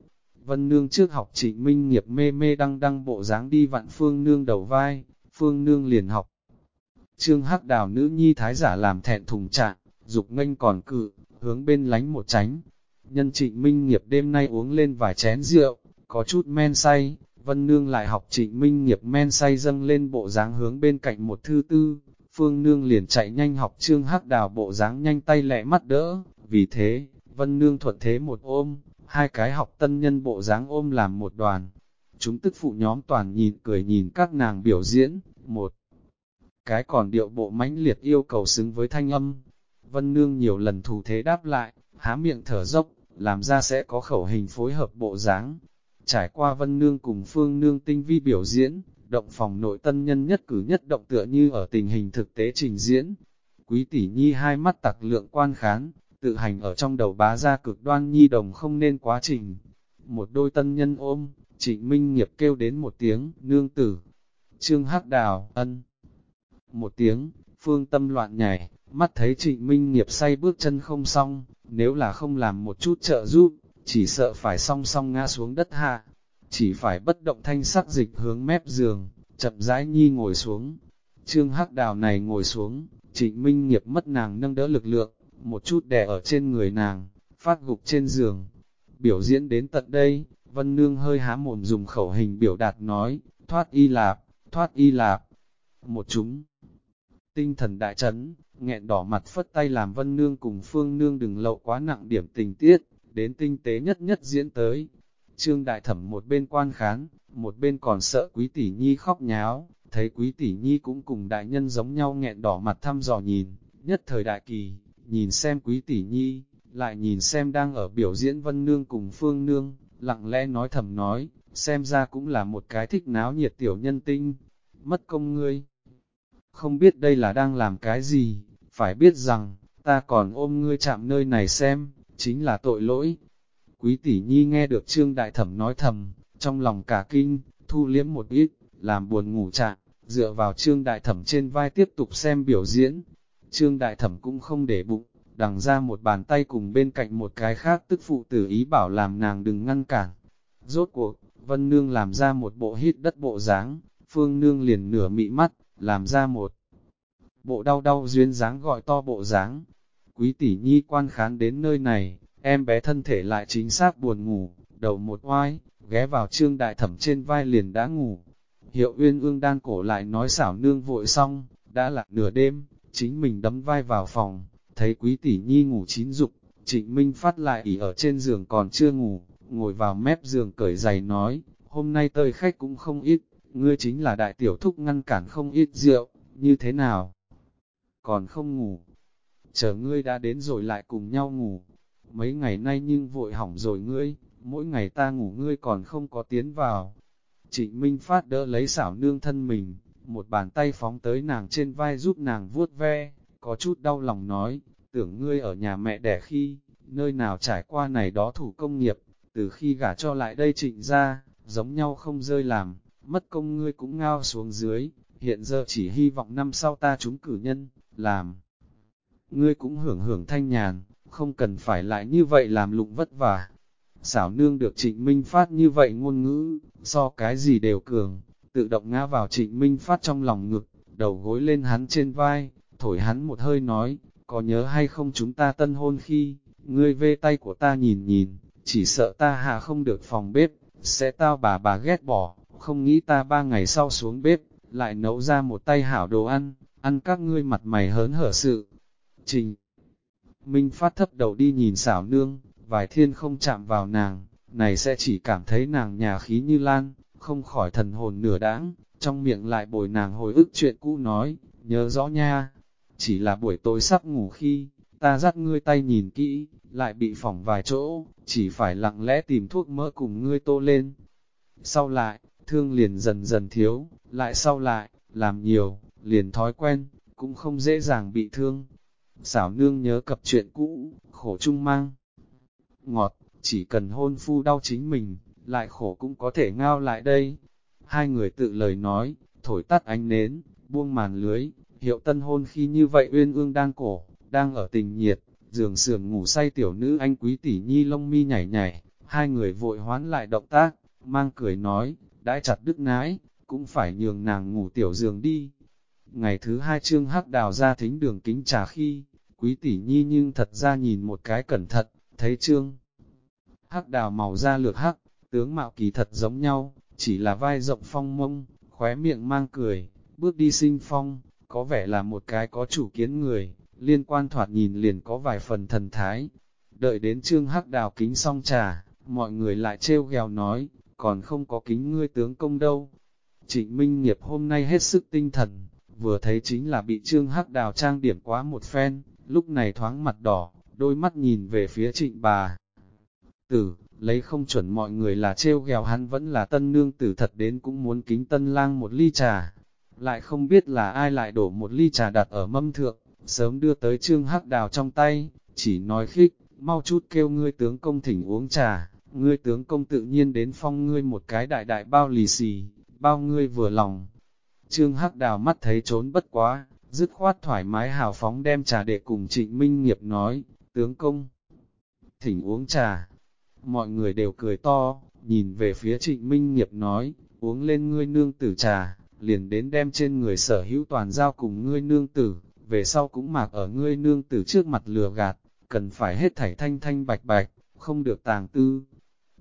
Vân Nương trước học trịnh minh nghiệp mê mê đăng đăng bộ dáng đi vặn Phương Nương đầu vai, Phương Nương liền học Trương Hắc Đào nữ nhi thái giả làm thẹn thùng trạng, dục nghênh còn cự, hướng bên lánh một tránh. Nhân trịnh minh nghiệp đêm nay uống lên vài chén rượu, có chút men say, Vân Nương lại học trịnh minh nghiệp men say dâng lên bộ dáng hướng bên cạnh một thư tư, Phương Nương liền chạy nhanh học Trương Hắc Đào bộ dáng nhanh tay lẹ mắt đỡ, vì thế, Vân Nương thuận thế một ôm, hai cái học tân nhân bộ dáng ôm làm một đoàn. Chúng tức phụ nhóm toàn nhìn cười nhìn các nàng biểu diễn, một cái còn điệu bộ mãnh liệt yêu cầu xứng với thanh âm. Vân Nương nhiều lần thủ thế đáp lại, há miệng thở dốc, làm ra sẽ có khẩu hình phối hợp bộ dáng. Trải qua Vân Nương cùng Phương Nương tinh vi biểu diễn, động phòng nội tân nhân nhất cử nhất động tựa như ở tình hình thực tế trình diễn. Quý tỷ nhi hai mắt tặc lượng quan khán, tự hành ở trong đầu bá ra cực đoan nhi đồng không nên quá trình. Một đôi tân nhân ôm, trịnh minh nghiệp kêu đến một tiếng, nương tử. Trương Hắc Đào, ân. Một tiếng, phương tâm loạn nhảy, mắt thấy trịnh minh nghiệp say bước chân không xong, nếu là không làm một chút trợ giúp, chỉ sợ phải song song ngã xuống đất hạ, chỉ phải bất động thanh sắc dịch hướng mép giường, chậm rãi nhi ngồi xuống. Trương Hắc Đào này ngồi xuống, trịnh minh nghiệp mất nàng nâng đỡ lực lượng, một chút đè ở trên người nàng, phát gục trên giường. Biểu diễn đến tận đây, Vân Nương hơi há mồm dùng khẩu hình biểu đạt nói, thoát y lạp, thoát y lạp. Một chúng, tinh thần đại chấn, nghẹn đỏ mặt phất tay làm vân nương cùng phương nương đừng lậu quá nặng điểm tình tiết, đến tinh tế nhất nhất diễn tới. Trương đại thẩm một bên quan khán, một bên còn sợ quý tỷ nhi khóc nháo, thấy quý tỷ nhi cũng cùng đại nhân giống nhau nghẹn đỏ mặt thăm dò nhìn, nhất thời đại kỳ, nhìn xem quý tỷ nhi, lại nhìn xem đang ở biểu diễn vân nương cùng phương nương, lặng lẽ nói thầm nói, xem ra cũng là một cái thích náo nhiệt tiểu nhân tinh, mất công ngươi không biết đây là đang làm cái gì, phải biết rằng, ta còn ôm ngươi chạm nơi này xem, chính là tội lỗi. Quý tỷ nhi nghe được trương đại thẩm nói thầm, trong lòng cả kinh, thu liếm một ít, làm buồn ngủ chạm, dựa vào trương đại thẩm trên vai tiếp tục xem biểu diễn. Trương đại thẩm cũng không để bụng, đằng ra một bàn tay cùng bên cạnh một cái khác tức phụ tử ý bảo làm nàng đừng ngăn cản. Rốt cuộc, Vân Nương làm ra một bộ hít đất bộ dáng, Phương Nương liền nửa mị mắt, làm ra một bộ đau đau duyên dáng gọi to bộ dáng. Quý tỷ nhi quan khán đến nơi này, em bé thân thể lại chính xác buồn ngủ, đầu một oai, ghé vào trương đại thẩm trên vai liền đã ngủ. Hiệu uyên ương đan cổ lại nói xảo nương vội xong, đã là nửa đêm, chính mình đấm vai vào phòng, thấy quý tỷ nhi ngủ chín dục, trịnh minh phát lại ỉ ở trên giường còn chưa ngủ, ngồi vào mép giường cởi giày nói, hôm nay tơi khách cũng không ít, ngươi chính là đại tiểu thúc ngăn cản không ít rượu, như thế nào? Còn không ngủ, chờ ngươi đã đến rồi lại cùng nhau ngủ. mấy ngày nay nhưng vội hỏng rồi ngươi, mỗi ngày ta ngủ ngươi còn không có tiến vào. Trịnh Minh Phát đỡ lấy xảo nương thân mình, một bàn tay phóng tới nàng trên vai giúp nàng vuốt ve, có chút đau lòng nói, tưởng ngươi ở nhà mẹ đẻ khi, nơi nào trải qua này đó thủ công nghiệp, từ khi gả cho lại đây trịnh ra, giống nhau không rơi làm, mất công ngươi cũng ngao xuống dưới, hiện giờ chỉ hy vọng năm sau ta chúng cử nhân, làm. Ngươi cũng hưởng hưởng thanh nhàn, không cần phải lại như vậy làm lụng vất vả. Xảo nương được trịnh Minh Phát như vậy ngôn ngữ, so cái gì đều cường, tự động ngã vào trịnh Minh Phát trong lòng ngực, đầu gối lên hắn trên vai, thổi hắn một hơi nói, có nhớ hay không chúng ta tân hôn khi, ngươi vê tay của ta nhìn nhìn, chỉ sợ ta hạ không được phòng bếp, sẽ tao bà bà ghét bỏ, không nghĩ ta ba ngày sau xuống bếp, lại nấu ra một tay hảo đồ ăn, ăn các ngươi mặt mày hớn hở sự. Trình Minh phát thấp đầu đi nhìn xảo nương, vài thiên không chạm vào nàng, này sẽ chỉ cảm thấy nàng nhà khí như lan, không khỏi thần hồn nửa đáng, trong miệng lại bồi nàng hồi ức chuyện cũ nói, nhớ rõ nha, chỉ là buổi tối sắp ngủ khi, ta dắt ngươi tay nhìn kỹ, lại bị phỏng vài chỗ, chỉ phải lặng lẽ tìm thuốc mỡ cùng ngươi tô lên. Sau lại, thương liền dần dần thiếu, lại sau lại, làm nhiều, liền thói quen, cũng không dễ dàng bị thương. Xảo nương nhớ cập chuyện cũ, khổ chung mang. Ngọt, chỉ cần hôn phu đau chính mình, lại khổ cũng có thể ngao lại đây. Hai người tự lời nói, thổi tắt ánh nến, buông màn lưới, hiệu tân hôn khi như vậy uyên ương đang cổ, đang ở tình nhiệt, giường sườn ngủ say tiểu nữ anh quý tỷ nhi lông mi nhảy nhảy, hai người vội hoán lại động tác, mang cười nói, đãi chặt đức nái, cũng phải nhường nàng ngủ tiểu giường đi. Ngày thứ hai trương hắc đào ra thính đường kính trà khi, quý tỷ nhi nhưng thật ra nhìn một cái cẩn thận, thấy trương. Hắc đào màu da lược hắc, tướng mạo kỳ thật giống nhau, chỉ là vai rộng phong mông, khóe miệng mang cười, bước đi sinh phong, có vẻ là một cái có chủ kiến người, liên quan thoạt nhìn liền có vài phần thần thái. Đợi đến trương hắc đào kính xong trà, mọi người lại trêu ghèo nói, còn không có kính ngươi tướng công đâu. Trịnh Minh Nghiệp hôm nay hết sức tinh thần, vừa thấy chính là bị trương hắc đào trang điểm quá một phen, lúc này thoáng mặt đỏ, đôi mắt nhìn về phía trịnh bà. Tử, lấy không chuẩn mọi người là trêu ghèo hắn vẫn là tân nương tử thật đến cũng muốn kính tân lang một ly trà. Lại không biết là ai lại đổ một ly trà đặt ở mâm thượng, sớm đưa tới trương hắc đào trong tay, chỉ nói khích, mau chút kêu ngươi tướng công thỉnh uống trà, ngươi tướng công tự nhiên đến phong ngươi một cái đại đại bao lì xì, bao ngươi vừa lòng. Trương hắc đào mắt thấy trốn bất quá, dứt khoát thoải mái hào phóng đem trà để cùng trịnh minh nghiệp nói, tướng công, thỉnh uống trà. Mọi người đều cười to, nhìn về phía trịnh minh nghiệp nói, uống lên ngươi nương tử trà, liền đến đem trên người sở hữu toàn giao cùng ngươi nương tử, về sau cũng mặc ở ngươi nương tử trước mặt lừa gạt, cần phải hết thảy thanh thanh bạch bạch, không được tàng tư.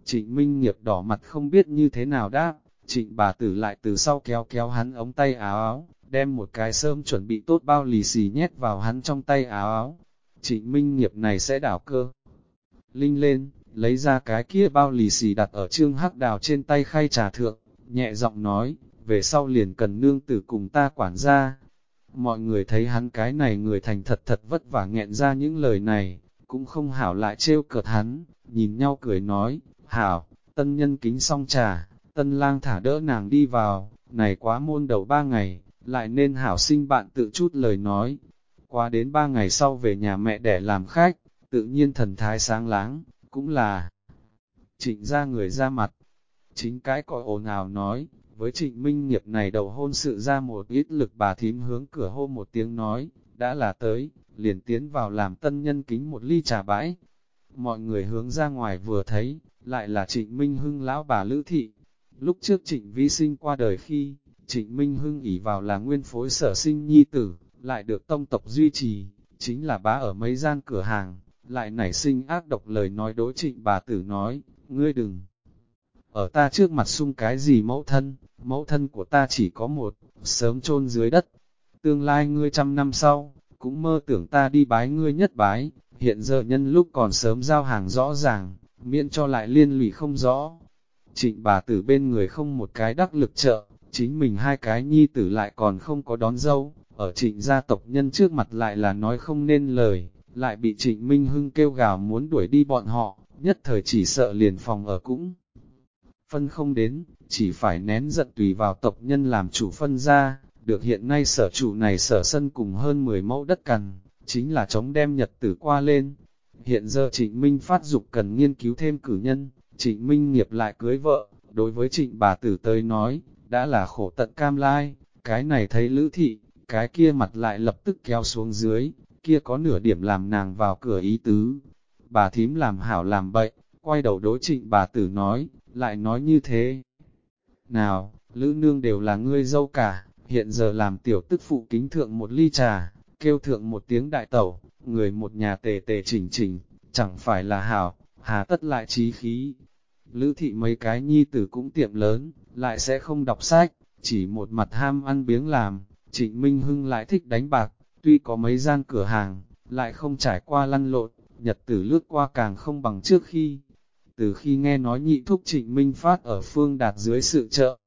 Trịnh Minh nghiệp đỏ mặt không biết như thế nào đáp, trịnh bà tử lại từ sau kéo kéo hắn ống tay áo áo, đem một cái sơm chuẩn bị tốt bao lì xì nhét vào hắn trong tay áo áo. Trịnh Minh nghiệp này sẽ đảo cơ. Linh lên, lấy ra cái kia bao lì xì đặt ở trương hắc đào trên tay khay trà thượng, nhẹ giọng nói, về sau liền cần nương tử cùng ta quản gia, Mọi người thấy hắn cái này người thành thật thật vất vả nghẹn ra những lời này, cũng không hảo lại trêu cợt hắn, nhìn nhau cười nói, hảo, tân nhân kính xong trà, tân lang thả đỡ nàng đi vào, này quá môn đầu ba ngày, lại nên hảo sinh bạn tự chút lời nói. Qua đến ba ngày sau về nhà mẹ để làm khách, tự nhiên thần thái sáng láng, cũng là trịnh ra người ra mặt. Chính cái còi ồn ào nói, với trịnh minh nghiệp này đầu hôn sự ra một ít lực bà thím hướng cửa hô một tiếng nói, đã là tới, liền tiến vào làm tân nhân kính một ly trà bãi. Mọi người hướng ra ngoài vừa thấy, lại là trịnh Minh Hưng lão bà Lữ Thị. Lúc trước trịnh vi sinh qua đời khi, trịnh Minh Hưng ỉ vào là nguyên phối sở sinh nhi tử, lại được tông tộc duy trì, chính là bá ở mấy gian cửa hàng, lại nảy sinh ác độc lời nói đối trịnh bà tử nói, ngươi đừng ở ta trước mặt sung cái gì mẫu thân, mẫu thân của ta chỉ có một, sớm chôn dưới đất. Tương lai ngươi trăm năm sau, cũng mơ tưởng ta đi bái ngươi nhất bái, hiện giờ nhân lúc còn sớm giao hàng rõ ràng, miễn cho lại liên lụy không rõ. Trịnh bà tử bên người không một cái đắc lực trợ, chính mình hai cái nhi tử lại còn không có đón dâu, ở trịnh gia tộc nhân trước mặt lại là nói không nên lời, lại bị trịnh Minh Hưng kêu gào muốn đuổi đi bọn họ, nhất thời chỉ sợ liền phòng ở cũng. Phân không đến, chỉ phải nén giận tùy vào tộc nhân làm chủ phân ra, được hiện nay sở chủ này sở sân cùng hơn 10 mẫu đất cằn, chính là chống đem nhật tử qua lên. Hiện giờ trịnh Minh phát dục cần nghiên cứu thêm cử nhân, trịnh Minh nghiệp lại cưới vợ, đối với trịnh bà tử tới nói, đã là khổ tận cam lai, cái này thấy lữ thị, cái kia mặt lại lập tức kéo xuống dưới, kia có nửa điểm làm nàng vào cửa ý tứ. Bà thím làm hảo làm bậy, quay đầu đối trịnh bà tử nói, lại nói như thế. Nào, lữ nương đều là ngươi dâu cả, hiện giờ làm tiểu tức phụ kính thượng một ly trà, kêu thượng một tiếng đại tẩu, người một nhà tề tề chỉnh chỉnh, chẳng phải là hảo, hà tất lại trí khí. Lữ thị mấy cái nhi tử cũng tiệm lớn, lại sẽ không đọc sách, chỉ một mặt ham ăn biếng làm, trịnh Minh Hưng lại thích đánh bạc, tuy có mấy gian cửa hàng, lại không trải qua lăn lộn, nhật tử lướt qua càng không bằng trước khi. Từ khi nghe nói nhị thúc trịnh Minh Phát ở phương đạt dưới sự trợ,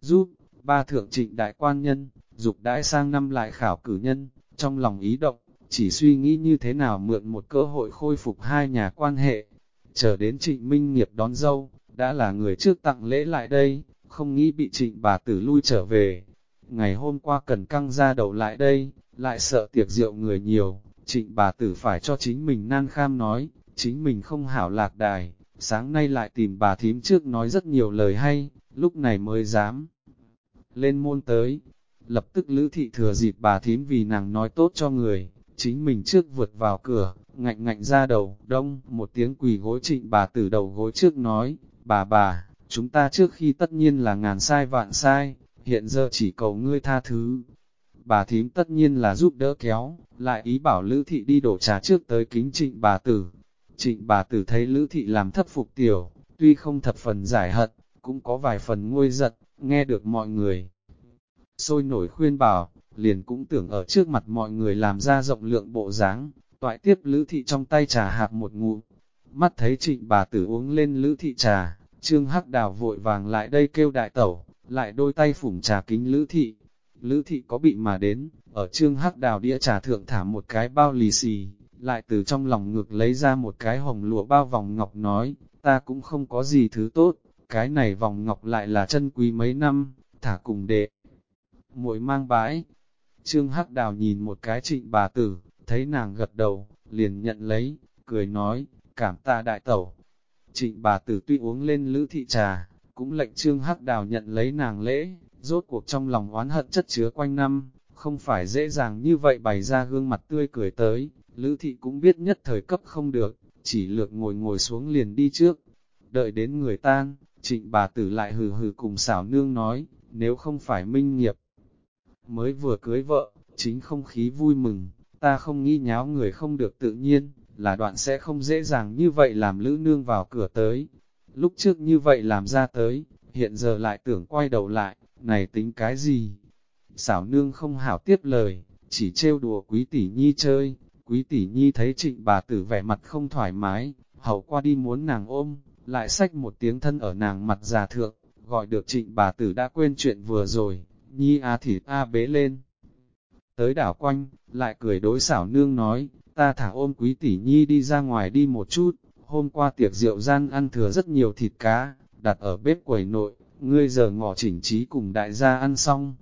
giúp, ba thượng trịnh đại quan nhân, dục đãi sang năm lại khảo cử nhân, trong lòng ý động, chỉ suy nghĩ như thế nào mượn một cơ hội khôi phục hai nhà quan hệ. Chờ đến trịnh Minh nghiệp đón dâu, đã là người trước tặng lễ lại đây, không nghĩ bị trịnh bà tử lui trở về. Ngày hôm qua cần căng ra đầu lại đây, lại sợ tiệc rượu người nhiều, trịnh bà tử phải cho chính mình nan kham nói, chính mình không hảo lạc đài, sáng nay lại tìm bà thím trước nói rất nhiều lời hay, lúc này mới dám. Lên môn tới, lập tức lữ thị thừa dịp bà thím vì nàng nói tốt cho người, chính mình trước vượt vào cửa, ngạnh ngạnh ra đầu, đông, một tiếng quỳ gối trịnh bà từ đầu gối trước nói, bà bà, chúng ta trước khi tất nhiên là ngàn sai vạn sai, hiện giờ chỉ cầu ngươi tha thứ. Bà thím tất nhiên là giúp đỡ kéo, lại ý bảo Lữ Thị đi đổ trà trước tới kính trịnh bà tử. Trịnh bà tử thấy Lữ Thị làm thất phục tiểu, tuy không thập phần giải hận, cũng có vài phần nguôi giận, nghe được mọi người. Sôi nổi khuyên bảo, liền cũng tưởng ở trước mặt mọi người làm ra rộng lượng bộ dáng, toại tiếp Lữ Thị trong tay trà hạp một ngụm. Mắt thấy trịnh bà tử uống lên Lữ Thị trà, Trương Hắc Đào vội vàng lại đây kêu đại tẩu, lại đôi tay phủng trà kính Lữ Thị. Lữ Thị có bị mà đến, ở Trương Hắc Đào đĩa trà thượng thả một cái bao lì xì, lại từ trong lòng ngực lấy ra một cái hồng lụa bao vòng ngọc nói, ta cũng không có gì thứ tốt, cái này vòng ngọc lại là chân quý mấy năm, thả cùng đệ. Muội mang bãi, Trương Hắc Đào nhìn một cái trịnh bà tử, thấy nàng gật đầu, liền nhận lấy, cười nói, cảm ta đại tẩu. Trịnh bà tử tuy uống lên lữ thị trà, cũng lệnh Trương Hắc Đào nhận lấy nàng lễ, rốt cuộc trong lòng oán hận chất chứa quanh năm, không phải dễ dàng như vậy bày ra gương mặt tươi cười tới, lữ thị cũng biết nhất thời cấp không được, chỉ lược ngồi ngồi xuống liền đi trước. Đợi đến người tan, trịnh bà tử lại hừ hừ cùng xảo nương nói, nếu không phải minh nghiệp, mới vừa cưới vợ, chính không khí vui mừng, ta không nghĩ nháo người không được tự nhiên, là đoạn sẽ không dễ dàng như vậy làm lữ nương vào cửa tới. Lúc trước như vậy làm ra tới, hiện giờ lại tưởng quay đầu lại, này tính cái gì? Xảo nương không hảo tiếp lời, chỉ trêu đùa quý tỷ nhi chơi, quý tỷ nhi thấy trịnh bà tử vẻ mặt không thoải mái, hậu qua đi muốn nàng ôm, lại xách một tiếng thân ở nàng mặt già thượng, gọi được trịnh bà tử đã quên chuyện vừa rồi, nhi a thịt a bế lên. Tới đảo quanh, lại cười đối xảo nương nói, ta thả ôm quý tỷ nhi đi ra ngoài đi một chút, hôm qua tiệc rượu gian ăn thừa rất nhiều thịt cá, đặt ở bếp quầy nội, ngươi giờ ngỏ chỉnh trí cùng đại gia ăn xong.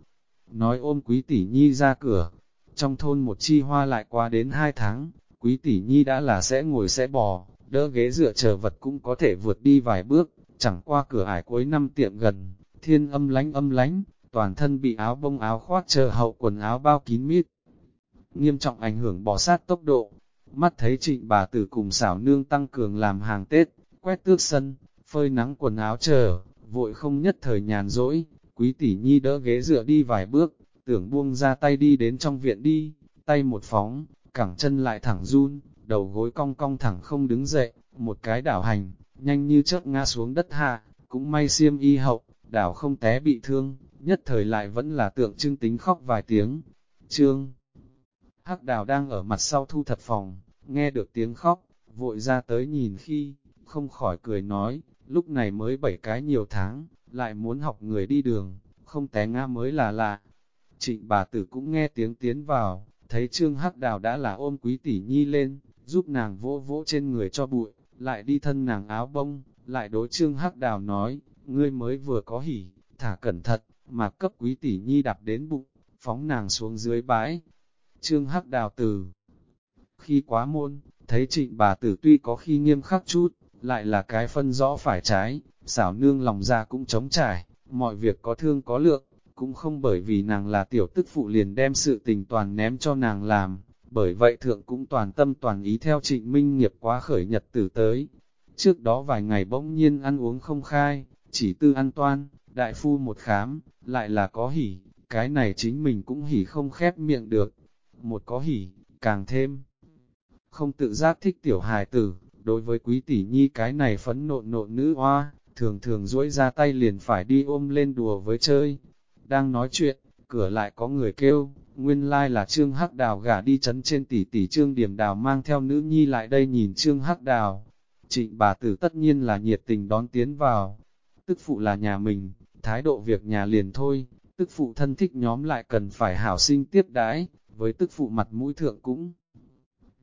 Nói ôm quý tỷ nhi ra cửa, trong thôn một chi hoa lại qua đến hai tháng, quý tỷ nhi đã là sẽ ngồi sẽ bò, đỡ ghế dựa chờ vật cũng có thể vượt đi vài bước, chẳng qua cửa ải cuối năm tiệm gần, thiên âm lánh âm lánh, toàn thân bị áo bông áo khoác chờ hậu quần áo bao kín mít. Nghiêm trọng ảnh hưởng bỏ sát tốc độ, mắt thấy trịnh bà tử cùng xảo nương tăng cường làm hàng Tết, quét tước sân, phơi nắng quần áo chờ, vội không nhất thời nhàn rỗi, quý tỷ nhi đỡ ghế dựa đi vài bước, tưởng buông ra tay đi đến trong viện đi, tay một phóng, cẳng chân lại thẳng run, đầu gối cong cong thẳng không đứng dậy, một cái đảo hành, nhanh như chớp ngã xuống đất hạ, cũng may xiêm y hậu, đảo không té bị thương, nhất thời lại vẫn là tượng trưng tính khóc vài tiếng. Trương Hắc đào đang ở mặt sau thu thật phòng, nghe được tiếng khóc, vội ra tới nhìn khi, không khỏi cười nói, lúc này mới bảy cái nhiều tháng, lại muốn học người đi đường, không té ngã mới là lạ. Trịnh bà tử cũng nghe tiếng tiến vào, thấy Trương Hắc Đào đã là ôm quý tỷ nhi lên, giúp nàng vỗ vỗ trên người cho bụi, lại đi thân nàng áo bông, lại đối Trương Hắc Đào nói, ngươi mới vừa có hỉ, thả cẩn thận, mà cấp quý tỷ nhi đạp đến bụng, phóng nàng xuống dưới bãi. Trương Hắc Đào tử khi quá môn, thấy trịnh bà tử tuy có khi nghiêm khắc chút, lại là cái phân rõ phải trái, xảo nương lòng ra cũng chống trải, mọi việc có thương có lượng, cũng không bởi vì nàng là tiểu tức phụ liền đem sự tình toàn ném cho nàng làm, bởi vậy thượng cũng toàn tâm toàn ý theo trịnh minh nghiệp quá khởi nhật tử tới. Trước đó vài ngày bỗng nhiên ăn uống không khai, chỉ tư ăn toan, đại phu một khám, lại là có hỉ, cái này chính mình cũng hỉ không khép miệng được. Một có hỉ, càng thêm không tự giác thích tiểu hài tử, đối với quý tỷ nhi cái này phấn nộn nộn nữ hoa, thường thường duỗi ra tay liền phải đi ôm lên đùa với chơi. Đang nói chuyện, cửa lại có người kêu, nguyên lai là Trương Hắc Đào gả đi chấn trên tỷ tỷ Trương Điểm Đào mang theo nữ nhi lại đây nhìn Trương Hắc Đào. Trịnh bà tử tất nhiên là nhiệt tình đón tiến vào. Tức phụ là nhà mình, thái độ việc nhà liền thôi, tức phụ thân thích nhóm lại cần phải hảo sinh tiếp đãi, với tức phụ mặt mũi thượng cũng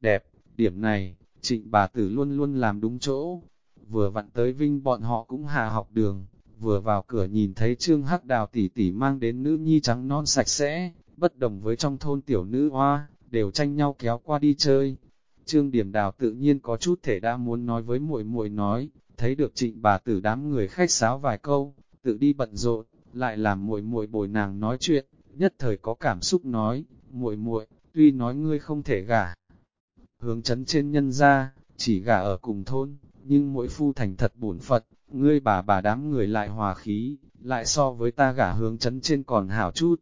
đẹp. Điểm này, trịnh bà tử luôn luôn làm đúng chỗ. Vừa vặn tới vinh bọn họ cũng hà học đường, vừa vào cửa nhìn thấy trương hắc đào tỷ tỷ mang đến nữ nhi trắng non sạch sẽ, bất đồng với trong thôn tiểu nữ hoa, đều tranh nhau kéo qua đi chơi. Trương điểm đào tự nhiên có chút thể đã muốn nói với muội muội nói, thấy được trịnh bà tử đám người khách sáo vài câu, tự đi bận rộn, lại làm muội muội bồi nàng nói chuyện, nhất thời có cảm xúc nói, muội muội, tuy nói ngươi không thể gả, hướng chấn trên nhân ra, chỉ gả ở cùng thôn, nhưng mỗi phu thành thật bổn Phật, ngươi bà bà đám người lại hòa khí, lại so với ta gả hướng chấn trên còn hảo chút.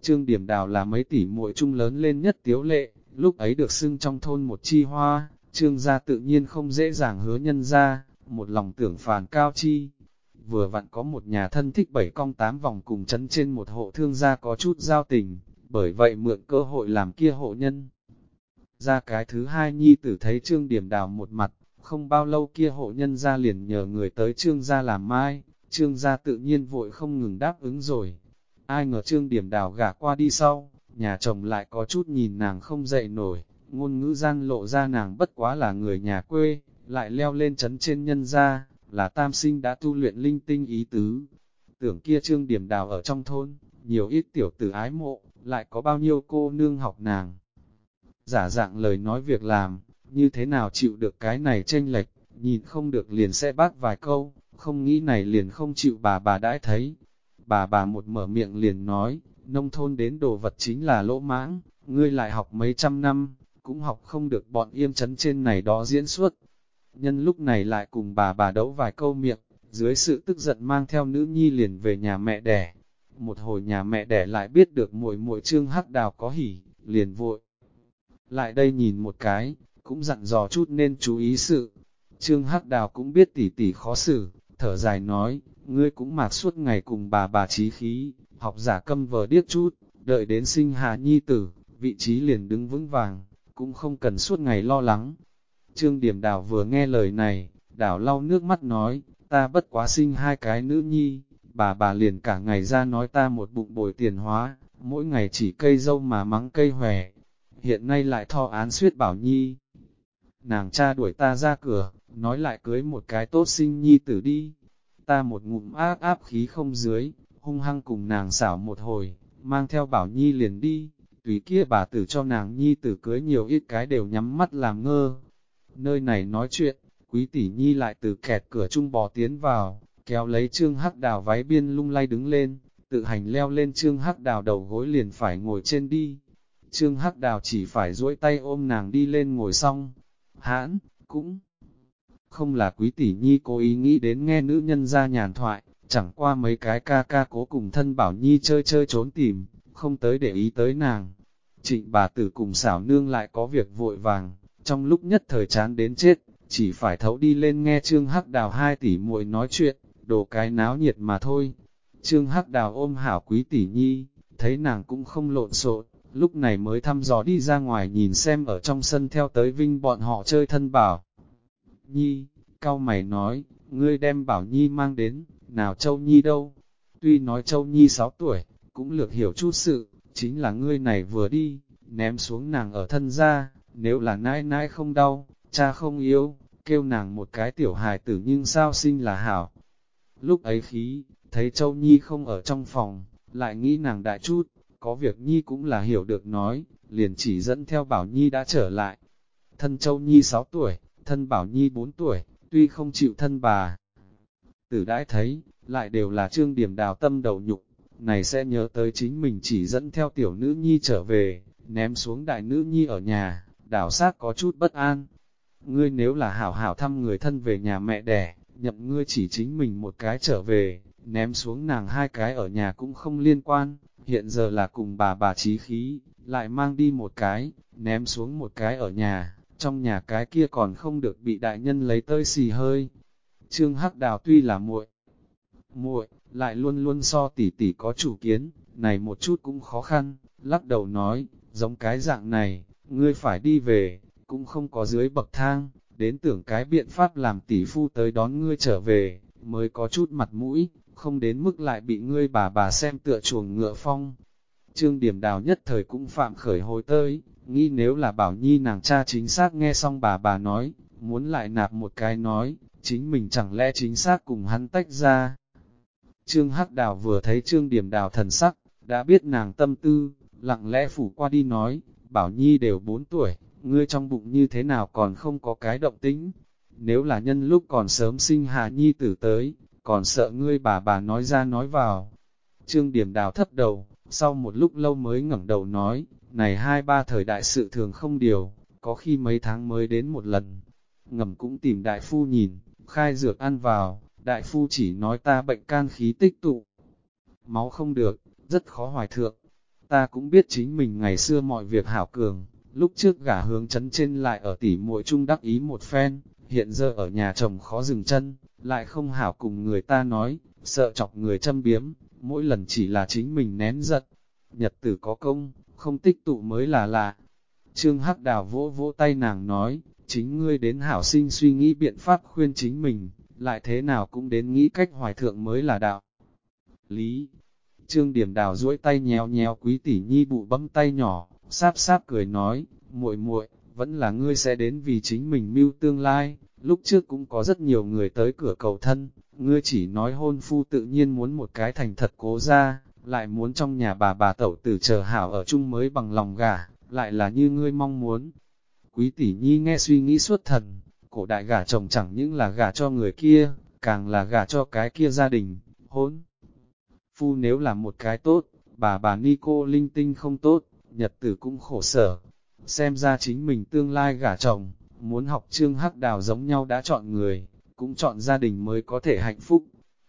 Trương Điểm Đào là mấy tỷ muội chung lớn lên nhất tiếu lệ, lúc ấy được xưng trong thôn một chi hoa, trương gia tự nhiên không dễ dàng hứa nhân ra, một lòng tưởng phàn cao chi. Vừa vặn có một nhà thân thích bảy cong tám vòng cùng chấn trên một hộ thương gia có chút giao tình, bởi vậy mượn cơ hội làm kia hộ nhân ra cái thứ hai nhi tử thấy trương điểm đào một mặt, không bao lâu kia hộ nhân ra liền nhờ người tới trương gia làm mai, trương gia tự nhiên vội không ngừng đáp ứng rồi. Ai ngờ trương điểm đào gả qua đi sau, nhà chồng lại có chút nhìn nàng không dậy nổi, ngôn ngữ gian lộ ra nàng bất quá là người nhà quê, lại leo lên chấn trên nhân gia, là tam sinh đã tu luyện linh tinh ý tứ. Tưởng kia trương điểm đào ở trong thôn, nhiều ít tiểu tử ái mộ, lại có bao nhiêu cô nương học nàng giả dạng lời nói việc làm, như thế nào chịu được cái này tranh lệch, nhìn không được liền sẽ bác vài câu, không nghĩ này liền không chịu bà bà đãi thấy. Bà bà một mở miệng liền nói, nông thôn đến đồ vật chính là lỗ mãng, ngươi lại học mấy trăm năm, cũng học không được bọn yêm chấn trên này đó diễn suốt. Nhân lúc này lại cùng bà bà đấu vài câu miệng, dưới sự tức giận mang theo nữ nhi liền về nhà mẹ đẻ. Một hồi nhà mẹ đẻ lại biết được muội muội trương hắc đào có hỉ, liền vội lại đây nhìn một cái, cũng dặn dò chút nên chú ý sự. Trương Hắc Đào cũng biết tỉ tỉ khó xử, thở dài nói, ngươi cũng mạc suốt ngày cùng bà bà trí khí, học giả câm vờ điếc chút, đợi đến sinh hà nhi tử, vị trí liền đứng vững vàng, cũng không cần suốt ngày lo lắng. Trương Điểm Đào vừa nghe lời này, đào lau nước mắt nói, ta bất quá sinh hai cái nữ nhi, bà bà liền cả ngày ra nói ta một bụng bồi tiền hóa, mỗi ngày chỉ cây dâu mà mắng cây hòe, hiện nay lại thọ án suyết bảo nhi. Nàng cha đuổi ta ra cửa, nói lại cưới một cái tốt sinh nhi tử đi. Ta một ngụm áp áp khí không dưới, hung hăng cùng nàng xảo một hồi, mang theo bảo nhi liền đi, tùy kia bà tử cho nàng nhi tử cưới nhiều ít cái đều nhắm mắt làm ngơ. Nơi này nói chuyện, quý tỷ nhi lại từ kẹt cửa chung bò tiến vào, kéo lấy trương hắc đào váy biên lung lay đứng lên, tự hành leo lên trương hắc đào đầu gối liền phải ngồi trên đi, Trương Hắc Đào chỉ phải duỗi tay ôm nàng đi lên ngồi xong. Hãn, cũng không là quý tỷ nhi cố ý nghĩ đến nghe nữ nhân ra nhàn thoại, chẳng qua mấy cái ca ca cố cùng thân bảo nhi chơi chơi trốn tìm, không tới để ý tới nàng. Trịnh bà tử cùng xảo nương lại có việc vội vàng, trong lúc nhất thời chán đến chết, chỉ phải thấu đi lên nghe Trương Hắc Đào hai tỷ muội nói chuyện, đồ cái náo nhiệt mà thôi. Trương Hắc Đào ôm hảo quý tỷ nhi, thấy nàng cũng không lộn xộn, lúc này mới thăm dò đi ra ngoài nhìn xem ở trong sân theo tới vinh bọn họ chơi thân bảo. Nhi, cao mày nói, ngươi đem bảo Nhi mang đến, nào Châu Nhi đâu? Tuy nói Châu Nhi 6 tuổi, cũng lược hiểu chút sự, chính là ngươi này vừa đi, ném xuống nàng ở thân ra, nếu là nãi nãi không đau, cha không yếu, kêu nàng một cái tiểu hài tử nhưng sao sinh là hảo. Lúc ấy khí, thấy Châu Nhi không ở trong phòng, lại nghĩ nàng đại chút, có việc Nhi cũng là hiểu được nói, liền chỉ dẫn theo Bảo Nhi đã trở lại. Thân Châu Nhi 6 tuổi, thân Bảo Nhi 4 tuổi, tuy không chịu thân bà. Tử đãi thấy, lại đều là trương điểm đào tâm đầu nhục, này sẽ nhớ tới chính mình chỉ dẫn theo tiểu nữ nhi trở về, ném xuống đại nữ nhi ở nhà, đảo sát có chút bất an. Ngươi nếu là hảo hảo thăm người thân về nhà mẹ đẻ, nhậm ngươi chỉ chính mình một cái trở về, ném xuống nàng hai cái ở nhà cũng không liên quan, hiện giờ là cùng bà bà trí khí, lại mang đi một cái, ném xuống một cái ở nhà, trong nhà cái kia còn không được bị đại nhân lấy tơi xì hơi. Trương Hắc Đào tuy là muội, muội, lại luôn luôn so tỷ tỷ có chủ kiến, này một chút cũng khó khăn, lắc đầu nói, giống cái dạng này, ngươi phải đi về, cũng không có dưới bậc thang, đến tưởng cái biện pháp làm tỷ phu tới đón ngươi trở về, mới có chút mặt mũi, không đến mức lại bị ngươi bà bà xem tựa chuồng ngựa phong. Trương điểm đào nhất thời cũng phạm khởi hồi tới, nghĩ nếu là bảo nhi nàng cha chính xác nghe xong bà bà nói, muốn lại nạp một cái nói, chính mình chẳng lẽ chính xác cùng hắn tách ra. Trương Hắc Đào vừa thấy Trương Điểm Đào thần sắc, đã biết nàng tâm tư, lặng lẽ phủ qua đi nói, Bảo Nhi đều 4 tuổi, ngươi trong bụng như thế nào còn không có cái động tĩnh. Nếu là nhân lúc còn sớm sinh Hà Nhi tử tới, còn sợ ngươi bà bà nói ra nói vào. Trương Điểm Đào thấp đầu, sau một lúc lâu mới ngẩng đầu nói, này hai ba thời đại sự thường không điều, có khi mấy tháng mới đến một lần. Ngầm cũng tìm đại phu nhìn, khai dược ăn vào, đại phu chỉ nói ta bệnh can khí tích tụ. Máu không được, rất khó hoài thượng. Ta cũng biết chính mình ngày xưa mọi việc hảo cường, lúc trước gả hướng chấn trên lại ở tỉ muội chung đắc ý một phen, hiện giờ ở nhà chồng khó dừng chân, lại không hảo cùng người ta nói, sợ chọc người châm biếm, mỗi lần chỉ là chính mình nén giận. Nhật tử có công, không tích tụ mới là lạ. Trương Hắc Đào vỗ vỗ tay nàng nói, chính ngươi đến hảo sinh suy nghĩ biện pháp khuyên chính mình, lại thế nào cũng đến nghĩ cách hoài thượng mới là đạo. Lý Trương Điểm Đào duỗi tay nhéo nhéo quý tỷ nhi bụ bấm tay nhỏ, sáp sáp cười nói, muội muội, vẫn là ngươi sẽ đến vì chính mình mưu tương lai, lúc trước cũng có rất nhiều người tới cửa cầu thân, ngươi chỉ nói hôn phu tự nhiên muốn một cái thành thật cố ra, lại muốn trong nhà bà bà tẩu tử chờ hảo ở chung mới bằng lòng gả, lại là như ngươi mong muốn. Quý tỷ nhi nghe suy nghĩ suốt thần, cổ đại gả chồng chẳng những là gả cho người kia, càng là gả cho cái kia gia đình, hôn. Phu nếu là một cái tốt, bà bà ni cô linh tinh không tốt, nhật tử cũng khổ sở. Xem ra chính mình tương lai gả chồng, muốn học trương hắc đào giống nhau đã chọn người, cũng chọn gia đình mới có thể hạnh phúc.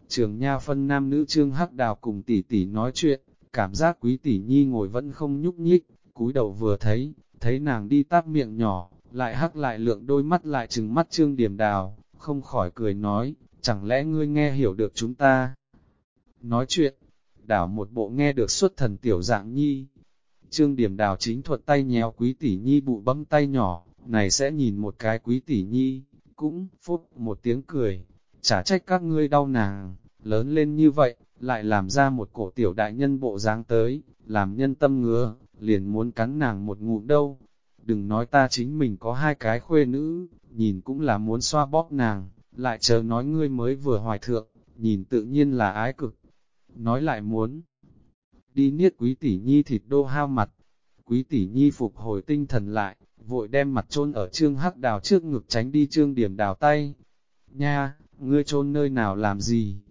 Trường nha phân nam nữ trương hắc đào cùng tỷ tỷ nói chuyện, cảm giác quý tỷ nhi ngồi vẫn không nhúc nhích, cúi đầu vừa thấy, thấy nàng đi táp miệng nhỏ, lại hắc lại lượng đôi mắt lại trừng mắt trương điểm đào, không khỏi cười nói, chẳng lẽ ngươi nghe hiểu được chúng ta? Nói chuyện, đảo một bộ nghe được xuất thần tiểu dạng nhi. Trương điểm đào chính thuật tay nhéo quý tỷ nhi bụ bấm tay nhỏ, này sẽ nhìn một cái quý tỷ nhi, cũng phút một tiếng cười, chả trách các ngươi đau nàng, lớn lên như vậy, lại làm ra một cổ tiểu đại nhân bộ dáng tới, làm nhân tâm ngứa, liền muốn cắn nàng một ngụm đâu, đừng nói ta chính mình có hai cái khuê nữ, nhìn cũng là muốn xoa bóp nàng, lại chờ nói ngươi mới vừa hoài thượng, nhìn tự nhiên là ái cực. Nói lại muốn đi niết quý tỷ nhi thịt đô hao mặt, quý tỷ nhi phục hồi tinh thần lại, vội đem mặt chôn ở trương hắc đào trước ngực tránh đi trương điểm đào tay. Nha, ngươi chôn nơi nào làm gì?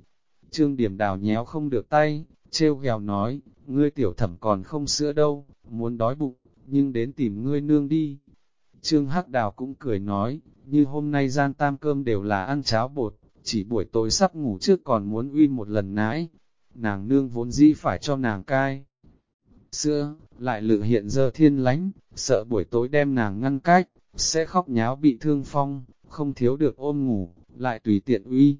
Trương điểm đào nhéo không được tay, treo ghèo nói, ngươi tiểu thẩm còn không sữa đâu, muốn đói bụng nhưng đến tìm ngươi nương đi. Trương Hắc Đào cũng cười nói, như hôm nay gian tam cơm đều là ăn cháo bột, chỉ buổi tối sắp ngủ trước còn muốn uy một lần nãi. Nàng nương vốn dĩ phải cho nàng cai. Sữa, lại lự hiện giờ thiên lánh, sợ buổi tối đem nàng ngăn cách, sẽ khóc nháo bị thương phong, không thiếu được ôm ngủ, lại tùy tiện uy.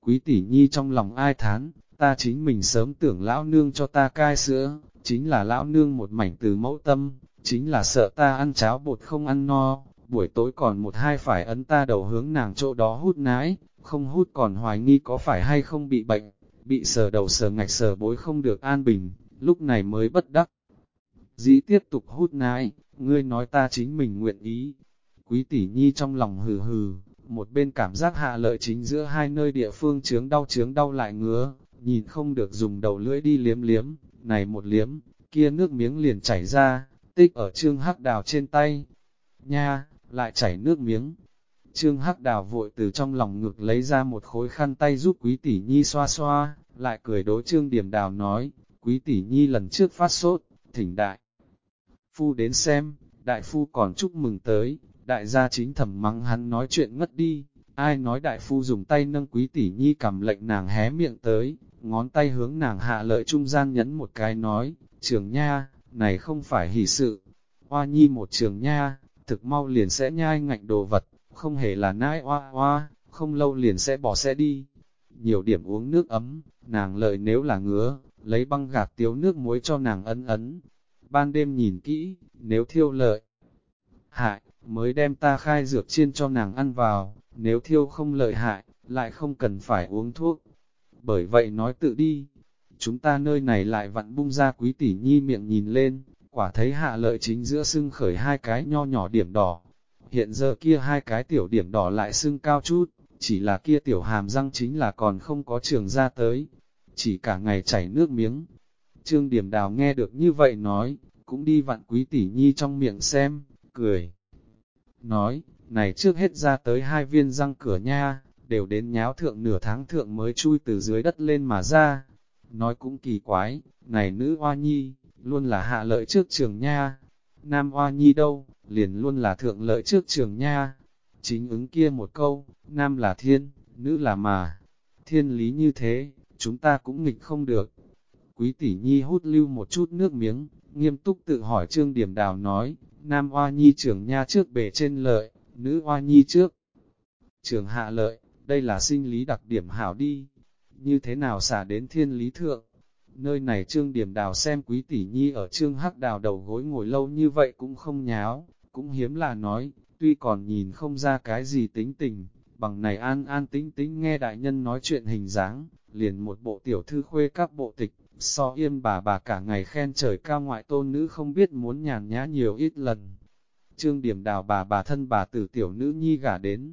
Quý tỷ nhi trong lòng ai thán, ta chính mình sớm tưởng lão nương cho ta cai sữa, chính là lão nương một mảnh từ mẫu tâm, chính là sợ ta ăn cháo bột không ăn no, buổi tối còn một hai phải ấn ta đầu hướng nàng chỗ đó hút nái, không hút còn hoài nghi có phải hay không bị bệnh, bị sờ đầu sờ ngạch sờ bối không được an bình, lúc này mới bất đắc. dĩ tiếp tục hút nãi, ngươi nói ta chính mình nguyện ý. Quý tỷ nhi trong lòng hừ hừ, một bên cảm giác hạ lợi chính giữa hai nơi địa phương chướng đau chướng đau lại ngứa, nhìn không được dùng đầu lưỡi đi liếm liếm, này một liếm, kia nước miếng liền chảy ra, tích ở trương hắc đào trên tay. Nha, lại chảy nước miếng. Trương hắc đào vội từ trong lòng ngực lấy ra một khối khăn tay giúp quý tỷ nhi xoa xoa, lại cười đối trương điểm đào nói, quý tỷ nhi lần trước phát sốt, thỉnh đại. Phu đến xem, đại phu còn chúc mừng tới, đại gia chính thầm mắng hắn nói chuyện ngất đi, ai nói đại phu dùng tay nâng quý tỷ nhi cầm lệnh nàng hé miệng tới, ngón tay hướng nàng hạ lợi trung gian nhấn một cái nói, trường nha, này không phải hỷ sự, hoa nhi một trường nha, thực mau liền sẽ nhai ngạnh đồ vật, không hề là nai oa oa, không lâu liền sẽ bỏ xe đi. Nhiều điểm uống nước ấm, nàng lợi nếu là ngứa, lấy băng gạt tiếu nước muối cho nàng ấn ấn. Ban đêm nhìn kỹ, nếu thiêu lợi, hại, mới đem ta khai dược chiên cho nàng ăn vào, nếu thiêu không lợi hại, lại không cần phải uống thuốc. Bởi vậy nói tự đi, chúng ta nơi này lại vặn bung ra quý tỷ nhi miệng nhìn lên, quả thấy hạ lợi chính giữa sưng khởi hai cái nho nhỏ điểm đỏ. Hiện giờ kia hai cái tiểu điểm đỏ lại sưng cao chút, chỉ là kia tiểu hàm răng chính là còn không có trường ra tới, chỉ cả ngày chảy nước miếng. Trương Điểm Đào nghe được như vậy nói, cũng đi vặn quý tỷ nhi trong miệng xem, cười. Nói, này trước hết ra tới hai viên răng cửa nha, đều đến nháo thượng nửa tháng thượng mới chui từ dưới đất lên mà ra. Nói cũng kỳ quái, này nữ hoa nhi, luôn là hạ lợi trước trường nha. Nam hoa nhi đâu, liền luôn là thượng lợi trước trường nha. Chính ứng kia một câu, nam là thiên, nữ là mà. Thiên lý như thế, chúng ta cũng nghịch không được. Quý tỷ nhi hút lưu một chút nước miếng, nghiêm túc tự hỏi trương điểm đào nói, nam hoa nhi trường nha trước bề trên lợi, nữ hoa nhi trước. Trường hạ lợi, đây là sinh lý đặc điểm hảo đi. Như thế nào xả đến thiên lý thượng? Nơi này trương điểm đào xem quý tỷ nhi ở trương hắc đào đầu gối ngồi lâu như vậy cũng không nháo, cũng hiếm là nói, tuy còn nhìn không ra cái gì tính tình, bằng này an an tính tính nghe đại nhân nói chuyện hình dáng, liền một bộ tiểu thư khuê các bộ tịch, so yêm bà bà cả ngày khen trời cao ngoại tôn nữ không biết muốn nhàn nhã nhiều ít lần. Trương điểm đào bà bà thân bà tử tiểu nữ nhi gả đến.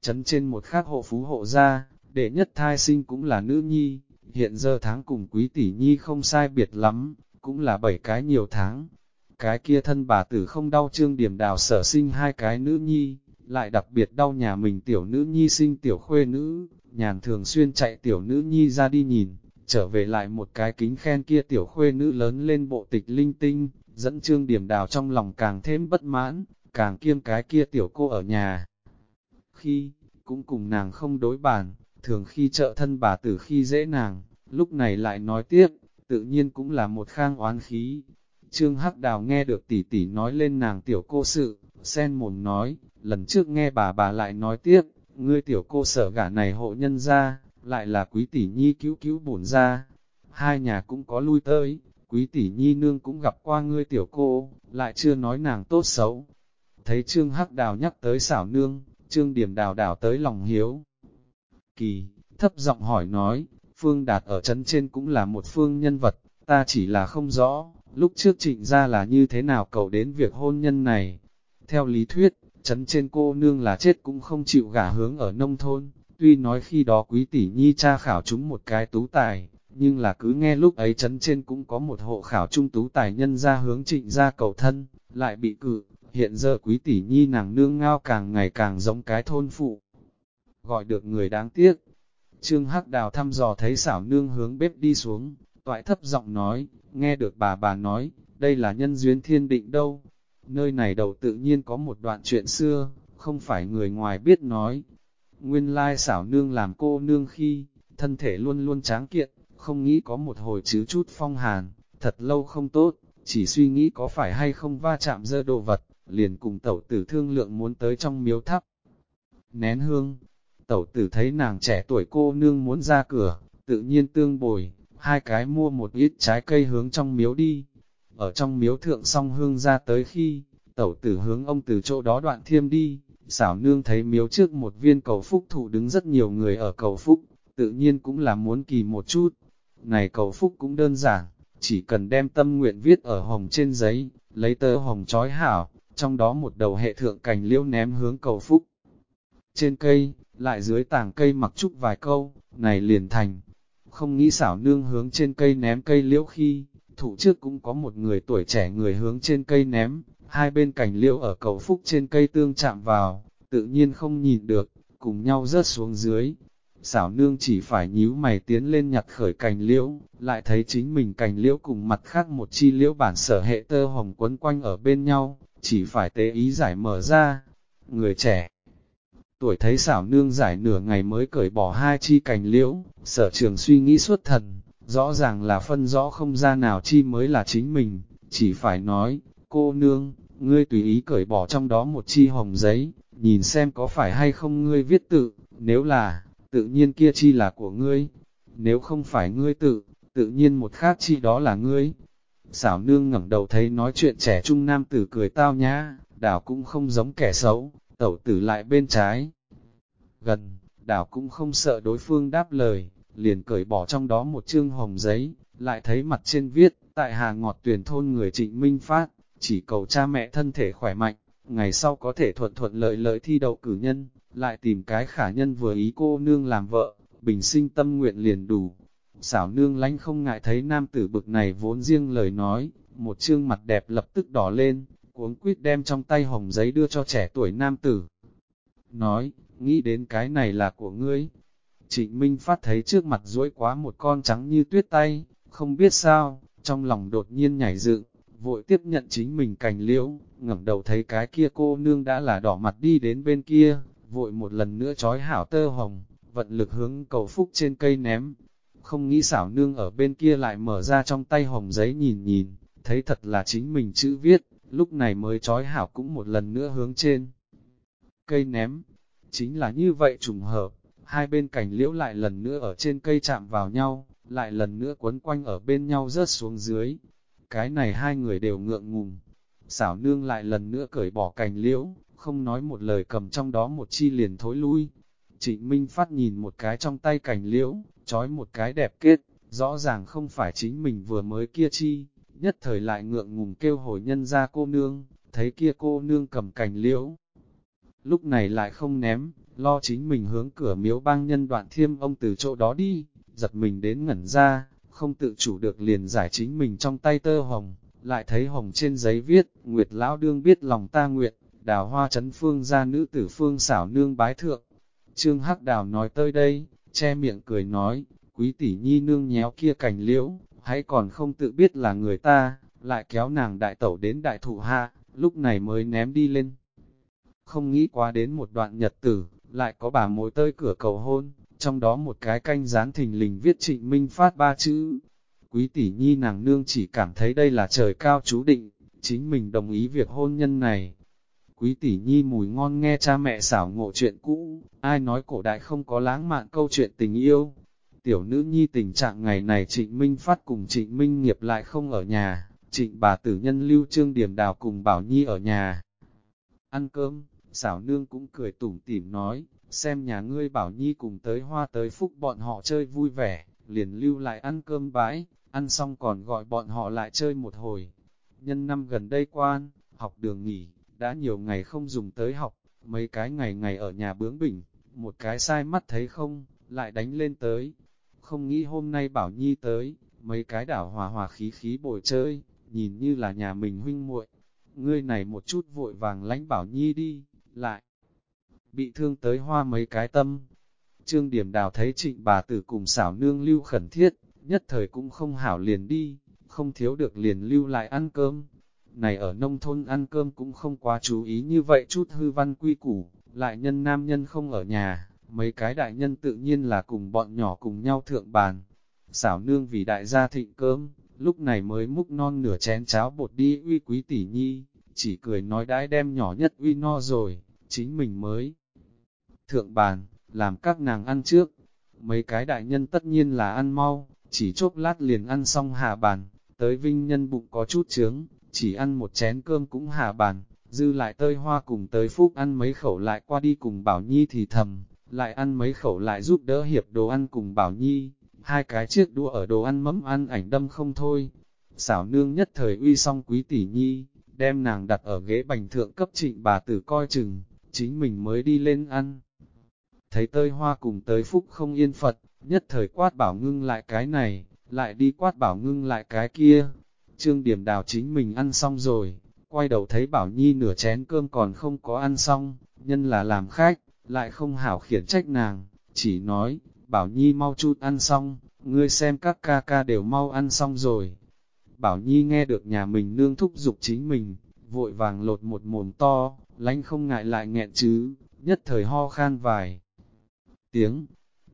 Chấn trên một khác hộ phú hộ gia, đệ nhất thai sinh cũng là nữ nhi, hiện giờ tháng cùng quý tỷ nhi không sai biệt lắm, cũng là bảy cái nhiều tháng. Cái kia thân bà tử không đau trương điểm đào sở sinh hai cái nữ nhi, lại đặc biệt đau nhà mình tiểu nữ nhi sinh tiểu khuê nữ, nhàn thường xuyên chạy tiểu nữ nhi ra đi nhìn, trở về lại một cái kính khen kia tiểu khuê nữ lớn lên bộ tịch linh tinh, dẫn trương điểm đào trong lòng càng thêm bất mãn, càng kiêng cái kia tiểu cô ở nhà. Khi, cũng cùng nàng không đối bàn, thường khi trợ thân bà tử khi dễ nàng, lúc này lại nói tiếp, tự nhiên cũng là một khang oán khí. Trương Hắc Đào nghe được tỷ tỷ nói lên nàng tiểu cô sự, sen mồm nói, lần trước nghe bà bà lại nói tiếp, ngươi tiểu cô sở gả này hộ nhân ra, lại là quý tỷ nhi cứu cứu bổn ra. Hai nhà cũng có lui tới, quý tỷ nhi nương cũng gặp qua ngươi tiểu cô, lại chưa nói nàng tốt xấu. Thấy Trương Hắc Đào nhắc tới xảo nương, Trương Điểm Đào đảo tới lòng hiếu. Kỳ, thấp giọng hỏi nói, Phương Đạt ở trấn trên cũng là một phương nhân vật, ta chỉ là không rõ, lúc trước trịnh ra là như thế nào cầu đến việc hôn nhân này. Theo lý thuyết, chấn trên cô nương là chết cũng không chịu gả hướng ở nông thôn, tuy nói khi đó quý tỷ nhi cha khảo chúng một cái tú tài, nhưng là cứ nghe lúc ấy chấn trên cũng có một hộ khảo trung tú tài nhân ra hướng trịnh ra cầu thân, lại bị cự, hiện giờ quý tỷ nhi nàng nương ngao càng ngày càng giống cái thôn phụ. Gọi được người đáng tiếc. Trương Hắc Đào thăm dò thấy xảo nương hướng bếp đi xuống, toại thấp giọng nói, nghe được bà bà nói, đây là nhân duyên thiên định đâu, Nơi này đầu tự nhiên có một đoạn chuyện xưa, không phải người ngoài biết nói. Nguyên lai xảo nương làm cô nương khi, thân thể luôn luôn tráng kiện, không nghĩ có một hồi chứ chút phong hàn, thật lâu không tốt, chỉ suy nghĩ có phải hay không va chạm dơ đồ vật, liền cùng tẩu tử thương lượng muốn tới trong miếu thắp. Nén hương, tẩu tử thấy nàng trẻ tuổi cô nương muốn ra cửa, tự nhiên tương bồi, hai cái mua một ít trái cây hướng trong miếu đi, ở trong miếu thượng song hương ra tới khi, tẩu tử hướng ông từ chỗ đó đoạn thiêm đi, xảo nương thấy miếu trước một viên cầu phúc thụ đứng rất nhiều người ở cầu phúc, tự nhiên cũng là muốn kỳ một chút. Này cầu phúc cũng đơn giản, chỉ cần đem tâm nguyện viết ở hồng trên giấy, lấy tơ hồng trói hảo, trong đó một đầu hệ thượng cành liễu ném hướng cầu phúc. Trên cây, lại dưới tảng cây mặc trúc vài câu, này liền thành. Không nghĩ xảo nương hướng trên cây ném cây liễu khi, thủ trước cũng có một người tuổi trẻ người hướng trên cây ném, hai bên cành liễu ở cầu phúc trên cây tương chạm vào, tự nhiên không nhìn được, cùng nhau rớt xuống dưới. Xảo nương chỉ phải nhíu mày tiến lên nhặt khởi cành liễu, lại thấy chính mình cành liễu cùng mặt khác một chi liễu bản sở hệ tơ hồng quấn quanh ở bên nhau, chỉ phải tế ý giải mở ra. Người trẻ tuổi thấy xảo nương giải nửa ngày mới cởi bỏ hai chi cành liễu, sở trường suy nghĩ suốt thần, rõ ràng là phân rõ không ra nào chi mới là chính mình, chỉ phải nói, cô nương, ngươi tùy ý cởi bỏ trong đó một chi hồng giấy, nhìn xem có phải hay không ngươi viết tự, nếu là, tự nhiên kia chi là của ngươi, nếu không phải ngươi tự, tự nhiên một khác chi đó là ngươi. Xảo nương ngẩng đầu thấy nói chuyện trẻ trung nam tử cười tao nhã, đảo cũng không giống kẻ xấu, tẩu tử lại bên trái. Gần, đảo cũng không sợ đối phương đáp lời, liền cởi bỏ trong đó một chương hồng giấy, lại thấy mặt trên viết, tại hà ngọt tuyển thôn người trịnh minh phát, chỉ cầu cha mẹ thân thể khỏe mạnh, ngày sau có thể thuận thuận lợi lợi thi đậu cử nhân, lại tìm cái khả nhân vừa ý cô nương làm vợ, bình sinh tâm nguyện liền đủ. Xảo nương lánh không ngại thấy nam tử bực này vốn riêng lời nói, một chương mặt đẹp lập tức đỏ lên, cuống quýt đem trong tay hồng giấy đưa cho trẻ tuổi nam tử. Nói, nghĩ đến cái này là của ngươi. Trịnh Minh Phát thấy trước mặt duỗi quá một con trắng như tuyết tay, không biết sao, trong lòng đột nhiên nhảy dựng, vội tiếp nhận chính mình cành liễu, ngẩng đầu thấy cái kia cô nương đã là đỏ mặt đi đến bên kia, vội một lần nữa trói hảo tơ hồng, vận lực hướng cầu phúc trên cây ném. Không nghĩ xảo nương ở bên kia lại mở ra trong tay hồng giấy nhìn nhìn, thấy thật là chính mình chữ viết, lúc này mới trói hảo cũng một lần nữa hướng trên. Cây ném, chính là như vậy trùng hợp, hai bên cành liễu lại lần nữa ở trên cây chạm vào nhau, lại lần nữa quấn quanh ở bên nhau rớt xuống dưới. Cái này hai người đều ngượng ngùng, xảo nương lại lần nữa cởi bỏ cành liễu, không nói một lời cầm trong đó một chi liền thối lui. Trịnh Minh Phát nhìn một cái trong tay cành liễu, trói một cái đẹp kết, rõ ràng không phải chính mình vừa mới kia chi, nhất thời lại ngượng ngùng kêu hồi nhân ra cô nương, thấy kia cô nương cầm cành liễu. Lúc này lại không ném, lo chính mình hướng cửa miếu bang nhân đoạn thiêm ông từ chỗ đó đi, giật mình đến ngẩn ra, không tự chủ được liền giải chính mình trong tay tơ hồng, lại thấy hồng trên giấy viết, Nguyệt Lão Đương biết lòng ta nguyện, đào hoa chấn phương ra nữ tử phương xảo nương bái thượng. Trương Hắc Đào nói tới đây, che miệng cười nói, quý tỷ nhi nương nhéo kia cành liễu, hãy còn không tự biết là người ta, lại kéo nàng đại tẩu đến đại thụ hạ, lúc này mới ném đi lên. Không nghĩ quá đến một đoạn nhật tử, lại có bà mối tơi cửa cầu hôn, trong đó một cái canh dán thình lình viết trịnh minh phát ba chữ. Quý tỷ nhi nàng nương chỉ cảm thấy đây là trời cao chú định, chính mình đồng ý việc hôn nhân này. Quý tỷ nhi mùi ngon nghe cha mẹ xảo ngộ chuyện cũ, ai nói cổ đại không có lãng mạn câu chuyện tình yêu. Tiểu nữ nhi tình trạng ngày này trịnh minh phát cùng trịnh minh nghiệp lại không ở nhà, trịnh bà tử nhân lưu trương điểm đào cùng bảo nhi ở nhà. Ăn cơm, xảo nương cũng cười tủm tỉm nói, xem nhà ngươi bảo nhi cùng tới hoa tới phúc bọn họ chơi vui vẻ, liền lưu lại ăn cơm bãi, ăn xong còn gọi bọn họ lại chơi một hồi. Nhân năm gần đây quan, học đường nghỉ, đã nhiều ngày không dùng tới học, mấy cái ngày ngày ở nhà bướng bỉnh, một cái sai mắt thấy không, lại đánh lên tới. Không nghĩ hôm nay bảo nhi tới, mấy cái đảo hòa hòa khí khí bồi chơi, nhìn như là nhà mình huynh muội. Ngươi này một chút vội vàng lánh bảo nhi đi, lại bị thương tới hoa mấy cái tâm. Trương Điểm Đào thấy trịnh bà tử cùng xảo nương lưu khẩn thiết, nhất thời cũng không hảo liền đi, không thiếu được liền lưu lại ăn cơm. Này ở nông thôn ăn cơm cũng không quá chú ý như vậy chút hư văn quy củ, lại nhân nam nhân không ở nhà, mấy cái đại nhân tự nhiên là cùng bọn nhỏ cùng nhau thượng bàn. Xảo nương vì đại gia thịnh cơm, lúc này mới múc non nửa chén cháo bột đi uy quý tỷ nhi, chỉ cười nói đãi đem nhỏ nhất uy no rồi, chính mình mới thượng bàn, làm các nàng ăn trước. Mấy cái đại nhân tất nhiên là ăn mau, chỉ chốc lát liền ăn xong hạ bàn, tới vinh nhân bụng có chút trướng, chỉ ăn một chén cơm cũng hạ bàn, dư lại tơi hoa cùng tới phúc ăn mấy khẩu lại qua đi cùng Bảo Nhi thì thầm, lại ăn mấy khẩu lại giúp đỡ hiệp đồ ăn cùng Bảo Nhi, hai cái chiếc đũa ở đồ ăn mấm ăn ảnh đâm không thôi. xảo nương nhất thời uy xong quý tỷ nhi, đem nàng đặt ở ghế bành thượng cấp trịnh bà tử coi chừng, chính mình mới đi lên ăn. Thấy tơi hoa cùng tới phúc không yên Phật, nhất thời quát bảo ngưng lại cái này, lại đi quát bảo ngưng lại cái kia. Trương điểm đào chính mình ăn xong rồi, quay đầu thấy bảo nhi nửa chén cơm còn không có ăn xong, nhân là làm khách, lại không hảo khiển trách nàng, chỉ nói, bảo nhi mau chút ăn xong, ngươi xem các ca ca đều mau ăn xong rồi. Bảo nhi nghe được nhà mình nương thúc giục chính mình, vội vàng lột một mồm to, lánh không ngại lại nghẹn chứ, nhất thời ho khan vài tiếng.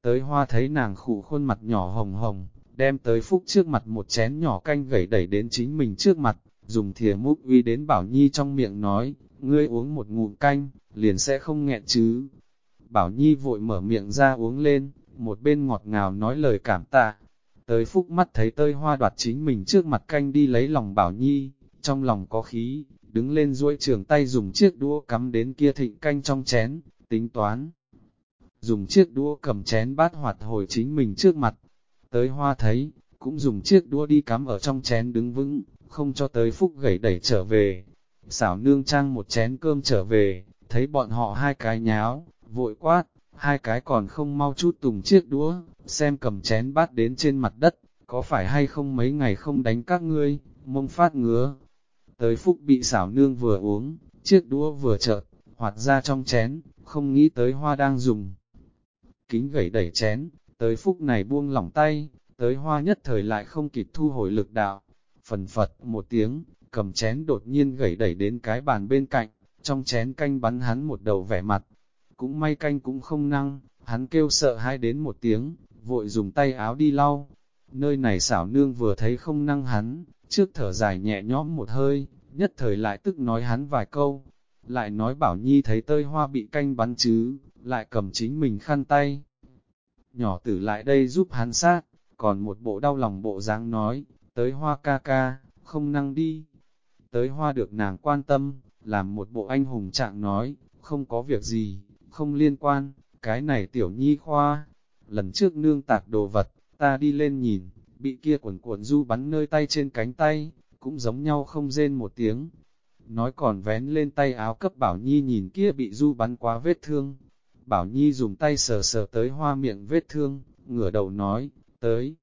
Tới hoa thấy nàng khủ khuôn mặt nhỏ hồng hồng, đem tới phúc trước mặt một chén nhỏ canh gẩy đẩy đến chính mình trước mặt, dùng thìa múc uy đến Bảo Nhi trong miệng nói, ngươi uống một ngụm canh, liền sẽ không nghẹn chứ. Bảo Nhi vội mở miệng ra uống lên, một bên ngọt ngào nói lời cảm tạ. Tới phúc mắt thấy tơi hoa đoạt chính mình trước mặt canh đi lấy lòng Bảo Nhi, trong lòng có khí, đứng lên duỗi trường tay dùng chiếc đũa cắm đến kia thịnh canh trong chén, tính toán. Dùng chiếc đũa cầm chén bát hoạt hồi chính mình trước mặt, tới hoa thấy, cũng dùng chiếc đũa đi cắm ở trong chén đứng vững, không cho tới phúc gẩy đẩy trở về. Xảo nương trang một chén cơm trở về, thấy bọn họ hai cái nháo, vội quát, hai cái còn không mau chút tùng chiếc đũa, xem cầm chén bát đến trên mặt đất, có phải hay không mấy ngày không đánh các ngươi, mông phát ngứa. Tới phúc bị xảo nương vừa uống, chiếc đũa vừa chợt, hoạt ra trong chén, không nghĩ tới hoa đang dùng. Kính gẩy đẩy chén, tới phúc này buông lỏng tay, tới hoa nhất thời lại không kịp thu hồi lực đạo. Phần phật một tiếng, cầm chén đột nhiên gẩy đẩy đến cái bàn bên cạnh, trong chén canh bắn hắn một đầu vẻ mặt. Cũng may canh cũng không năng, hắn kêu sợ hai đến một tiếng, vội dùng tay áo đi lau. Nơi này xảo nương vừa thấy không năng hắn, trước thở dài nhẹ nhõm một hơi, nhất thời lại tức nói hắn vài câu. Lại nói bảo nhi thấy tơi hoa bị canh bắn chứ, lại cầm chính mình khăn tay. Nhỏ tử lại đây giúp hắn sát, còn một bộ đau lòng bộ dáng nói, tới hoa ca ca, không năng đi. Tới hoa được nàng quan tâm, làm một bộ anh hùng trạng nói, không có việc gì, không liên quan, cái này tiểu nhi khoa. Lần trước nương tạc đồ vật, ta đi lên nhìn, bị kia quần cuộn du bắn nơi tay trên cánh tay, cũng giống nhau không rên một tiếng. Nói còn vén lên tay áo cấp Bảo Nhi nhìn kia bị du bắn quá vết thương. Bảo Nhi dùng tay sờ sờ tới hoa miệng vết thương, ngửa đầu nói, tới.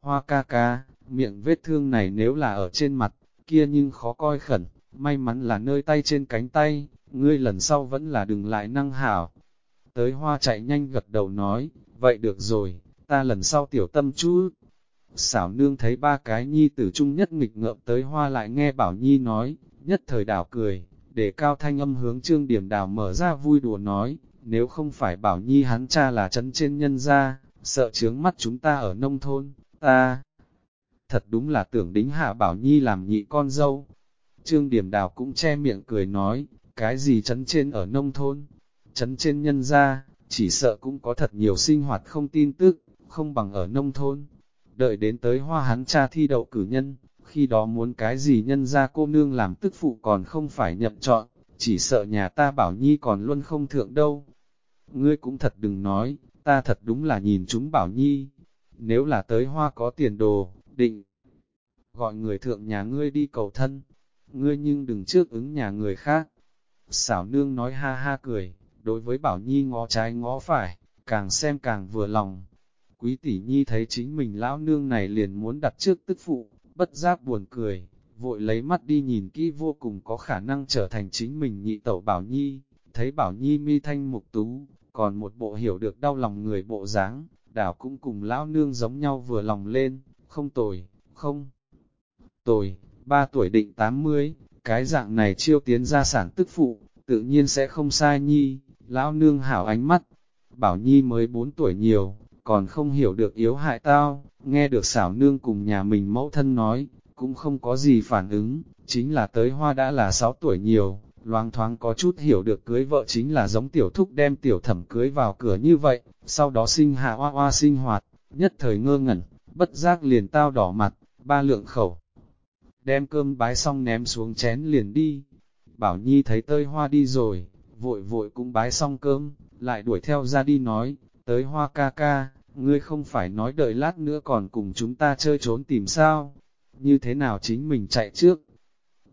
Hoa ca ca, miệng vết thương này nếu là ở trên mặt, kia nhưng khó coi khẩn, may mắn là nơi tay trên cánh tay, ngươi lần sau vẫn là đừng lại năng hảo. Tới hoa chạy nhanh gật đầu nói, vậy được rồi, ta lần sau tiểu tâm chú. Xảo nương thấy ba cái nhi tử trung nhất nghịch ngợm tới hoa lại nghe bảo nhi nói, nhất thời đảo cười, để cao thanh âm hướng trương điểm đảo mở ra vui đùa nói, nếu không phải bảo nhi hắn cha là chấn trên nhân gia, sợ chướng mắt chúng ta ở nông thôn, ta thật đúng là tưởng đính hạ bảo nhi làm nhị con dâu. Trương Điểm Đào cũng che miệng cười nói, cái gì chấn trên ở nông thôn, chấn trên nhân gia, chỉ sợ cũng có thật nhiều sinh hoạt không tin tức, không bằng ở nông thôn. Đợi đến tới hoa hắn cha thi đậu cử nhân, khi đó muốn cái gì nhân gia cô nương làm tức phụ còn không phải nhậm chọn, chỉ sợ nhà ta bảo nhi còn luôn không thượng đâu. Ngươi cũng thật đừng nói, ta thật đúng là nhìn chúng bảo nhi. Nếu là tới hoa có tiền đồ, định gọi người thượng nhà ngươi đi cầu thân, ngươi nhưng đừng trước ứng nhà người khác. Xảo nương nói ha ha cười, đối với bảo nhi ngó trái ngó phải, càng xem càng vừa lòng. Quý tỷ nhi thấy chính mình lão nương này liền muốn đặt trước tức phụ, bất giác buồn cười, vội lấy mắt đi nhìn kỹ vô cùng có khả năng trở thành chính mình nhị tẩu bảo nhi, thấy bảo nhi mi thanh mục tú, còn một bộ hiểu được đau lòng người bộ dáng, đảo cũng cùng lão nương giống nhau vừa lòng lên, không tồi, không tồi, ba tuổi định 80, cái dạng này chiêu tiến ra sản tức phụ, tự nhiên sẽ không sai nhi, lão nương hảo ánh mắt, bảo nhi mới 4 tuổi nhiều, còn không hiểu được yếu hại tao, nghe được xảo nương cùng nhà mình mẫu thân nói, cũng không có gì phản ứng, chính là tới hoa đã là 6 tuổi nhiều, loang thoáng có chút hiểu được cưới vợ chính là giống tiểu thúc đem tiểu thẩm cưới vào cửa như vậy, sau đó sinh hạ hoa hoa sinh hoạt, nhất thời ngơ ngẩn, bất giác liền tao đỏ mặt, ba lượng khẩu. Đem cơm bái xong ném xuống chén liền đi. Bảo Nhi thấy tơi hoa đi rồi, vội vội cũng bái xong cơm, lại đuổi theo ra đi nói, tới hoa ca ca, ngươi không phải nói đợi lát nữa còn cùng chúng ta chơi trốn tìm sao. như thế nào chính mình chạy trước?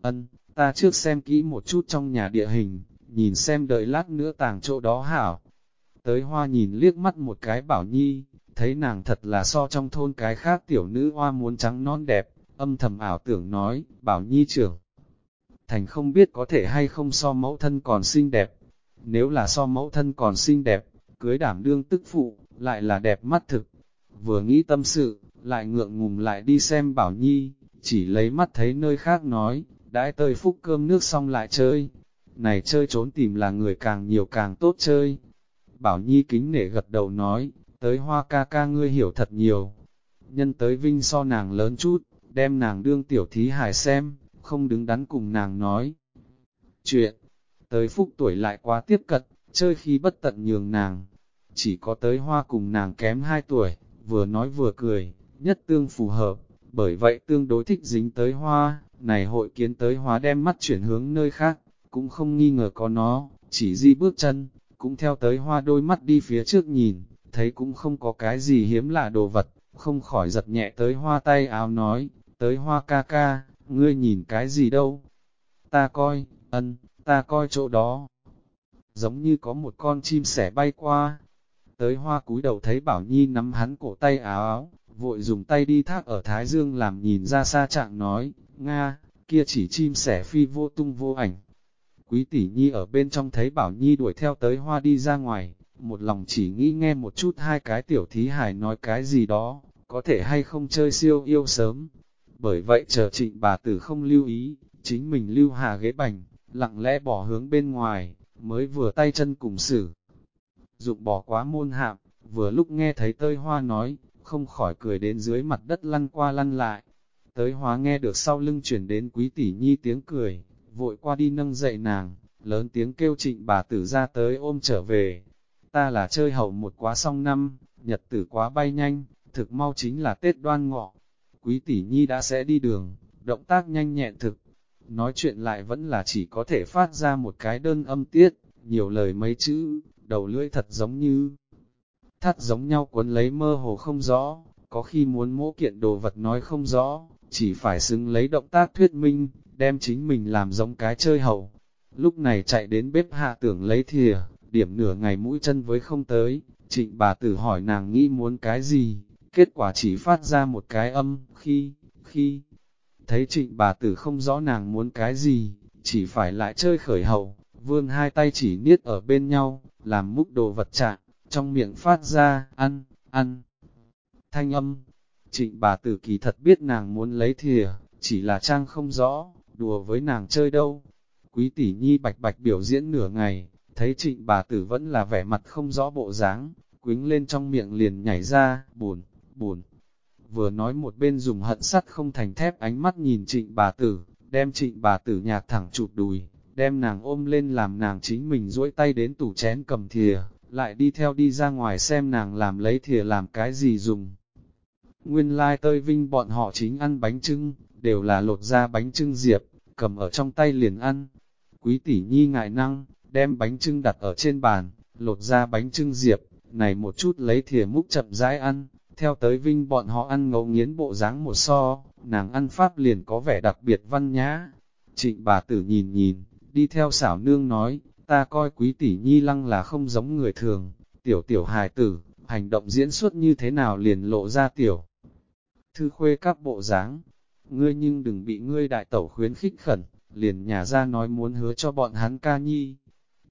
Ân, ta trước xem kỹ một chút trong nhà địa hình, nhìn xem đợi lát nữa tàng chỗ đó hảo. Tới hoa nhìn liếc mắt một cái bảo nhi, thấy nàng thật là so trong thôn cái khác tiểu nữ hoa muốn trắng non đẹp, âm thầm ảo tưởng nói, bảo nhi trưởng. Thành không biết có thể hay không so mẫu thân còn xinh đẹp, nếu là so mẫu thân còn xinh đẹp, cưới đảm đương tức phụ, lại là đẹp mắt thực. Vừa nghĩ tâm sự, lại ngượng ngùng lại đi xem bảo nhi, chỉ lấy mắt thấy nơi khác nói, đãi tơi phúc cơm nước xong lại chơi. Này chơi trốn tìm là người càng nhiều càng tốt chơi. Bảo Nhi kính nể gật đầu nói, tới hoa ca ca ngươi hiểu thật nhiều. Nhân tới vinh so nàng lớn chút, đem nàng đương tiểu thí hài xem, không đứng đắn cùng nàng nói. Chuyện, tới phúc tuổi lại quá tiếp cận, chơi khi bất tận nhường nàng. Chỉ có tới hoa cùng nàng kém 2 tuổi, vừa nói vừa cười, nhất tương phù hợp, bởi vậy tương đối thích dính tới hoa, này hội kiến tới hóa đem mắt chuyển hướng nơi khác, cũng không nghi ngờ có nó, chỉ di bước chân, cũng theo tới hoa đôi mắt đi phía trước nhìn, thấy cũng không có cái gì hiếm lạ đồ vật, không khỏi giật nhẹ tới hoa tay áo nói, tới hoa ca ca, ngươi nhìn cái gì đâu? Ta coi, ân, ta coi chỗ đó. Giống như có một con chim sẻ bay qua. Tới hoa cúi đầu thấy Bảo Nhi nắm hắn cổ tay áo áo, vội dùng tay đi thác ở Thái Dương làm nhìn ra xa trạng nói, Nga, kia chỉ chim sẻ phi vô tung vô ảnh. Quý tỷ nhi ở bên trong thấy Bảo Nhi đuổi theo tới hoa đi ra ngoài, một lòng chỉ nghĩ nghe một chút hai cái tiểu thí hài nói cái gì đó, có thể hay không chơi siêu yêu sớm. Bởi vậy chờ trịnh bà tử không lưu ý, chính mình lưu hà ghế bành, lặng lẽ bỏ hướng bên ngoài, mới vừa tay chân cùng xử. Dụng bỏ quá môn hạm, vừa lúc nghe thấy tơi hoa nói, không khỏi cười đến dưới mặt đất lăn qua lăn lại. Tới hóa nghe được sau lưng chuyển đến quý tỷ nhi tiếng cười, vội qua đi nâng dậy nàng, lớn tiếng kêu trịnh bà tử ra tới ôm trở về. Ta là chơi hậu một quá xong năm, nhật tử quá bay nhanh, thực mau chính là Tết đoan ngọ. Quý tỷ nhi đã sẽ đi đường, động tác nhanh nhẹn thực. Nói chuyện lại vẫn là chỉ có thể phát ra một cái đơn âm tiết, nhiều lời mấy chữ, đầu lưỡi thật giống như thắt giống nhau cuốn lấy mơ hồ không rõ, có khi muốn mỗ kiện đồ vật nói không rõ, chỉ phải xứng lấy động tác thuyết minh, đem chính mình làm giống cái chơi hậu. Lúc này chạy đến bếp hạ tưởng lấy thìa, điểm nửa ngày mũi chân với không tới, trịnh bà tử hỏi nàng nghĩ muốn cái gì, kết quả chỉ phát ra một cái âm, khi, khi, thấy trịnh bà tử không rõ nàng muốn cái gì, chỉ phải lại chơi khởi hậu, vươn hai tay chỉ niết ở bên nhau, làm múc đồ vật trạng, trong miệng phát ra, ăn, ăn. Thanh âm, trịnh bà tử kỳ thật biết nàng muốn lấy thìa, chỉ là trang không rõ, đùa với nàng chơi đâu. Quý tỷ nhi bạch bạch biểu diễn nửa ngày, thấy trịnh bà tử vẫn là vẻ mặt không rõ bộ dáng, quính lên trong miệng liền nhảy ra, buồn, buồn. Vừa nói một bên dùng hận sắt không thành thép ánh mắt nhìn trịnh bà tử, đem trịnh bà tử nhạc thẳng chụp đùi, đem nàng ôm lên làm nàng chính mình duỗi tay đến tủ chén cầm thìa, lại đi theo đi ra ngoài xem nàng làm lấy thìa làm cái gì dùng. Nguyên lai like tơi vinh bọn họ chính ăn bánh trưng, đều là lột ra bánh trưng diệp, cầm ở trong tay liền ăn. Quý tỷ nhi ngại năng, đem bánh trưng đặt ở trên bàn, lột ra bánh trưng diệp, này một chút lấy thìa múc chậm rãi ăn, theo tới vinh bọn họ ăn ngấu nghiến bộ dáng một so, nàng ăn pháp liền có vẻ đặc biệt văn nhã. Trịnh bà tử nhìn nhìn, đi theo xảo nương nói, ta coi quý tỷ nhi lăng là không giống người thường, tiểu tiểu hài tử, hành động diễn xuất như thế nào liền lộ ra tiểu. Thư khuê các bộ dáng, ngươi nhưng đừng bị ngươi đại tẩu khuyến khích khẩn, liền nhà ra nói muốn hứa cho bọn hắn ca nhi.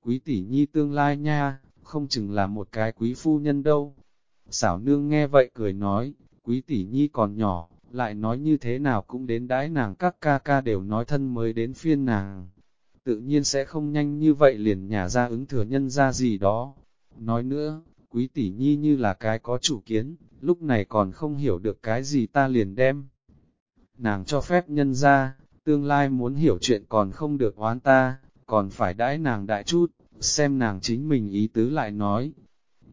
Quý tỷ nhi tương lai nha, không chừng là một cái quý phu nhân đâu. Xảo nương nghe vậy cười nói, quý tỷ nhi còn nhỏ, lại nói như thế nào cũng đến đãi nàng các ca ca đều nói thân mới đến phiên nàng. Tự nhiên sẽ không nhanh như vậy liền nhà ra ứng thừa nhân ra gì đó. Nói nữa, quý tỷ nhi như là cái có chủ kiến, lúc này còn không hiểu được cái gì ta liền đem. Nàng cho phép nhân ra, tương lai muốn hiểu chuyện còn không được oán ta, còn phải đãi nàng đại chút, xem nàng chính mình ý tứ lại nói.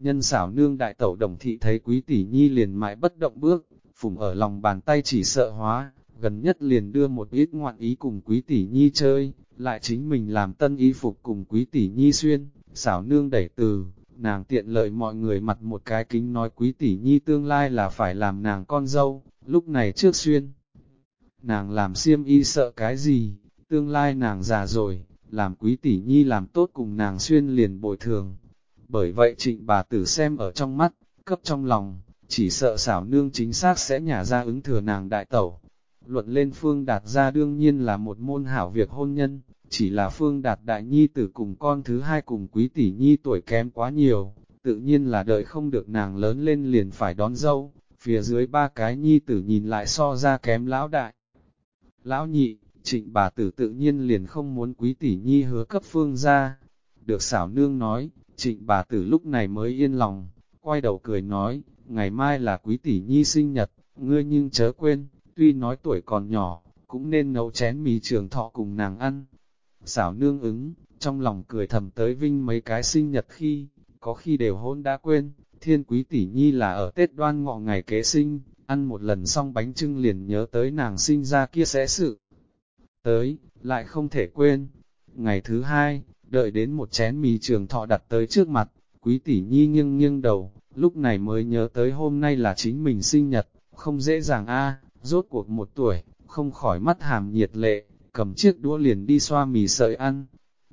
Nhân xảo nương đại tẩu đồng thị thấy quý tỷ nhi liền mãi bất động bước, phùng ở lòng bàn tay chỉ sợ hóa, gần nhất liền đưa một ít ngoạn ý cùng quý tỷ nhi chơi, lại chính mình làm tân y phục cùng quý tỷ nhi xuyên, xảo nương đẩy từ, nàng tiện lợi mọi người mặt một cái kính nói quý tỷ nhi tương lai là phải làm nàng con dâu, lúc này trước xuyên. nàng làm xiêm y sợ cái gì, tương lai nàng già rồi, làm quý tỷ nhi làm tốt cùng nàng xuyên liền bồi thường. Bởi vậy trịnh bà tử xem ở trong mắt, cấp trong lòng, chỉ sợ xảo nương chính xác sẽ nhả ra ứng thừa nàng đại tẩu. Luận lên phương đạt ra đương nhiên là một môn hảo việc hôn nhân, chỉ là phương đạt đại nhi tử cùng con thứ hai cùng quý tỷ nhi tuổi kém quá nhiều, tự nhiên là đợi không được nàng lớn lên liền phải đón dâu, phía dưới ba cái nhi tử nhìn lại so ra kém lão đại. Lão nhị, trịnh bà tử tự nhiên liền không muốn quý tỷ nhi hứa cấp phương ra. Được xảo nương nói, trịnh bà tử lúc này mới yên lòng, quay đầu cười nói, ngày mai là quý tỷ nhi sinh nhật, ngươi nhưng chớ quên, tuy nói tuổi còn nhỏ, cũng nên nấu chén mì trường thọ cùng nàng ăn. Xảo nương ứng, trong lòng cười thầm tới vinh mấy cái sinh nhật khi, có khi đều hôn đã quên, thiên quý tỷ nhi là ở Tết đoan ngọ ngày kế sinh, ăn một lần xong bánh trưng liền nhớ tới nàng sinh ra kia sẽ sự. Tới, lại không thể quên. Ngày thứ hai, đợi đến một chén mì trường thọ đặt tới trước mặt, quý tỷ nhi nghiêng nghiêng đầu, lúc này mới nhớ tới hôm nay là chính mình sinh nhật, không dễ dàng a rốt cuộc một tuổi, không khỏi mắt hàm nhiệt lệ, cầm chiếc đũa liền đi xoa mì sợi ăn.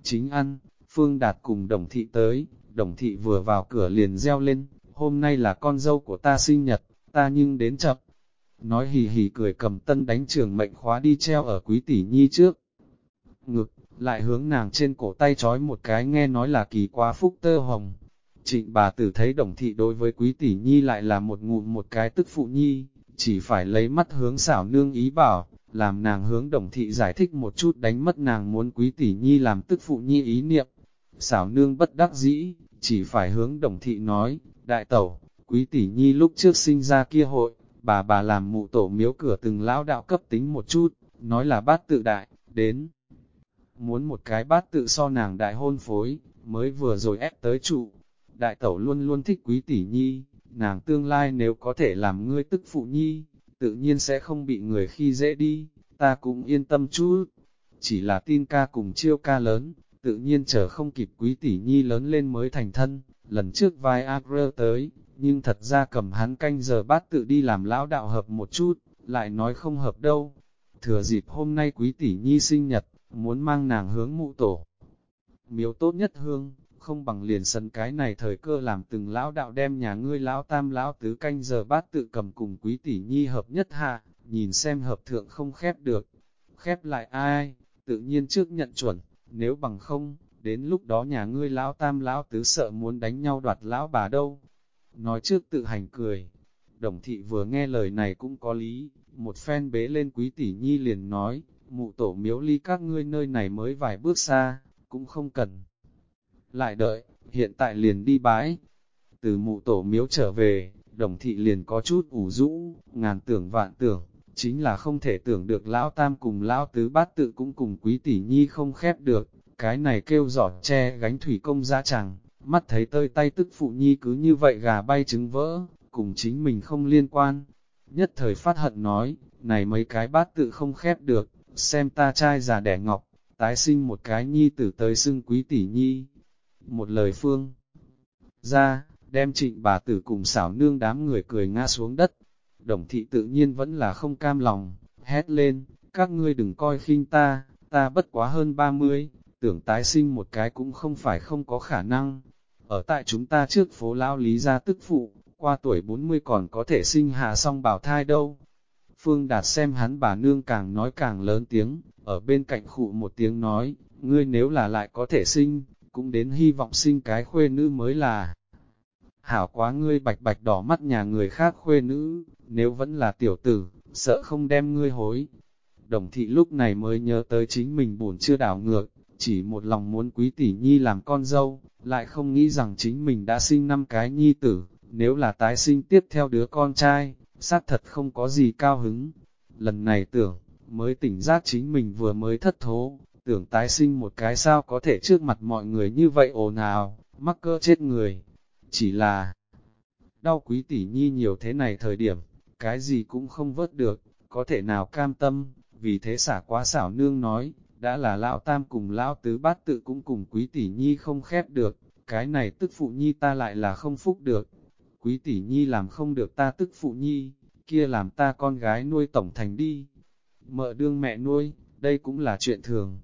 Chính ăn, Phương Đạt cùng đồng thị tới, đồng thị vừa vào cửa liền reo lên, hôm nay là con dâu của ta sinh nhật, ta nhưng đến chậm. Nói hì hì cười cầm tân đánh trường mệnh khóa đi treo ở quý tỷ nhi trước. Ngực, lại hướng nàng trên cổ tay trói một cái nghe nói là kỳ quá phúc tơ hồng. Trịnh bà tử thấy đồng thị đối với quý tỷ nhi lại là một ngụm một cái tức phụ nhi, chỉ phải lấy mắt hướng xảo nương ý bảo, làm nàng hướng đồng thị giải thích một chút đánh mất nàng muốn quý tỷ nhi làm tức phụ nhi ý niệm. Xảo nương bất đắc dĩ, chỉ phải hướng đồng thị nói, đại tẩu, quý tỷ nhi lúc trước sinh ra kia hội, bà bà làm mụ tổ miếu cửa từng lão đạo cấp tính một chút, nói là bát tự đại, đến. Muốn một cái bát tự so nàng đại hôn phối, mới vừa rồi ép tới trụ. Đại tẩu luôn luôn thích quý tỷ nhi, nàng tương lai nếu có thể làm ngươi tức phụ nhi, tự nhiên sẽ không bị người khi dễ đi, ta cũng yên tâm chút. Chỉ là tin ca cùng chiêu ca lớn, tự nhiên chờ không kịp quý tỷ nhi lớn lên mới thành thân, lần trước vai agro tới, nhưng thật ra cầm hắn canh giờ bát tự đi làm lão đạo hợp một chút, lại nói không hợp đâu. Thừa dịp hôm nay quý tỷ nhi sinh nhật, muốn mang nàng hướng mụ tổ. Miếu tốt nhất hương, không bằng liền sân cái này thời cơ làm từng lão đạo đem nhà ngươi lão tam lão tứ canh giờ bát tự cầm cùng quý tỷ nhi hợp nhất hạ, nhìn xem hợp thượng không khép được. Khép lại ai, tự nhiên trước nhận chuẩn, nếu bằng không, đến lúc đó nhà ngươi lão tam lão tứ sợ muốn đánh nhau đoạt lão bà đâu. Nói trước tự hành cười, đồng thị vừa nghe lời này cũng có lý, một phen bế lên quý tỷ nhi liền nói, mụ tổ miếu ly các ngươi nơi này mới vài bước xa, cũng không cần. Lại đợi, hiện tại liền đi bái. Từ mụ tổ miếu trở về, đồng thị liền có chút ủ rũ, ngàn tưởng vạn tưởng, chính là không thể tưởng được lão tam cùng lão tứ bát tự cũng cùng quý tỷ nhi không khép được, cái này kêu giỏ che gánh thủy công ra chẳng, mắt thấy tơi tay tức phụ nhi cứ như vậy gà bay trứng vỡ, cùng chính mình không liên quan. Nhất thời phát hận nói, này mấy cái bát tự không khép được, xem ta trai già đẻ ngọc, tái sinh một cái nhi tử tới xưng quý tỷ nhi. Một lời phương ra, đem trịnh bà tử cùng xảo nương đám người cười ngã xuống đất. Đồng thị tự nhiên vẫn là không cam lòng, hét lên, các ngươi đừng coi khinh ta, ta bất quá hơn 30, tưởng tái sinh một cái cũng không phải không có khả năng. Ở tại chúng ta trước phố lao lý gia tức phụ, qua tuổi 40 còn có thể sinh hạ song bảo thai đâu. Phương Đạt xem hắn bà nương càng nói càng lớn tiếng, ở bên cạnh khụ một tiếng nói, ngươi nếu là lại có thể sinh, cũng đến hy vọng sinh cái khuê nữ mới là. Hảo quá ngươi bạch bạch đỏ mắt nhà người khác khuê nữ, nếu vẫn là tiểu tử, sợ không đem ngươi hối. Đồng thị lúc này mới nhớ tới chính mình buồn chưa đảo ngược, chỉ một lòng muốn quý tỷ nhi làm con dâu, lại không nghĩ rằng chính mình đã sinh năm cái nhi tử, nếu là tái sinh tiếp theo đứa con trai, xác thật không có gì cao hứng. Lần này tưởng, mới tỉnh giác chính mình vừa mới thất thố, tưởng tái sinh một cái sao có thể trước mặt mọi người như vậy ồn ào, mắc cơ chết người. Chỉ là, đau quý tỷ nhi nhiều thế này thời điểm, cái gì cũng không vớt được, có thể nào cam tâm, vì thế xả quá xảo nương nói, đã là lão tam cùng lão tứ bát tự cũng cùng quý tỷ nhi không khép được, cái này tức phụ nhi ta lại là không phúc được. Quý tỷ nhi làm không được ta tức phụ nhi, kia làm ta con gái nuôi tổng thành đi. mợ đương mẹ nuôi, đây cũng là chuyện thường.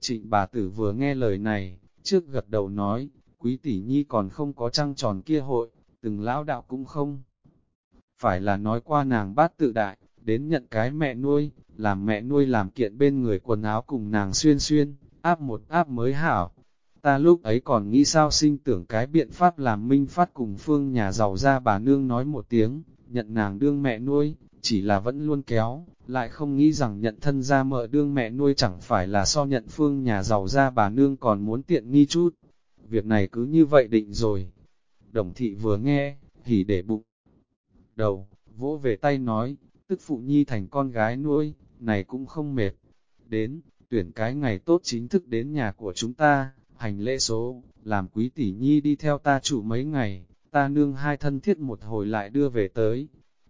Trịnh bà tử vừa nghe lời này, trước gật đầu nói, quý tỷ nhi còn không có trăng tròn kia hội, từng lão đạo cũng không. Phải là nói qua nàng bát tự đại, đến nhận cái mẹ nuôi, làm mẹ nuôi làm kiện bên người quần áo cùng nàng xuyên xuyên, áp một áp mới hảo. Ta lúc ấy còn nghĩ sao sinh tưởng cái biện pháp làm minh phát cùng phương nhà giàu ra bà nương nói một tiếng, nhận nàng đương mẹ nuôi, chỉ là vẫn luôn kéo, lại không nghĩ rằng nhận thân ra mợ đương mẹ nuôi chẳng phải là so nhận phương nhà giàu ra bà nương còn muốn tiện nghi chút. Việc này cứ như vậy định rồi. Đồng thị vừa nghe, hỉ để bụng. Đầu, vỗ về tay nói, tức phụ nhi thành con gái nuôi, này cũng không mệt. Đến, tuyển cái ngày tốt chính thức đến nhà của chúng ta, hành lễ số, làm quý tỷ nhi đi theo ta chủ mấy ngày, ta nương hai thân thiết một hồi lại đưa về tới.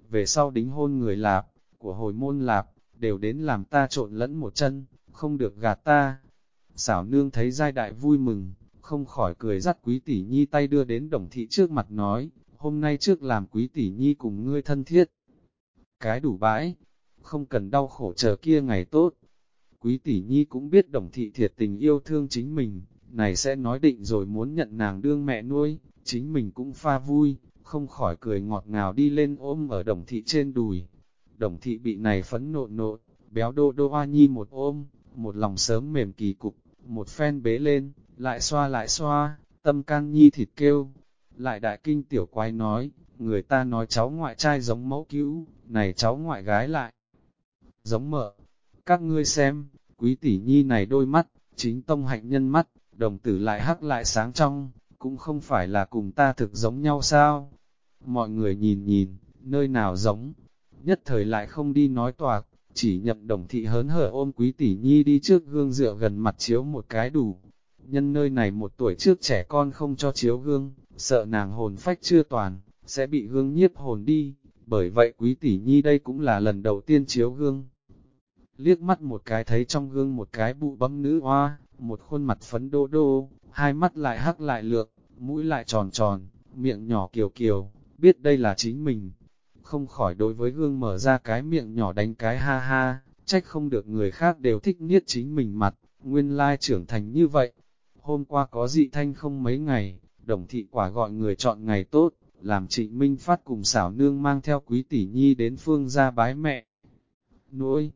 Về sau đính hôn người lạp, của hồi môn lạp, đều đến làm ta trộn lẫn một chân, không được gạt ta. Xảo nương thấy giai đại vui mừng, không khỏi cười dắt quý tỷ nhi tay đưa đến đồng thị trước mặt nói, hôm nay trước làm quý tỷ nhi cùng ngươi thân thiết. Cái đủ bãi, không cần đau khổ chờ kia ngày tốt. Quý tỷ nhi cũng biết đồng thị thiệt tình yêu thương chính mình, này sẽ nói định rồi muốn nhận nàng đương mẹ nuôi, chính mình cũng pha vui, không khỏi cười ngọt ngào đi lên ôm ở đồng thị trên đùi. Đồng thị bị này phấn nộn nộn, béo đô đô hoa nhi một ôm, một lòng sớm mềm kỳ cục, một phen bế lên, lại xoa lại xoa, tâm can nhi thịt kêu. Lại đại kinh tiểu quái nói, người ta nói cháu ngoại trai giống mẫu cứu, này cháu ngoại gái lại. Giống mợ, các ngươi xem, quý tỷ nhi này đôi mắt, chính tông hạnh nhân mắt, đồng tử lại hắc lại sáng trong, cũng không phải là cùng ta thực giống nhau sao. Mọi người nhìn nhìn, nơi nào giống, nhất thời lại không đi nói toạc, chỉ nhậm đồng thị hớn hở ôm quý tỷ nhi đi trước gương dựa gần mặt chiếu một cái đủ. Nhân nơi này một tuổi trước trẻ con không cho chiếu gương, sợ nàng hồn phách chưa toàn, sẽ bị gương nhiếp hồn đi, bởi vậy quý tỷ nhi đây cũng là lần đầu tiên chiếu gương. Liếc mắt một cái thấy trong gương một cái bụ bấm nữ hoa, một khuôn mặt phấn đô đô, hai mắt lại hắc lại lược, mũi lại tròn tròn, miệng nhỏ kiều kiều, biết đây là chính mình. Không khỏi đối với gương mở ra cái miệng nhỏ đánh cái ha ha, trách không được người khác đều thích niết chính mình mặt, nguyên lai trưởng thành như vậy. Hôm qua có dị thanh không mấy ngày, đồng thị quả gọi người chọn ngày tốt, làm trịnh Minh Phát cùng xảo nương mang theo quý tỷ nhi đến phương ra bái mẹ. Nuôi,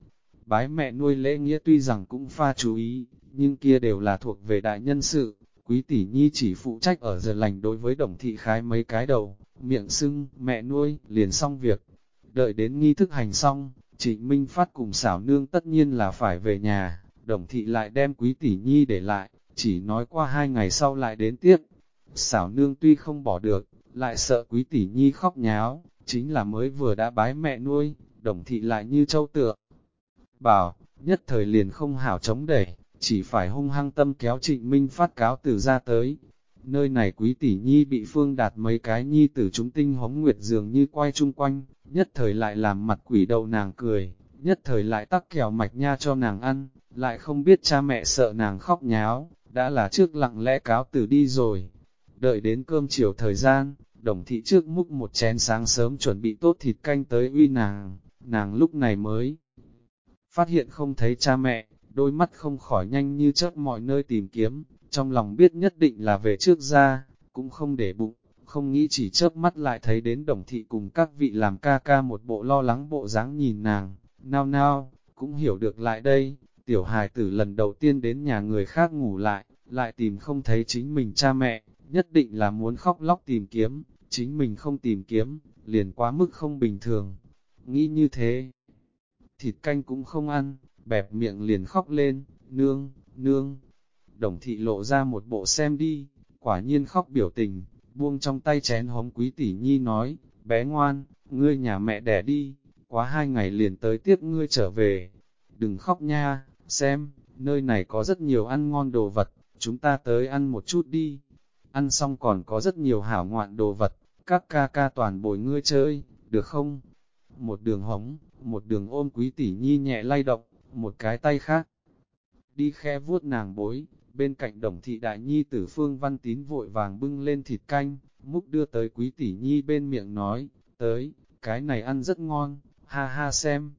bái mẹ nuôi lễ nghĩa tuy rằng cũng pha chú ý, nhưng kia đều là thuộc về đại nhân sự, quý tỷ nhi chỉ phụ trách ở giờ lành đối với đồng thị khái mấy cái đầu, miệng sưng, mẹ nuôi, liền xong việc. Đợi đến nghi thức hành xong, trịnh Minh Phát cùng xảo nương tất nhiên là phải về nhà, đồng thị lại đem quý tỷ nhi để lại, chỉ nói qua hai ngày sau lại đến tiếp. Xảo nương tuy không bỏ được, lại sợ quý tỷ nhi khóc nháo, chính là mới vừa đã bái mẹ nuôi, đồng thị lại như châu tựa. Bảo, nhất thời liền không hảo chống đẩy, chỉ phải hung hăng tâm kéo trịnh minh phát cáo từ ra tới. Nơi này quý tỷ nhi bị phương đạt mấy cái nhi tử chúng tinh hống nguyệt dường như quay chung quanh, nhất thời lại làm mặt quỷ đầu nàng cười, nhất thời lại tắc kèo mạch nha cho nàng ăn, lại không biết cha mẹ sợ nàng khóc nháo, đã là trước lặng lẽ cáo từ đi rồi. Đợi đến cơm chiều thời gian, đồng thị trước múc một chén sáng sớm chuẩn bị tốt thịt canh tới uy nàng, nàng lúc này mới phát hiện không thấy cha mẹ, đôi mắt không khỏi nhanh như chớp mọi nơi tìm kiếm, trong lòng biết nhất định là về trước ra, cũng không để bụng, không nghĩ chỉ chớp mắt lại thấy đến đồng thị cùng các vị làm ca ca một bộ lo lắng bộ dáng nhìn nàng, nao nao, cũng hiểu được lại đây, tiểu hài tử lần đầu tiên đến nhà người khác ngủ lại, lại tìm không thấy chính mình cha mẹ, nhất định là muốn khóc lóc tìm kiếm, chính mình không tìm kiếm, liền quá mức không bình thường. Nghĩ như thế, thịt canh cũng không ăn, bẹp miệng liền khóc lên, nương, nương. Đồng thị lộ ra một bộ xem đi, quả nhiên khóc biểu tình, buông trong tay chén hống quý tỷ nhi nói, bé ngoan, ngươi nhà mẹ đẻ đi, quá hai ngày liền tới tiếp ngươi trở về. Đừng khóc nha, xem, nơi này có rất nhiều ăn ngon đồ vật, chúng ta tới ăn một chút đi. Ăn xong còn có rất nhiều hảo ngoạn đồ vật, các ca ca toàn bồi ngươi chơi, được không? Một đường hống, một đường ôm quý tỷ nhi nhẹ lay động, một cái tay khác. Đi khe vuốt nàng bối, bên cạnh đồng thị đại nhi tử phương văn tín vội vàng bưng lên thịt canh, múc đưa tới quý tỷ nhi bên miệng nói, tới, cái này ăn rất ngon, ha ha xem.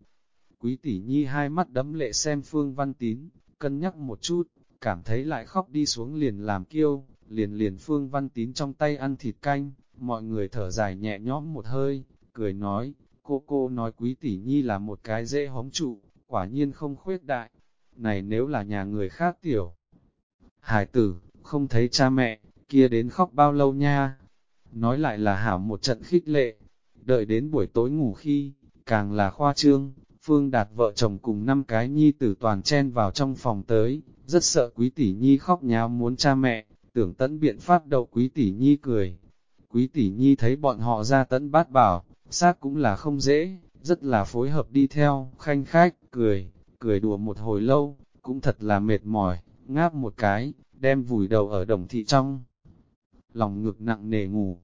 Quý tỷ nhi hai mắt đấm lệ xem Phương Văn Tín, cân nhắc một chút, cảm thấy lại khóc đi xuống liền làm kiêu, liền liền Phương Văn Tín trong tay ăn thịt canh, mọi người thở dài nhẹ nhõm một hơi, cười nói, cô cô nói quý tỷ nhi là một cái dễ hống trụ, quả nhiên không khuyết đại, này nếu là nhà người khác tiểu. Hải tử, không thấy cha mẹ, kia đến khóc bao lâu nha, nói lại là hảo một trận khích lệ, đợi đến buổi tối ngủ khi, càng là khoa trương, Phương Đạt vợ chồng cùng năm cái nhi tử toàn chen vào trong phòng tới, rất sợ quý tỷ nhi khóc nháo muốn cha mẹ, tưởng tấn biện pháp đậu quý tỷ nhi cười. Quý tỷ nhi thấy bọn họ ra tấn bát bảo, xác cũng là không dễ, rất là phối hợp đi theo, khanh khách, cười, cười đùa một hồi lâu, cũng thật là mệt mỏi, ngáp một cái, đem vùi đầu ở đồng thị trong. Lòng ngực nặng nề ngủ,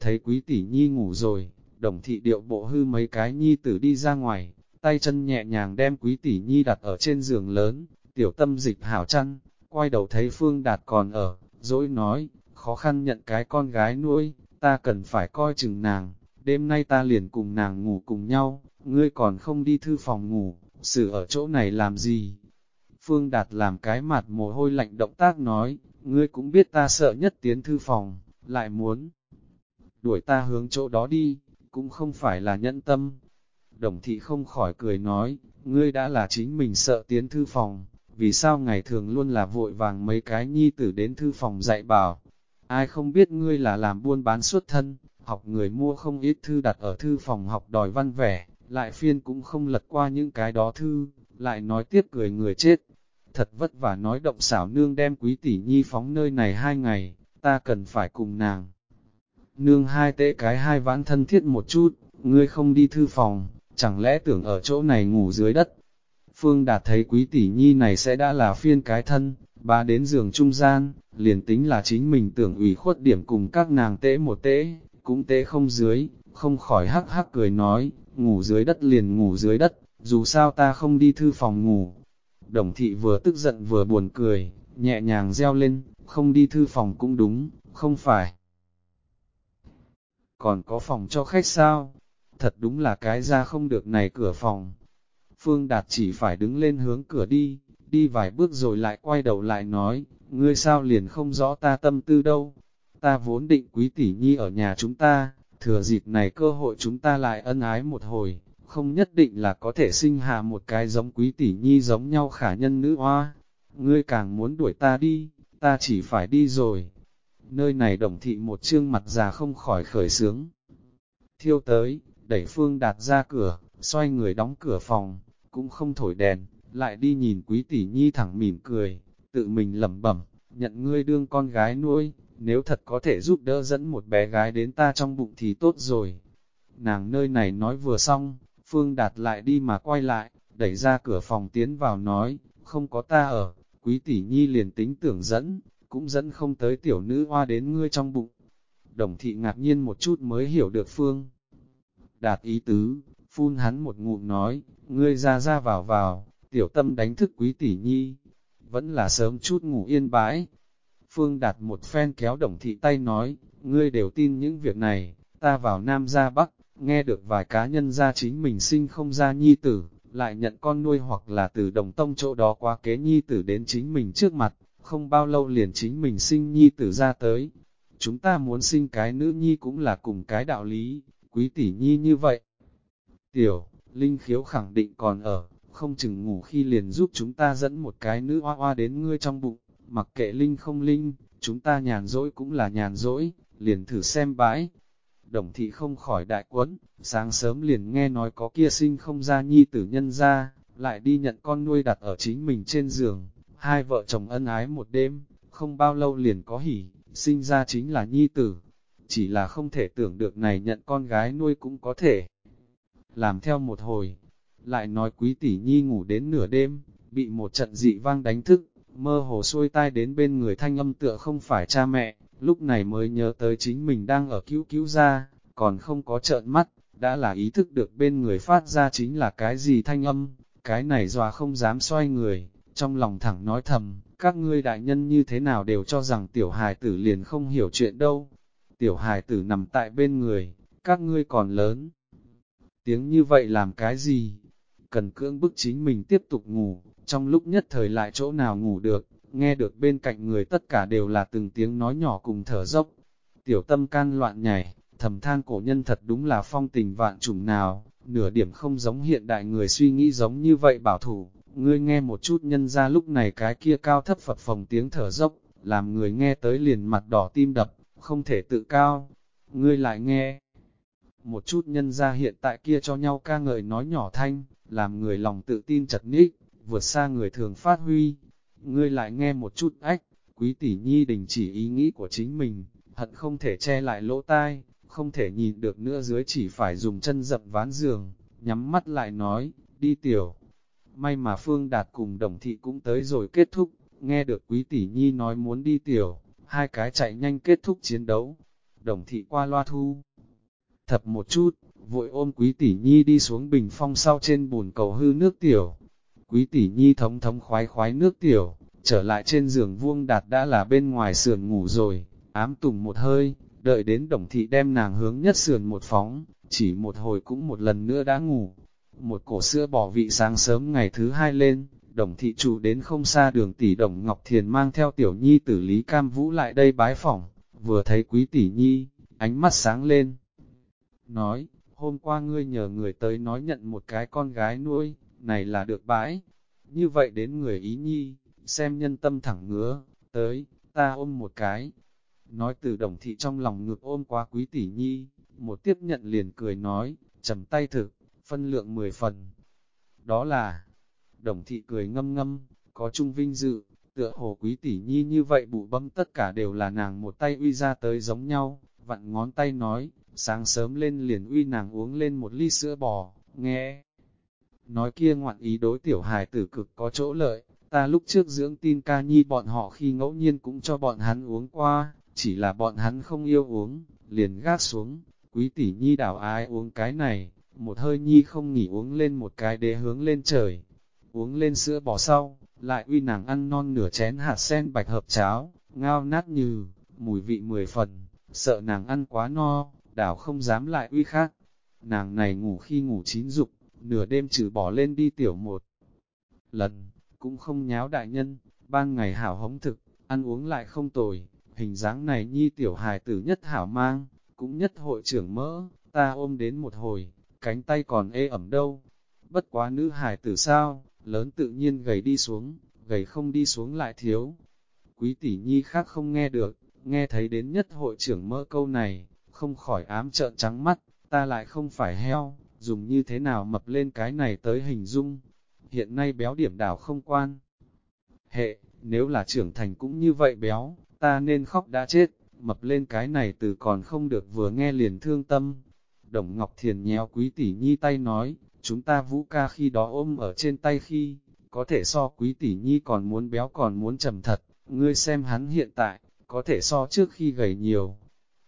thấy quý tỷ nhi ngủ rồi, đồng thị điệu bộ hư mấy cái nhi tử đi ra ngoài, tay chân nhẹ nhàng đem quý tỷ nhi đặt ở trên giường lớn, tiểu tâm dịch hảo chăn, quay đầu thấy Phương Đạt còn ở, dỗi nói, khó khăn nhận cái con gái nuôi, ta cần phải coi chừng nàng, đêm nay ta liền cùng nàng ngủ cùng nhau, ngươi còn không đi thư phòng ngủ, xử ở chỗ này làm gì? Phương Đạt làm cái mặt mồ hôi lạnh động tác nói, ngươi cũng biết ta sợ nhất tiến thư phòng, lại muốn đuổi ta hướng chỗ đó đi, cũng không phải là nhẫn tâm. Đồng thị không khỏi cười nói, ngươi đã là chính mình sợ tiến thư phòng, vì sao ngày thường luôn là vội vàng mấy cái nhi tử đến thư phòng dạy bảo. Ai không biết ngươi là làm buôn bán xuất thân, học người mua không ít thư đặt ở thư phòng học đòi văn vẻ, lại phiên cũng không lật qua những cái đó thư, lại nói tiếp cười người chết. Thật vất vả nói động xảo nương đem quý tỷ nhi phóng nơi này hai ngày, ta cần phải cùng nàng. Nương hai tệ cái hai vãn thân thiết một chút, ngươi không đi thư phòng, chẳng lẽ tưởng ở chỗ này ngủ dưới đất. Phương Đạt thấy quý tỷ nhi này sẽ đã là phiên cái thân, ba đến giường trung gian, liền tính là chính mình tưởng ủy khuất điểm cùng các nàng tễ một tễ, cũng tế không dưới, không khỏi hắc hắc cười nói, ngủ dưới đất liền ngủ dưới đất, dù sao ta không đi thư phòng ngủ. Đồng thị vừa tức giận vừa buồn cười, nhẹ nhàng reo lên, không đi thư phòng cũng đúng, không phải. Còn có phòng cho khách sao? Thật đúng là cái ra không được này cửa phòng. Phương Đạt chỉ phải đứng lên hướng cửa đi, đi vài bước rồi lại quay đầu lại nói, ngươi sao liền không rõ ta tâm tư đâu. Ta vốn định quý tỷ nhi ở nhà chúng ta, thừa dịp này cơ hội chúng ta lại ân ái một hồi, không nhất định là có thể sinh hạ một cái giống quý tỷ nhi giống nhau khả nhân nữ hoa. Ngươi càng muốn đuổi ta đi, ta chỉ phải đi rồi. Nơi này đồng thị một trương mặt già không khỏi khởi sướng. Thiêu tới, đẩy phương đạt ra cửa, xoay người đóng cửa phòng, cũng không thổi đèn, lại đi nhìn quý tỷ nhi thẳng mỉm cười, tự mình lẩm bẩm, nhận ngươi đương con gái nuôi, nếu thật có thể giúp đỡ dẫn một bé gái đến ta trong bụng thì tốt rồi. Nàng nơi này nói vừa xong, Phương Đạt lại đi mà quay lại, đẩy ra cửa phòng tiến vào nói, không có ta ở, quý tỷ nhi liền tính tưởng dẫn, cũng dẫn không tới tiểu nữ hoa đến ngươi trong bụng. Đồng thị ngạc nhiên một chút mới hiểu được Phương. Đạt ý tứ, phun hắn một ngụm nói, ngươi ra ra vào vào, tiểu tâm đánh thức quý tỷ nhi, vẫn là sớm chút ngủ yên bãi. Phương Đạt một phen kéo đồng thị tay nói, ngươi đều tin những việc này, ta vào Nam ra Bắc, nghe được vài cá nhân ra chính mình sinh không ra nhi tử, lại nhận con nuôi hoặc là từ đồng tông chỗ đó qua kế nhi tử đến chính mình trước mặt, không bao lâu liền chính mình sinh nhi tử ra tới. Chúng ta muốn sinh cái nữ nhi cũng là cùng cái đạo lý, quý tỷ nhi như vậy. Tiểu, Linh khiếu khẳng định còn ở, không chừng ngủ khi liền giúp chúng ta dẫn một cái nữ hoa hoa đến ngươi trong bụng, mặc kệ Linh không Linh, chúng ta nhàn rỗi cũng là nhàn rỗi, liền thử xem bãi. Đồng thị không khỏi đại quấn, sáng sớm liền nghe nói có kia sinh không ra nhi tử nhân ra, lại đi nhận con nuôi đặt ở chính mình trên giường, hai vợ chồng ân ái một đêm, không bao lâu liền có hỉ, sinh ra chính là nhi tử, chỉ là không thể tưởng được này nhận con gái nuôi cũng có thể. Làm theo một hồi, lại nói quý tỷ nhi ngủ đến nửa đêm, bị một trận dị vang đánh thức, mơ hồ xuôi tai đến bên người thanh âm tựa không phải cha mẹ, lúc này mới nhớ tới chính mình đang ở cứu cứu ra, còn không có trợn mắt, đã là ý thức được bên người phát ra chính là cái gì thanh âm, cái này dòa không dám xoay người, trong lòng thẳng nói thầm, các ngươi đại nhân như thế nào đều cho rằng tiểu hài tử liền không hiểu chuyện đâu, tiểu hài tử nằm tại bên người, các ngươi còn lớn. Tiếng như vậy làm cái gì? cần cưỡng bức chính mình tiếp tục ngủ, trong lúc nhất thời lại chỗ nào ngủ được, nghe được bên cạnh người tất cả đều là từng tiếng nói nhỏ cùng thở dốc. Tiểu tâm can loạn nhảy, thầm than cổ nhân thật đúng là phong tình vạn trùng nào, nửa điểm không giống hiện đại người suy nghĩ giống như vậy bảo thủ, ngươi nghe một chút nhân ra lúc này cái kia cao thấp phật phòng tiếng thở dốc, làm người nghe tới liền mặt đỏ tim đập, không thể tự cao, ngươi lại nghe. Một chút nhân ra hiện tại kia cho nhau ca ngợi nói nhỏ thanh, làm người lòng tự tin chật ních, vượt xa người thường phát huy. Ngươi lại nghe một chút ách, quý tỷ nhi đình chỉ ý nghĩ của chính mình, hận không thể che lại lỗ tai, không thể nhìn được nữa dưới chỉ phải dùng chân dập ván giường, nhắm mắt lại nói, đi tiểu. May mà Phương Đạt cùng đồng thị cũng tới rồi kết thúc, nghe được quý tỷ nhi nói muốn đi tiểu, hai cái chạy nhanh kết thúc chiến đấu. Đồng thị qua loa thu, thập một chút, vội ôm quý tỷ nhi đi xuống bình phong sau trên bùn cầu hư nước tiểu. Quý tỷ nhi thống thống khoái khoái nước tiểu, trở lại trên giường vuông đạt đã là bên ngoài sườn ngủ rồi, ám tùng một hơi, đợi đến đồng thị đem nàng hướng nhất sườn một phóng, chỉ một hồi cũng một lần nữa đã ngủ. Một cổ sữa bỏ vị sáng sớm ngày thứ hai lên, đồng thị chủ đến không xa đường tỷ đồng Ngọc Thiền mang theo tiểu nhi tử Lý Cam Vũ lại đây bái phỏng, vừa thấy quý tỷ nhi, ánh mắt sáng lên. Nói, hôm qua ngươi nhờ người tới nói nhận một cái con gái nuôi, này là được bãi. Như vậy đến người ý nhi, xem nhân tâm thẳng ngứa, tới, ta ôm một cái. Nói từ đồng thị trong lòng ngực ôm qua quý tỷ nhi, một tiếp nhận liền cười nói, trầm tay thực, phân lượng mười phần. Đó là, đồng thị cười ngâm ngâm, có trung vinh dự, tựa hồ quý tỷ nhi như vậy bụ bấm tất cả đều là nàng một tay uy ra tới giống nhau, vặn ngón tay nói, sáng sớm lên liền uy nàng uống lên một ly sữa bò, nghe. Nói kia ngoạn ý đối tiểu hài tử cực có chỗ lợi, ta lúc trước dưỡng tin ca nhi bọn họ khi ngẫu nhiên cũng cho bọn hắn uống qua, chỉ là bọn hắn không yêu uống, liền gác xuống, quý tỷ nhi đảo ai uống cái này, một hơi nhi không nghỉ uống lên một cái đế hướng lên trời, uống lên sữa bò sau, lại uy nàng ăn non nửa chén hạt sen bạch hợp cháo, ngao nát như, mùi vị mười phần, sợ nàng ăn quá no, đảo không dám lại uy khác. Nàng này ngủ khi ngủ chín dục, nửa đêm trừ bỏ lên đi tiểu một lần, cũng không nháo đại nhân, ban ngày hảo hống thực, ăn uống lại không tồi, hình dáng này nhi tiểu hài tử nhất hảo mang, cũng nhất hội trưởng mỡ, ta ôm đến một hồi, cánh tay còn ê ẩm đâu. Bất quá nữ hài tử sao, lớn tự nhiên gầy đi xuống, gầy không đi xuống lại thiếu. Quý tỷ nhi khác không nghe được, nghe thấy đến nhất hội trưởng mỡ câu này, không khỏi ám trợn trắng mắt, ta lại không phải heo, dùng như thế nào mập lên cái này tới hình dung. Hiện nay béo điểm đảo không quan. Hệ, nếu là trưởng thành cũng như vậy béo, ta nên khóc đã chết, mập lên cái này từ còn không được vừa nghe liền thương tâm. Đồng Ngọc Thiền nhéo quý tỷ nhi tay nói, chúng ta vũ ca khi đó ôm ở trên tay khi, có thể so quý tỷ nhi còn muốn béo còn muốn trầm thật, ngươi xem hắn hiện tại, có thể so trước khi gầy nhiều.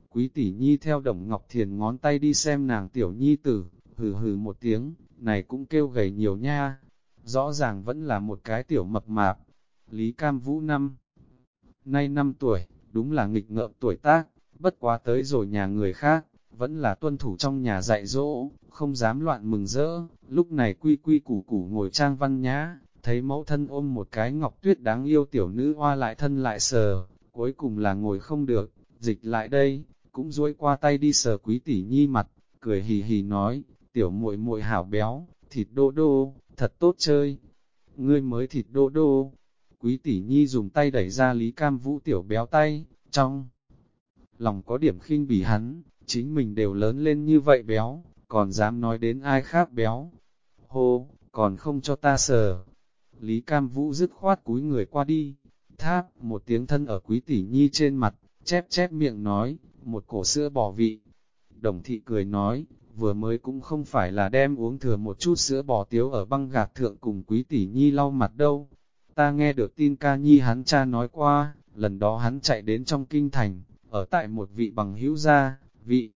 Quý tỷ nhi theo đồng Ngọc Thiền ngón tay đi xem nàng tiểu nhi tử, hừ hừ một tiếng, này cũng kêu gầy nhiều nha. Rõ ràng vẫn là một cái tiểu mập mạp. Lý Cam Vũ năm Nay năm tuổi, đúng là nghịch ngợm tuổi tác, bất quá tới rồi nhà người khác, vẫn là tuân thủ trong nhà dạy dỗ, không dám loạn mừng rỡ, lúc này quy quy củ củ ngồi trang văn nhá, thấy mẫu thân ôm một cái ngọc tuyết đáng yêu tiểu nữ hoa lại thân lại sờ, cuối cùng là ngồi không được, dịch lại đây, cũng duỗi qua tay đi sờ quý tỷ nhi mặt, cười hì hì nói, tiểu muội muội hảo béo, thịt đô đô, thật tốt chơi. Ngươi mới thịt đô đô. Quý tỷ nhi dùng tay đẩy ra Lý Cam Vũ tiểu béo tay, trong lòng có điểm khinh bỉ hắn, chính mình đều lớn lên như vậy béo, còn dám nói đến ai khác béo. Hô, còn không cho ta sờ. Lý Cam Vũ dứt khoát cúi người qua đi, tháp, một tiếng thân ở quý tỷ nhi trên mặt, chép chép miệng nói, một cổ sữa bỏ vị. Đồng thị cười nói, vừa mới cũng không phải là đem uống thừa một chút sữa bò tiếu ở băng gạc thượng cùng quý tỷ nhi lau mặt đâu. Ta nghe được tin ca nhi hắn cha nói qua, lần đó hắn chạy đến trong kinh thành, ở tại một vị bằng hữu gia, vị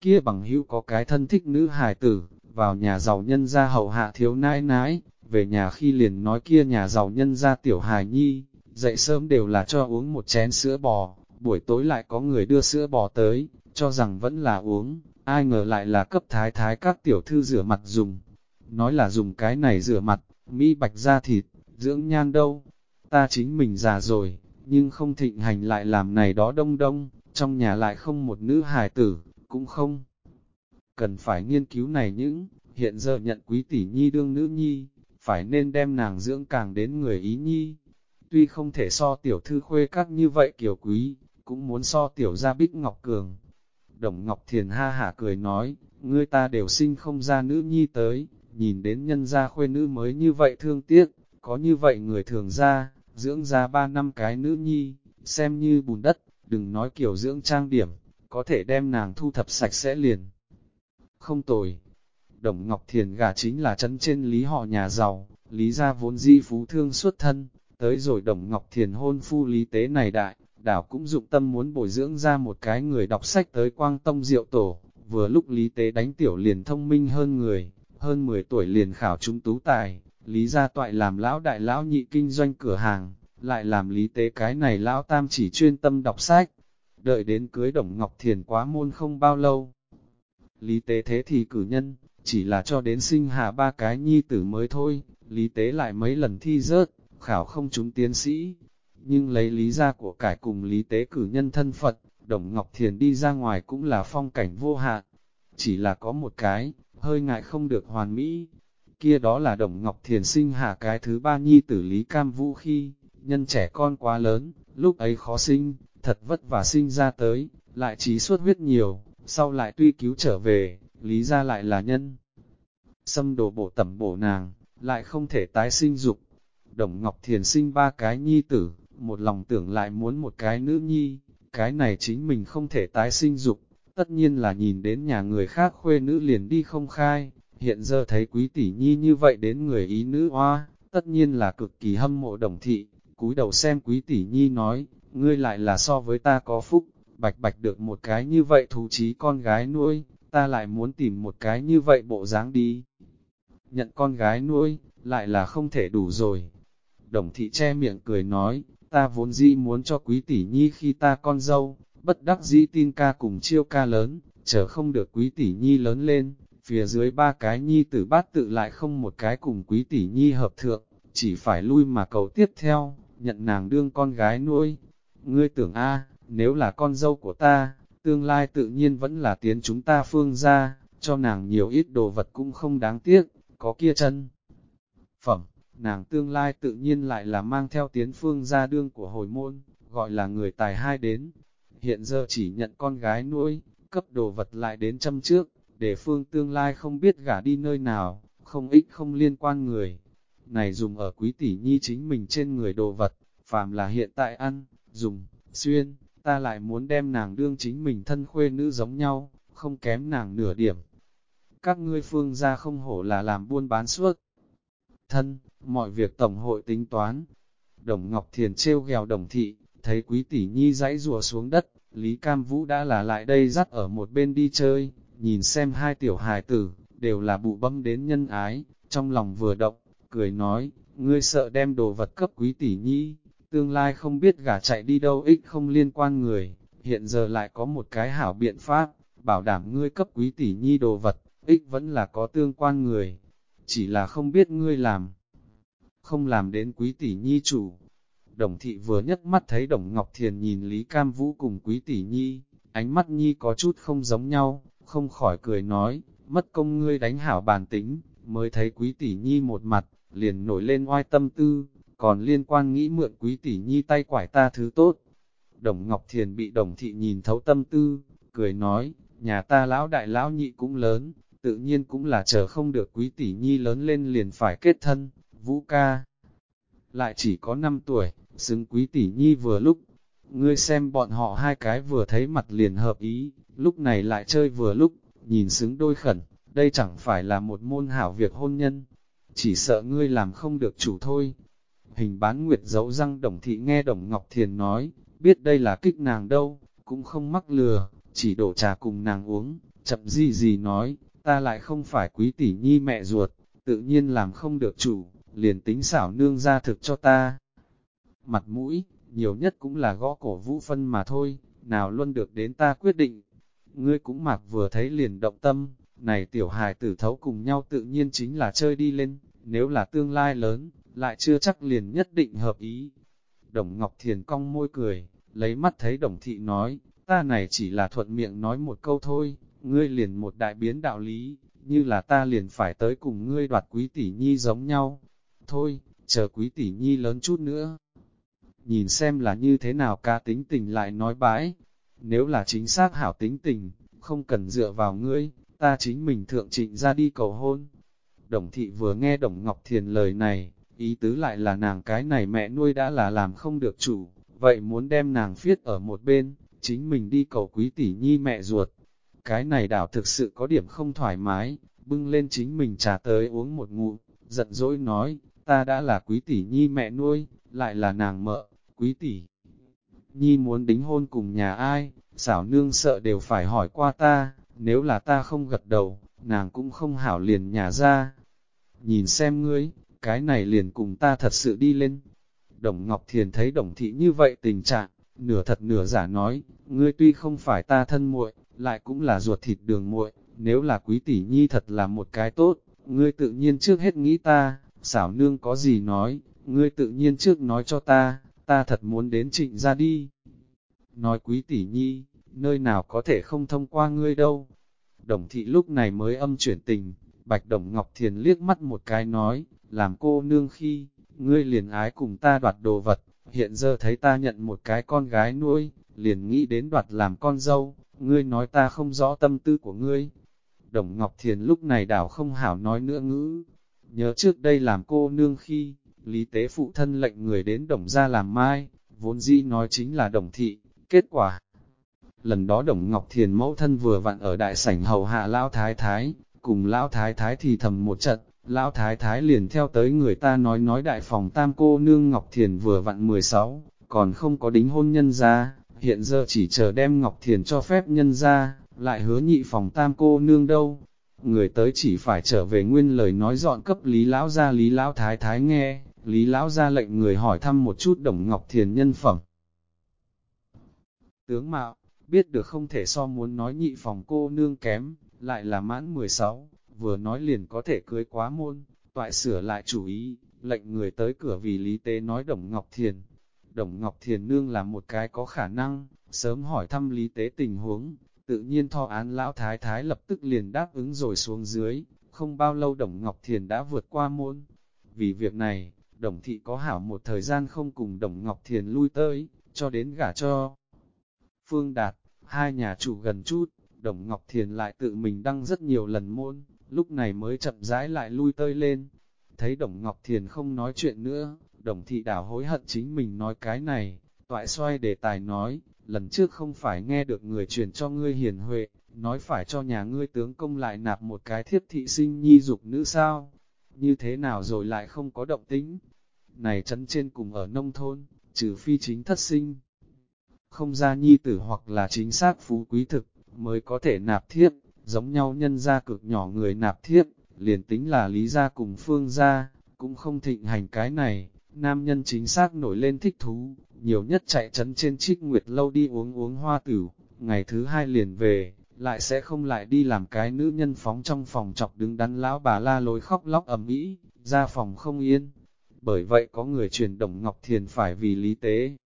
kia bằng hữu có cái thân thích nữ hài tử, vào nhà giàu nhân gia hậu hạ thiếu nãi nãi, về nhà khi liền nói kia nhà giàu nhân gia tiểu hài nhi, dậy sớm đều là cho uống một chén sữa bò, buổi tối lại có người đưa sữa bò tới, cho rằng vẫn là uống, ai ngờ lại là cấp thái thái các tiểu thư rửa mặt dùng. nói là dùng cái này rửa mặt, Mỹ bạch da thịt, dưỡng nhan đâu. Ta chính mình già rồi, nhưng không thịnh hành lại làm này đó đông đông, trong nhà lại không một nữ hài tử, cũng không. Cần phải nghiên cứu này những, hiện giờ nhận quý tỷ nhi đương nữ nhi, phải nên đem nàng dưỡng càng đến người ý nhi. Tuy không thể so tiểu thư khuê các như vậy kiểu quý, cũng muốn so tiểu gia bích ngọc cường. Đồng Ngọc Thiền ha hả cười nói, ngươi ta đều sinh không ra nữ nhi tới, nhìn đến nhân gia khuê nữ mới như vậy thương tiếc, có như vậy người thường ra, dưỡng ra ba năm cái nữ nhi, xem như bùn đất, đừng nói kiểu dưỡng trang điểm, có thể đem nàng thu thập sạch sẽ liền. Không tồi, Đồng Ngọc Thiền gà chính là chân trên lý họ nhà giàu, lý gia vốn di phú thương xuất thân, tới rồi Đồng Ngọc Thiền hôn phu lý tế này đại, đảo cũng dụng tâm muốn bồi dưỡng ra một cái người đọc sách tới quang tông diệu tổ, vừa lúc lý tế đánh tiểu liền thông minh hơn người, hơn 10 tuổi liền khảo trung tú tài, lý gia toại làm lão đại lão nhị kinh doanh cửa hàng, lại làm lý tế cái này lão tam chỉ chuyên tâm đọc sách, đợi đến cưới Đồng Ngọc Thiền quá môn không bao lâu. Lý tế thế thì cử nhân, chỉ là cho đến sinh hạ ba cái nhi tử mới thôi, lý tế lại mấy lần thi rớt, khảo không trúng tiến sĩ. Nhưng lấy lý ra của cải cùng lý tế cử nhân thân Phật, Đồng Ngọc Thiền đi ra ngoài cũng là phong cảnh vô hạn. Chỉ là có một cái, hơi ngại không được hoàn mỹ. Kia đó là Đồng Ngọc Thiền sinh hạ cái thứ ba nhi tử Lý Cam Vũ khi, nhân trẻ con quá lớn, lúc ấy khó sinh, thật vất vả sinh ra tới, lại trí suốt huyết nhiều, sau lại tuy cứu trở về, lý ra lại là nhân. Xâm đồ bổ tẩm bổ nàng, lại không thể tái sinh dục. Đồng Ngọc Thiền sinh ba cái nhi tử, một lòng tưởng lại muốn một cái nữ nhi, cái này chính mình không thể tái sinh dục, tất nhiên là nhìn đến nhà người khác khuê nữ liền đi không khai, hiện giờ thấy quý tỷ nhi như vậy đến người ý nữ hoa, tất nhiên là cực kỳ hâm mộ đồng thị, cúi đầu xem quý tỷ nhi nói, ngươi lại là so với ta có phúc, bạch bạch được một cái như vậy thú chí con gái nuôi, ta lại muốn tìm một cái như vậy bộ dáng đi. Nhận con gái nuôi, lại là không thể đủ rồi. Đồng thị che miệng cười nói, ta vốn dĩ muốn cho quý tỷ nhi khi ta con dâu, bất đắc dĩ tin ca cùng chiêu ca lớn, chờ không được quý tỷ nhi lớn lên, phía dưới ba cái nhi tử bát tự lại không một cái cùng quý tỷ nhi hợp thượng, chỉ phải lui mà cầu tiếp theo, nhận nàng đương con gái nuôi. Ngươi tưởng a nếu là con dâu của ta, tương lai tự nhiên vẫn là tiến chúng ta phương ra, cho nàng nhiều ít đồ vật cũng không đáng tiếc, có kia chân. Phẩm, nàng tương lai tự nhiên lại là mang theo tiến phương ra đương của hồi môn, gọi là người tài hai đến. Hiện giờ chỉ nhận con gái nuôi, cấp đồ vật lại đến châm trước, để phương tương lai không biết gả đi nơi nào, không ích không liên quan người. Này dùng ở quý tỷ nhi chính mình trên người đồ vật, phàm là hiện tại ăn, dùng, xuyên, ta lại muốn đem nàng đương chính mình thân khuê nữ giống nhau, không kém nàng nửa điểm. Các ngươi phương gia không hổ là làm buôn bán suốt. Thân, mọi việc tổng hội tính toán. Đồng Ngọc Thiền trêu ghèo đồng thị, thấy quý tỷ nhi dãy rùa xuống đất, Lý Cam Vũ đã là lại đây dắt ở một bên đi chơi, nhìn xem hai tiểu hài tử, đều là bụ bấm đến nhân ái, trong lòng vừa động, cười nói, ngươi sợ đem đồ vật cấp quý tỷ nhi, tương lai không biết gả chạy đi đâu ích không liên quan người, hiện giờ lại có một cái hảo biện pháp, bảo đảm ngươi cấp quý tỷ nhi đồ vật, ích vẫn là có tương quan người, chỉ là không biết ngươi làm, không làm đến quý tỷ nhi chủ. Đồng thị vừa nhất mắt thấy đồng Ngọc Thiền nhìn Lý Cam Vũ cùng quý tỷ nhi, ánh mắt nhi có chút không giống nhau, không khỏi cười nói, mất công ngươi đánh hảo bàn tính, mới thấy quý tỷ nhi một mặt, liền nổi lên oai tâm tư, còn liên quan nghĩ mượn quý tỷ nhi tay quải ta thứ tốt. Đồng Ngọc Thiền bị đồng thị nhìn thấu tâm tư, cười nói, nhà ta lão đại lão nhị cũng lớn, tự nhiên cũng là chờ không được quý tỷ nhi lớn lên liền phải kết thân, vũ ca. Lại chỉ có 5 tuổi, xứng quý tỷ nhi vừa lúc, ngươi xem bọn họ hai cái vừa thấy mặt liền hợp ý, lúc này lại chơi vừa lúc, nhìn xứng đôi khẩn, đây chẳng phải là một môn hảo việc hôn nhân, chỉ sợ ngươi làm không được chủ thôi, Hình bán nguyệt giấu răng đồng thị nghe đồng Ngọc Thiền nói, biết đây là kích nàng đâu, cũng không mắc lừa, chỉ đổ trà cùng nàng uống, chậm gì gì nói, ta lại không phải quý tỷ nhi mẹ ruột, tự nhiên làm không được chủ, liền tính xảo nương ra thực cho ta. Mặt mũi, nhiều nhất cũng là gõ cổ vũ phân mà thôi, nào luôn được đến ta quyết định. Ngươi cũng mặc vừa thấy liền động tâm, này tiểu hài tử thấu cùng nhau tự nhiên chính là chơi đi lên, nếu là tương lai lớn, lại chưa chắc liền nhất định hợp ý. Đồng Ngọc Thiền cong môi cười, lấy mắt thấy đồng thị nói, ta này chỉ là thuận miệng nói một câu thôi, ngươi liền một đại biến đạo lý, như là ta liền phải tới cùng ngươi đoạt quý tỷ nhi giống nhau. Thôi, chờ quý tỷ nhi lớn chút nữa. Nhìn xem là như thế nào ca tính tình lại nói bãi. Nếu là chính xác hảo tính tình, không cần dựa vào ngươi, ta chính mình thượng trịnh ra đi cầu hôn. Đồng thị vừa nghe Đồng Ngọc Thiền lời này, ý tứ lại là nàng cái này mẹ nuôi đã là làm không được chủ, vậy muốn đem nàng phiết ở một bên, chính mình đi cầu quý tỷ nhi mẹ ruột. Cái này đảo thực sự có điểm không thoải mái, bưng lên chính mình trà tới uống một ngụm, giận dỗi nói, ta đã là quý tỷ nhi mẹ nuôi, lại là nàng mợ, quý tỷ. Nhi muốn đính hôn cùng nhà ai, xảo nương sợ đều phải hỏi qua ta, nếu là ta không gật đầu, nàng cũng không hảo liền nhà ra. Nhìn xem ngươi, cái này liền cùng ta thật sự đi lên. Đồng Ngọc Thiền thấy đồng thị như vậy tình trạng, nửa thật nửa giả nói, ngươi tuy không phải ta thân muội, lại cũng là ruột thịt đường muội, nếu là quý tỷ nhi thật là một cái tốt, ngươi tự nhiên trước hết nghĩ ta, xảo nương có gì nói, ngươi tự nhiên trước nói cho ta, ta thật muốn đến trịnh ra đi. Nói quý tỷ nhi, nơi nào có thể không thông qua ngươi đâu. Đồng thị lúc này mới âm chuyển tình, Bạch Đồng Ngọc Thiền liếc mắt một cái nói, làm cô nương khi, ngươi liền ái cùng ta đoạt đồ vật, hiện giờ thấy ta nhận một cái con gái nuôi, liền nghĩ đến đoạt làm con dâu, ngươi nói ta không rõ tâm tư của ngươi. Đồng Ngọc Thiền lúc này đảo không hảo nói nữa ngữ, nhớ trước đây làm cô nương khi, lý tế phụ thân lệnh người đến đồng ra làm mai, vốn dĩ nói chính là đồng thị, kết quả. Lần đó đồng Ngọc Thiền mẫu thân vừa vặn ở đại sảnh hầu hạ Lão Thái Thái, cùng Lão Thái Thái thì thầm một trận, Lão Thái Thái liền theo tới người ta nói nói đại phòng tam cô nương Ngọc Thiền vừa vặn 16, còn không có đính hôn nhân ra, hiện giờ chỉ chờ đem Ngọc Thiền cho phép nhân ra, lại hứa nhị phòng tam cô nương đâu. Người tới chỉ phải trở về nguyên lời nói dọn cấp Lý Lão ra Lý Lão Thái Thái nghe, Lý Lão ra lệnh người hỏi thăm một chút Đồng Ngọc Thiền nhân phẩm. Tướng Mạo, biết được không thể so muốn nói nhị phòng cô nương kém, lại là mãn 16, vừa nói liền có thể cưới quá môn, toại sửa lại chủ ý, lệnh người tới cửa vì lý tế nói Đồng Ngọc Thiền. Đồng Ngọc Thiền Nương là một cái có khả năng, sớm hỏi thăm lý tế tình huống, tự nhiên thọ án lão thái thái lập tức liền đáp ứng rồi xuống dưới, không bao lâu Đồng Ngọc Thiền đã vượt qua môn. Vì việc này, Đồng Thị có hảo một thời gian không cùng Đồng Ngọc Thiền lui tới, cho đến gả cho. Phương Đạt, hai nhà chủ gần chút, Đồng Ngọc Thiền lại tự mình đăng rất nhiều lần môn, lúc này mới chậm rãi lại lui tơi lên. Thấy Đồng Ngọc Thiền không nói chuyện nữa, Đồng Thị đảo hối hận chính mình nói cái này, toại xoay đề tài nói, lần trước không phải nghe được người truyền cho ngươi hiền huệ, nói phải cho nhà ngươi tướng công lại nạp một cái thiếp thị sinh nhi dục nữ sao, như thế nào rồi lại không có động tính. Này chấn trên cùng ở nông thôn, trừ phi chính thất sinh, không ra nhi tử hoặc là chính xác phú quý thực, mới có thể nạp thiếp, giống nhau nhân gia cực nhỏ người nạp thiếp, liền tính là lý gia cùng phương gia, cũng không thịnh hành cái này, nam nhân chính xác nổi lên thích thú, nhiều nhất chạy chấn trên trích nguyệt lâu đi uống uống hoa tử, ngày thứ hai liền về, lại sẽ không lại đi làm cái nữ nhân phóng trong phòng chọc đứng đắn lão bà la lối khóc lóc ầm ĩ, ra phòng không yên. Bởi vậy có người truyền Đồng Ngọc Thiền phải vì lý tế.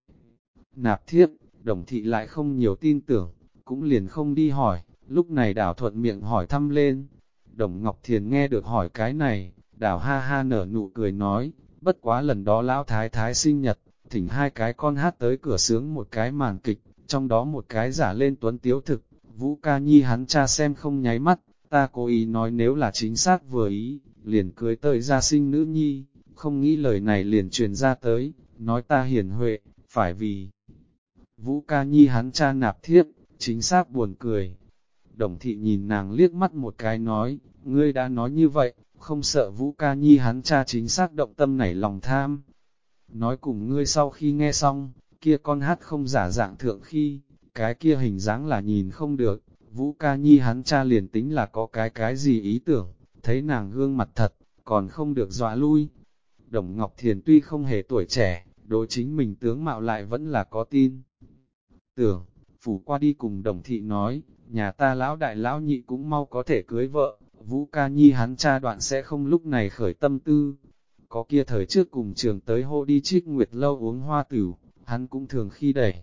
Nạp thiếp, đồng thị lại không nhiều tin tưởng, cũng liền không đi hỏi, lúc này đảo thuận miệng hỏi thăm lên. Đồng Ngọc Thiền nghe được hỏi cái này, đảo ha ha nở nụ cười nói, bất quá lần đó lão thái thái sinh nhật, thỉnh hai cái con hát tới cửa sướng một cái màn kịch, trong đó một cái giả lên tuấn tiếu thực, Vũ ca nhi hắn cha xem không nháy mắt, ta cố ý nói nếu là chính xác vừa ý, liền cưới tới gia sinh nữ nhi, không nghĩ lời này liền truyền ra tới, nói ta hiền huệ, phải vì Vũ ca nhi hắn cha nạp thiếp, chính xác buồn cười. Đồng thị nhìn nàng liếc mắt một cái nói, ngươi đã nói như vậy, không sợ Vũ ca nhi hắn cha chính xác động tâm nảy lòng tham. Nói cùng ngươi sau khi nghe xong, kia con hát không giả dạng thượng khi, cái kia hình dáng là nhìn không được, Vũ ca nhi hắn cha liền tính là có cái cái gì ý tưởng, thấy nàng gương mặt thật, còn không được dọa lui. Đồng Ngọc Thiền tuy không hề tuổi trẻ, đối chính mình tướng mạo lại vẫn là có tin tưởng, phủ qua đi cùng đồng thị nói, nhà ta lão đại lão nhị cũng mau có thể cưới vợ, Vũ ca nhi hắn cha đoạn sẽ không lúc này khởi tâm tư. Có kia thời trước cùng trường tới hô đi trích nguyệt lâu uống hoa tử, hắn cũng thường khi đẩy.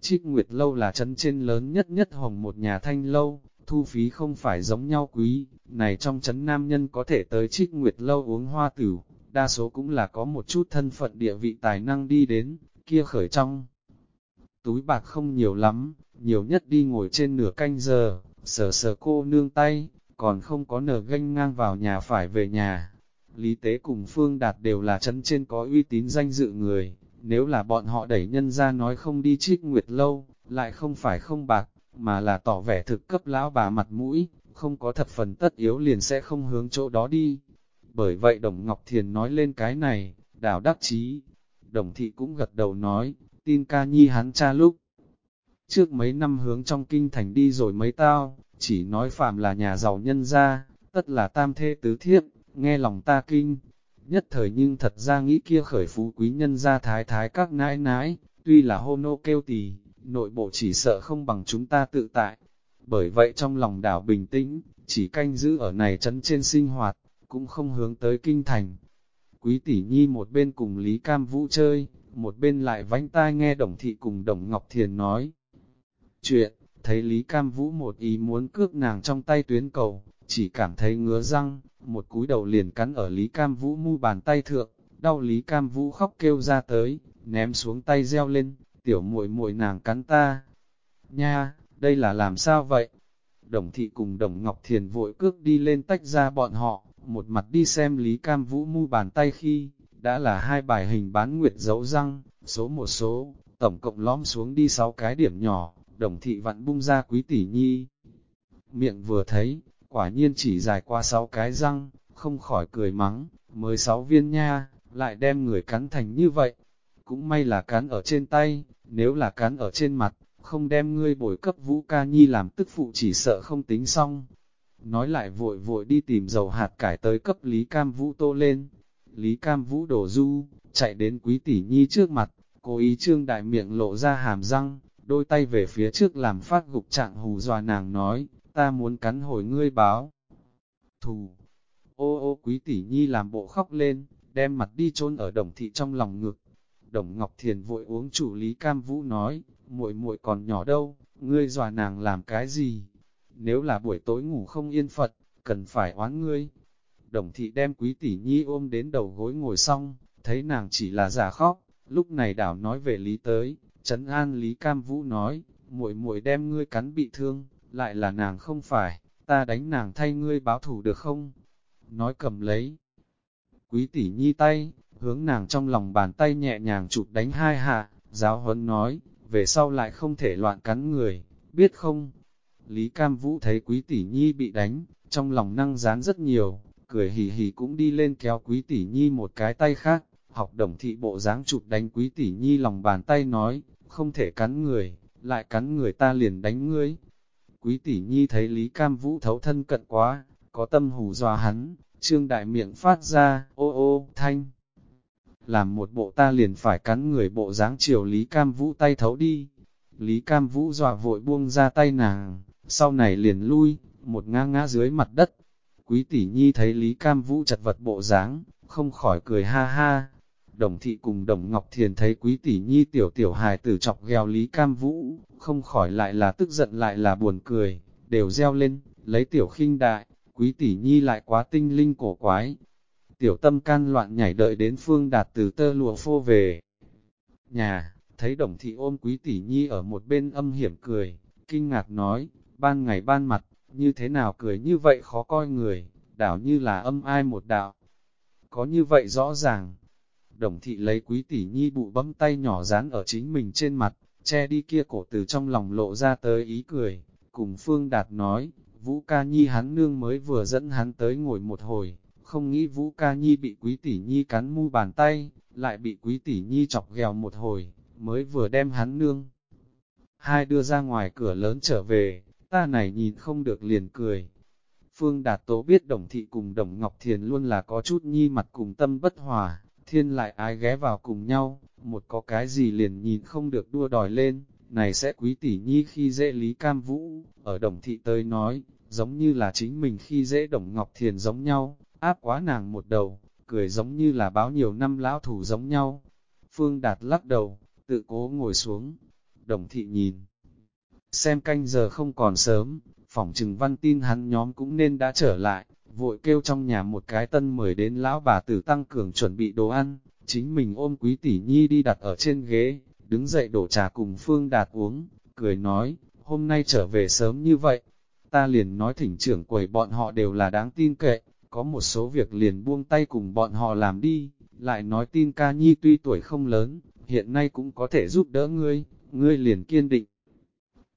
Trích nguyệt lâu là chân trên lớn nhất nhất hồng một nhà thanh lâu, thu phí không phải giống nhau quý, này trong chấn nam nhân có thể tới trích nguyệt lâu uống hoa tử, đa số cũng là có một chút thân phận địa vị tài năng đi đến, kia khởi trong. Túi bạc không nhiều lắm, nhiều nhất đi ngồi trên nửa canh giờ, sờ sờ cô nương tay, còn không có nở ganh ngang vào nhà phải về nhà. Lý tế cùng Phương Đạt đều là chân trên có uy tín danh dự người, nếu là bọn họ đẩy nhân ra nói không đi trích nguyệt lâu, lại không phải không bạc, mà là tỏ vẻ thực cấp lão bà mặt mũi, không có thập phần tất yếu liền sẽ không hướng chỗ đó đi. Bởi vậy Đồng Ngọc Thiền nói lên cái này, đảo đắc chí. Đồng Thị cũng gật đầu nói, tin ca nhi hắn cha lúc. Trước mấy năm hướng trong kinh thành đi rồi mấy tao, chỉ nói phạm là nhà giàu nhân gia, tất là tam thê tứ thiếp, nghe lòng ta kinh. Nhất thời nhưng thật ra nghĩ kia khởi phú quý nhân gia thái thái các nãi nãi, tuy là hô nô kêu tì, nội bộ chỉ sợ không bằng chúng ta tự tại. Bởi vậy trong lòng đảo bình tĩnh, chỉ canh giữ ở này chấn trên sinh hoạt, cũng không hướng tới kinh thành. Quý tỷ nhi một bên cùng Lý Cam Vũ chơi, một bên lại vánh tai nghe Đồng Thị cùng Đồng Ngọc Thiền nói. Chuyện, thấy Lý Cam Vũ một ý muốn cướp nàng trong tay tuyến cầu, chỉ cảm thấy ngứa răng, một cúi đầu liền cắn ở Lý Cam Vũ mu bàn tay thượng, đau Lý Cam Vũ khóc kêu ra tới, ném xuống tay reo lên, tiểu muội muội nàng cắn ta. Nha, đây là làm sao vậy? Đồng thị cùng đồng Ngọc Thiền vội cước đi lên tách ra bọn họ, một mặt đi xem Lý Cam Vũ mu bàn tay khi, đã là hai bài hình bán nguyệt dấu răng, số một số, tổng cộng lõm xuống đi sáu cái điểm nhỏ, đồng thị vặn bung ra quý tỷ nhi. Miệng vừa thấy, quả nhiên chỉ dài qua sáu cái răng, không khỏi cười mắng, mới sáu viên nha, lại đem người cắn thành như vậy. Cũng may là cắn ở trên tay, nếu là cắn ở trên mặt, không đem ngươi bồi cấp vũ ca nhi làm tức phụ chỉ sợ không tính xong. Nói lại vội vội đi tìm dầu hạt cải tới cấp Lý Cam Vũ tô lên. Lý Cam Vũ đổ du, chạy đến quý tỷ nhi trước mặt, cố ý trương đại miệng lộ ra hàm răng, đôi tay về phía trước làm phát gục trạng hù dọa nàng nói, ta muốn cắn hồi ngươi báo. Thù, ô ô quý tỷ nhi làm bộ khóc lên, đem mặt đi chôn ở đồng thị trong lòng ngực. Đồng Ngọc Thiền vội uống chủ Lý Cam Vũ nói, muội muội còn nhỏ đâu, ngươi dọa nàng làm cái gì? Nếu là buổi tối ngủ không yên Phật, cần phải oán ngươi. Đồng thị đem quý tỷ nhi ôm đến đầu gối ngồi xong, thấy nàng chỉ là giả khóc, lúc này đảo nói về Lý tới, Trấn An Lý Cam Vũ nói, muội muội đem ngươi cắn bị thương, lại là nàng không phải, ta đánh nàng thay ngươi báo thủ được không? Nói cầm lấy. Quý tỷ nhi tay, hướng nàng trong lòng bàn tay nhẹ nhàng chụp đánh hai hạ, giáo huấn nói, về sau lại không thể loạn cắn người, biết không? Lý Cam Vũ thấy quý tỷ nhi bị đánh, trong lòng năng gián rất nhiều, cười hì hì cũng đi lên kéo quý tỷ nhi một cái tay khác, học đồng thị bộ dáng chụp đánh quý tỷ nhi lòng bàn tay nói, không thể cắn người, lại cắn người ta liền đánh ngươi. Quý tỷ nhi thấy Lý Cam Vũ thấu thân cận quá, có tâm hù dọa hắn, trương đại miệng phát ra, ô ô, thanh. Làm một bộ ta liền phải cắn người bộ dáng chiều Lý Cam Vũ tay thấu đi. Lý Cam Vũ dọa vội buông ra tay nàng, sau này liền lui, một ngã ngã dưới mặt đất. Quý tỷ nhi thấy Lý Cam Vũ chật vật bộ dáng, không khỏi cười ha ha, Đồng thị cùng đồng Ngọc Thiền thấy quý tỷ nhi tiểu tiểu hài tử chọc gheo Lý Cam Vũ, không khỏi lại là tức giận lại là buồn cười, đều reo lên, lấy tiểu khinh đại, quý tỷ nhi lại quá tinh linh cổ quái. Tiểu tâm can loạn nhảy đợi đến phương đạt từ tơ lụa phô về. Nhà, thấy đồng thị ôm quý tỷ nhi ở một bên âm hiểm cười, kinh ngạc nói, ban ngày ban mặt, như thế nào cười như vậy khó coi người, đảo như là âm ai một đạo. Có như vậy rõ ràng, Đồng thị lấy quý tỷ nhi bụ bấm tay nhỏ dán ở chính mình trên mặt, che đi kia cổ từ trong lòng lộ ra tới ý cười, cùng Phương Đạt nói, Vũ Ca Nhi hắn nương mới vừa dẫn hắn tới ngồi một hồi, không nghĩ Vũ Ca Nhi bị quý tỷ nhi cắn mu bàn tay, lại bị quý tỷ nhi chọc ghèo một hồi, mới vừa đem hắn nương. Hai đưa ra ngoài cửa lớn trở về, ta này nhìn không được liền cười. Phương Đạt Tố biết Đồng Thị cùng Đồng Ngọc Thiền luôn là có chút nhi mặt cùng tâm bất hòa, thiên lại ai ghé vào cùng nhau, một có cái gì liền nhìn không được đua đòi lên, này sẽ quý tỷ nhi khi dễ Lý Cam Vũ, ở đồng thị tới nói, giống như là chính mình khi dễ đồng Ngọc Thiền giống nhau, áp quá nàng một đầu, cười giống như là báo nhiều năm lão thủ giống nhau. Phương Đạt lắc đầu, tự cố ngồi xuống, đồng thị nhìn. Xem canh giờ không còn sớm, phỏng trừng văn tin hắn nhóm cũng nên đã trở lại, vội kêu trong nhà một cái tân mời đến lão bà tử tăng cường chuẩn bị đồ ăn, chính mình ôm quý tỷ nhi đi đặt ở trên ghế, đứng dậy đổ trà cùng Phương Đạt uống, cười nói, hôm nay trở về sớm như vậy, ta liền nói thỉnh trưởng quầy bọn họ đều là đáng tin cậy, có một số việc liền buông tay cùng bọn họ làm đi, lại nói tin ca nhi tuy tuổi không lớn, hiện nay cũng có thể giúp đỡ ngươi, ngươi liền kiên định.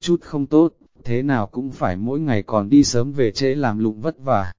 Chút không tốt, thế nào cũng phải mỗi ngày còn đi sớm về trễ làm lụng vất vả.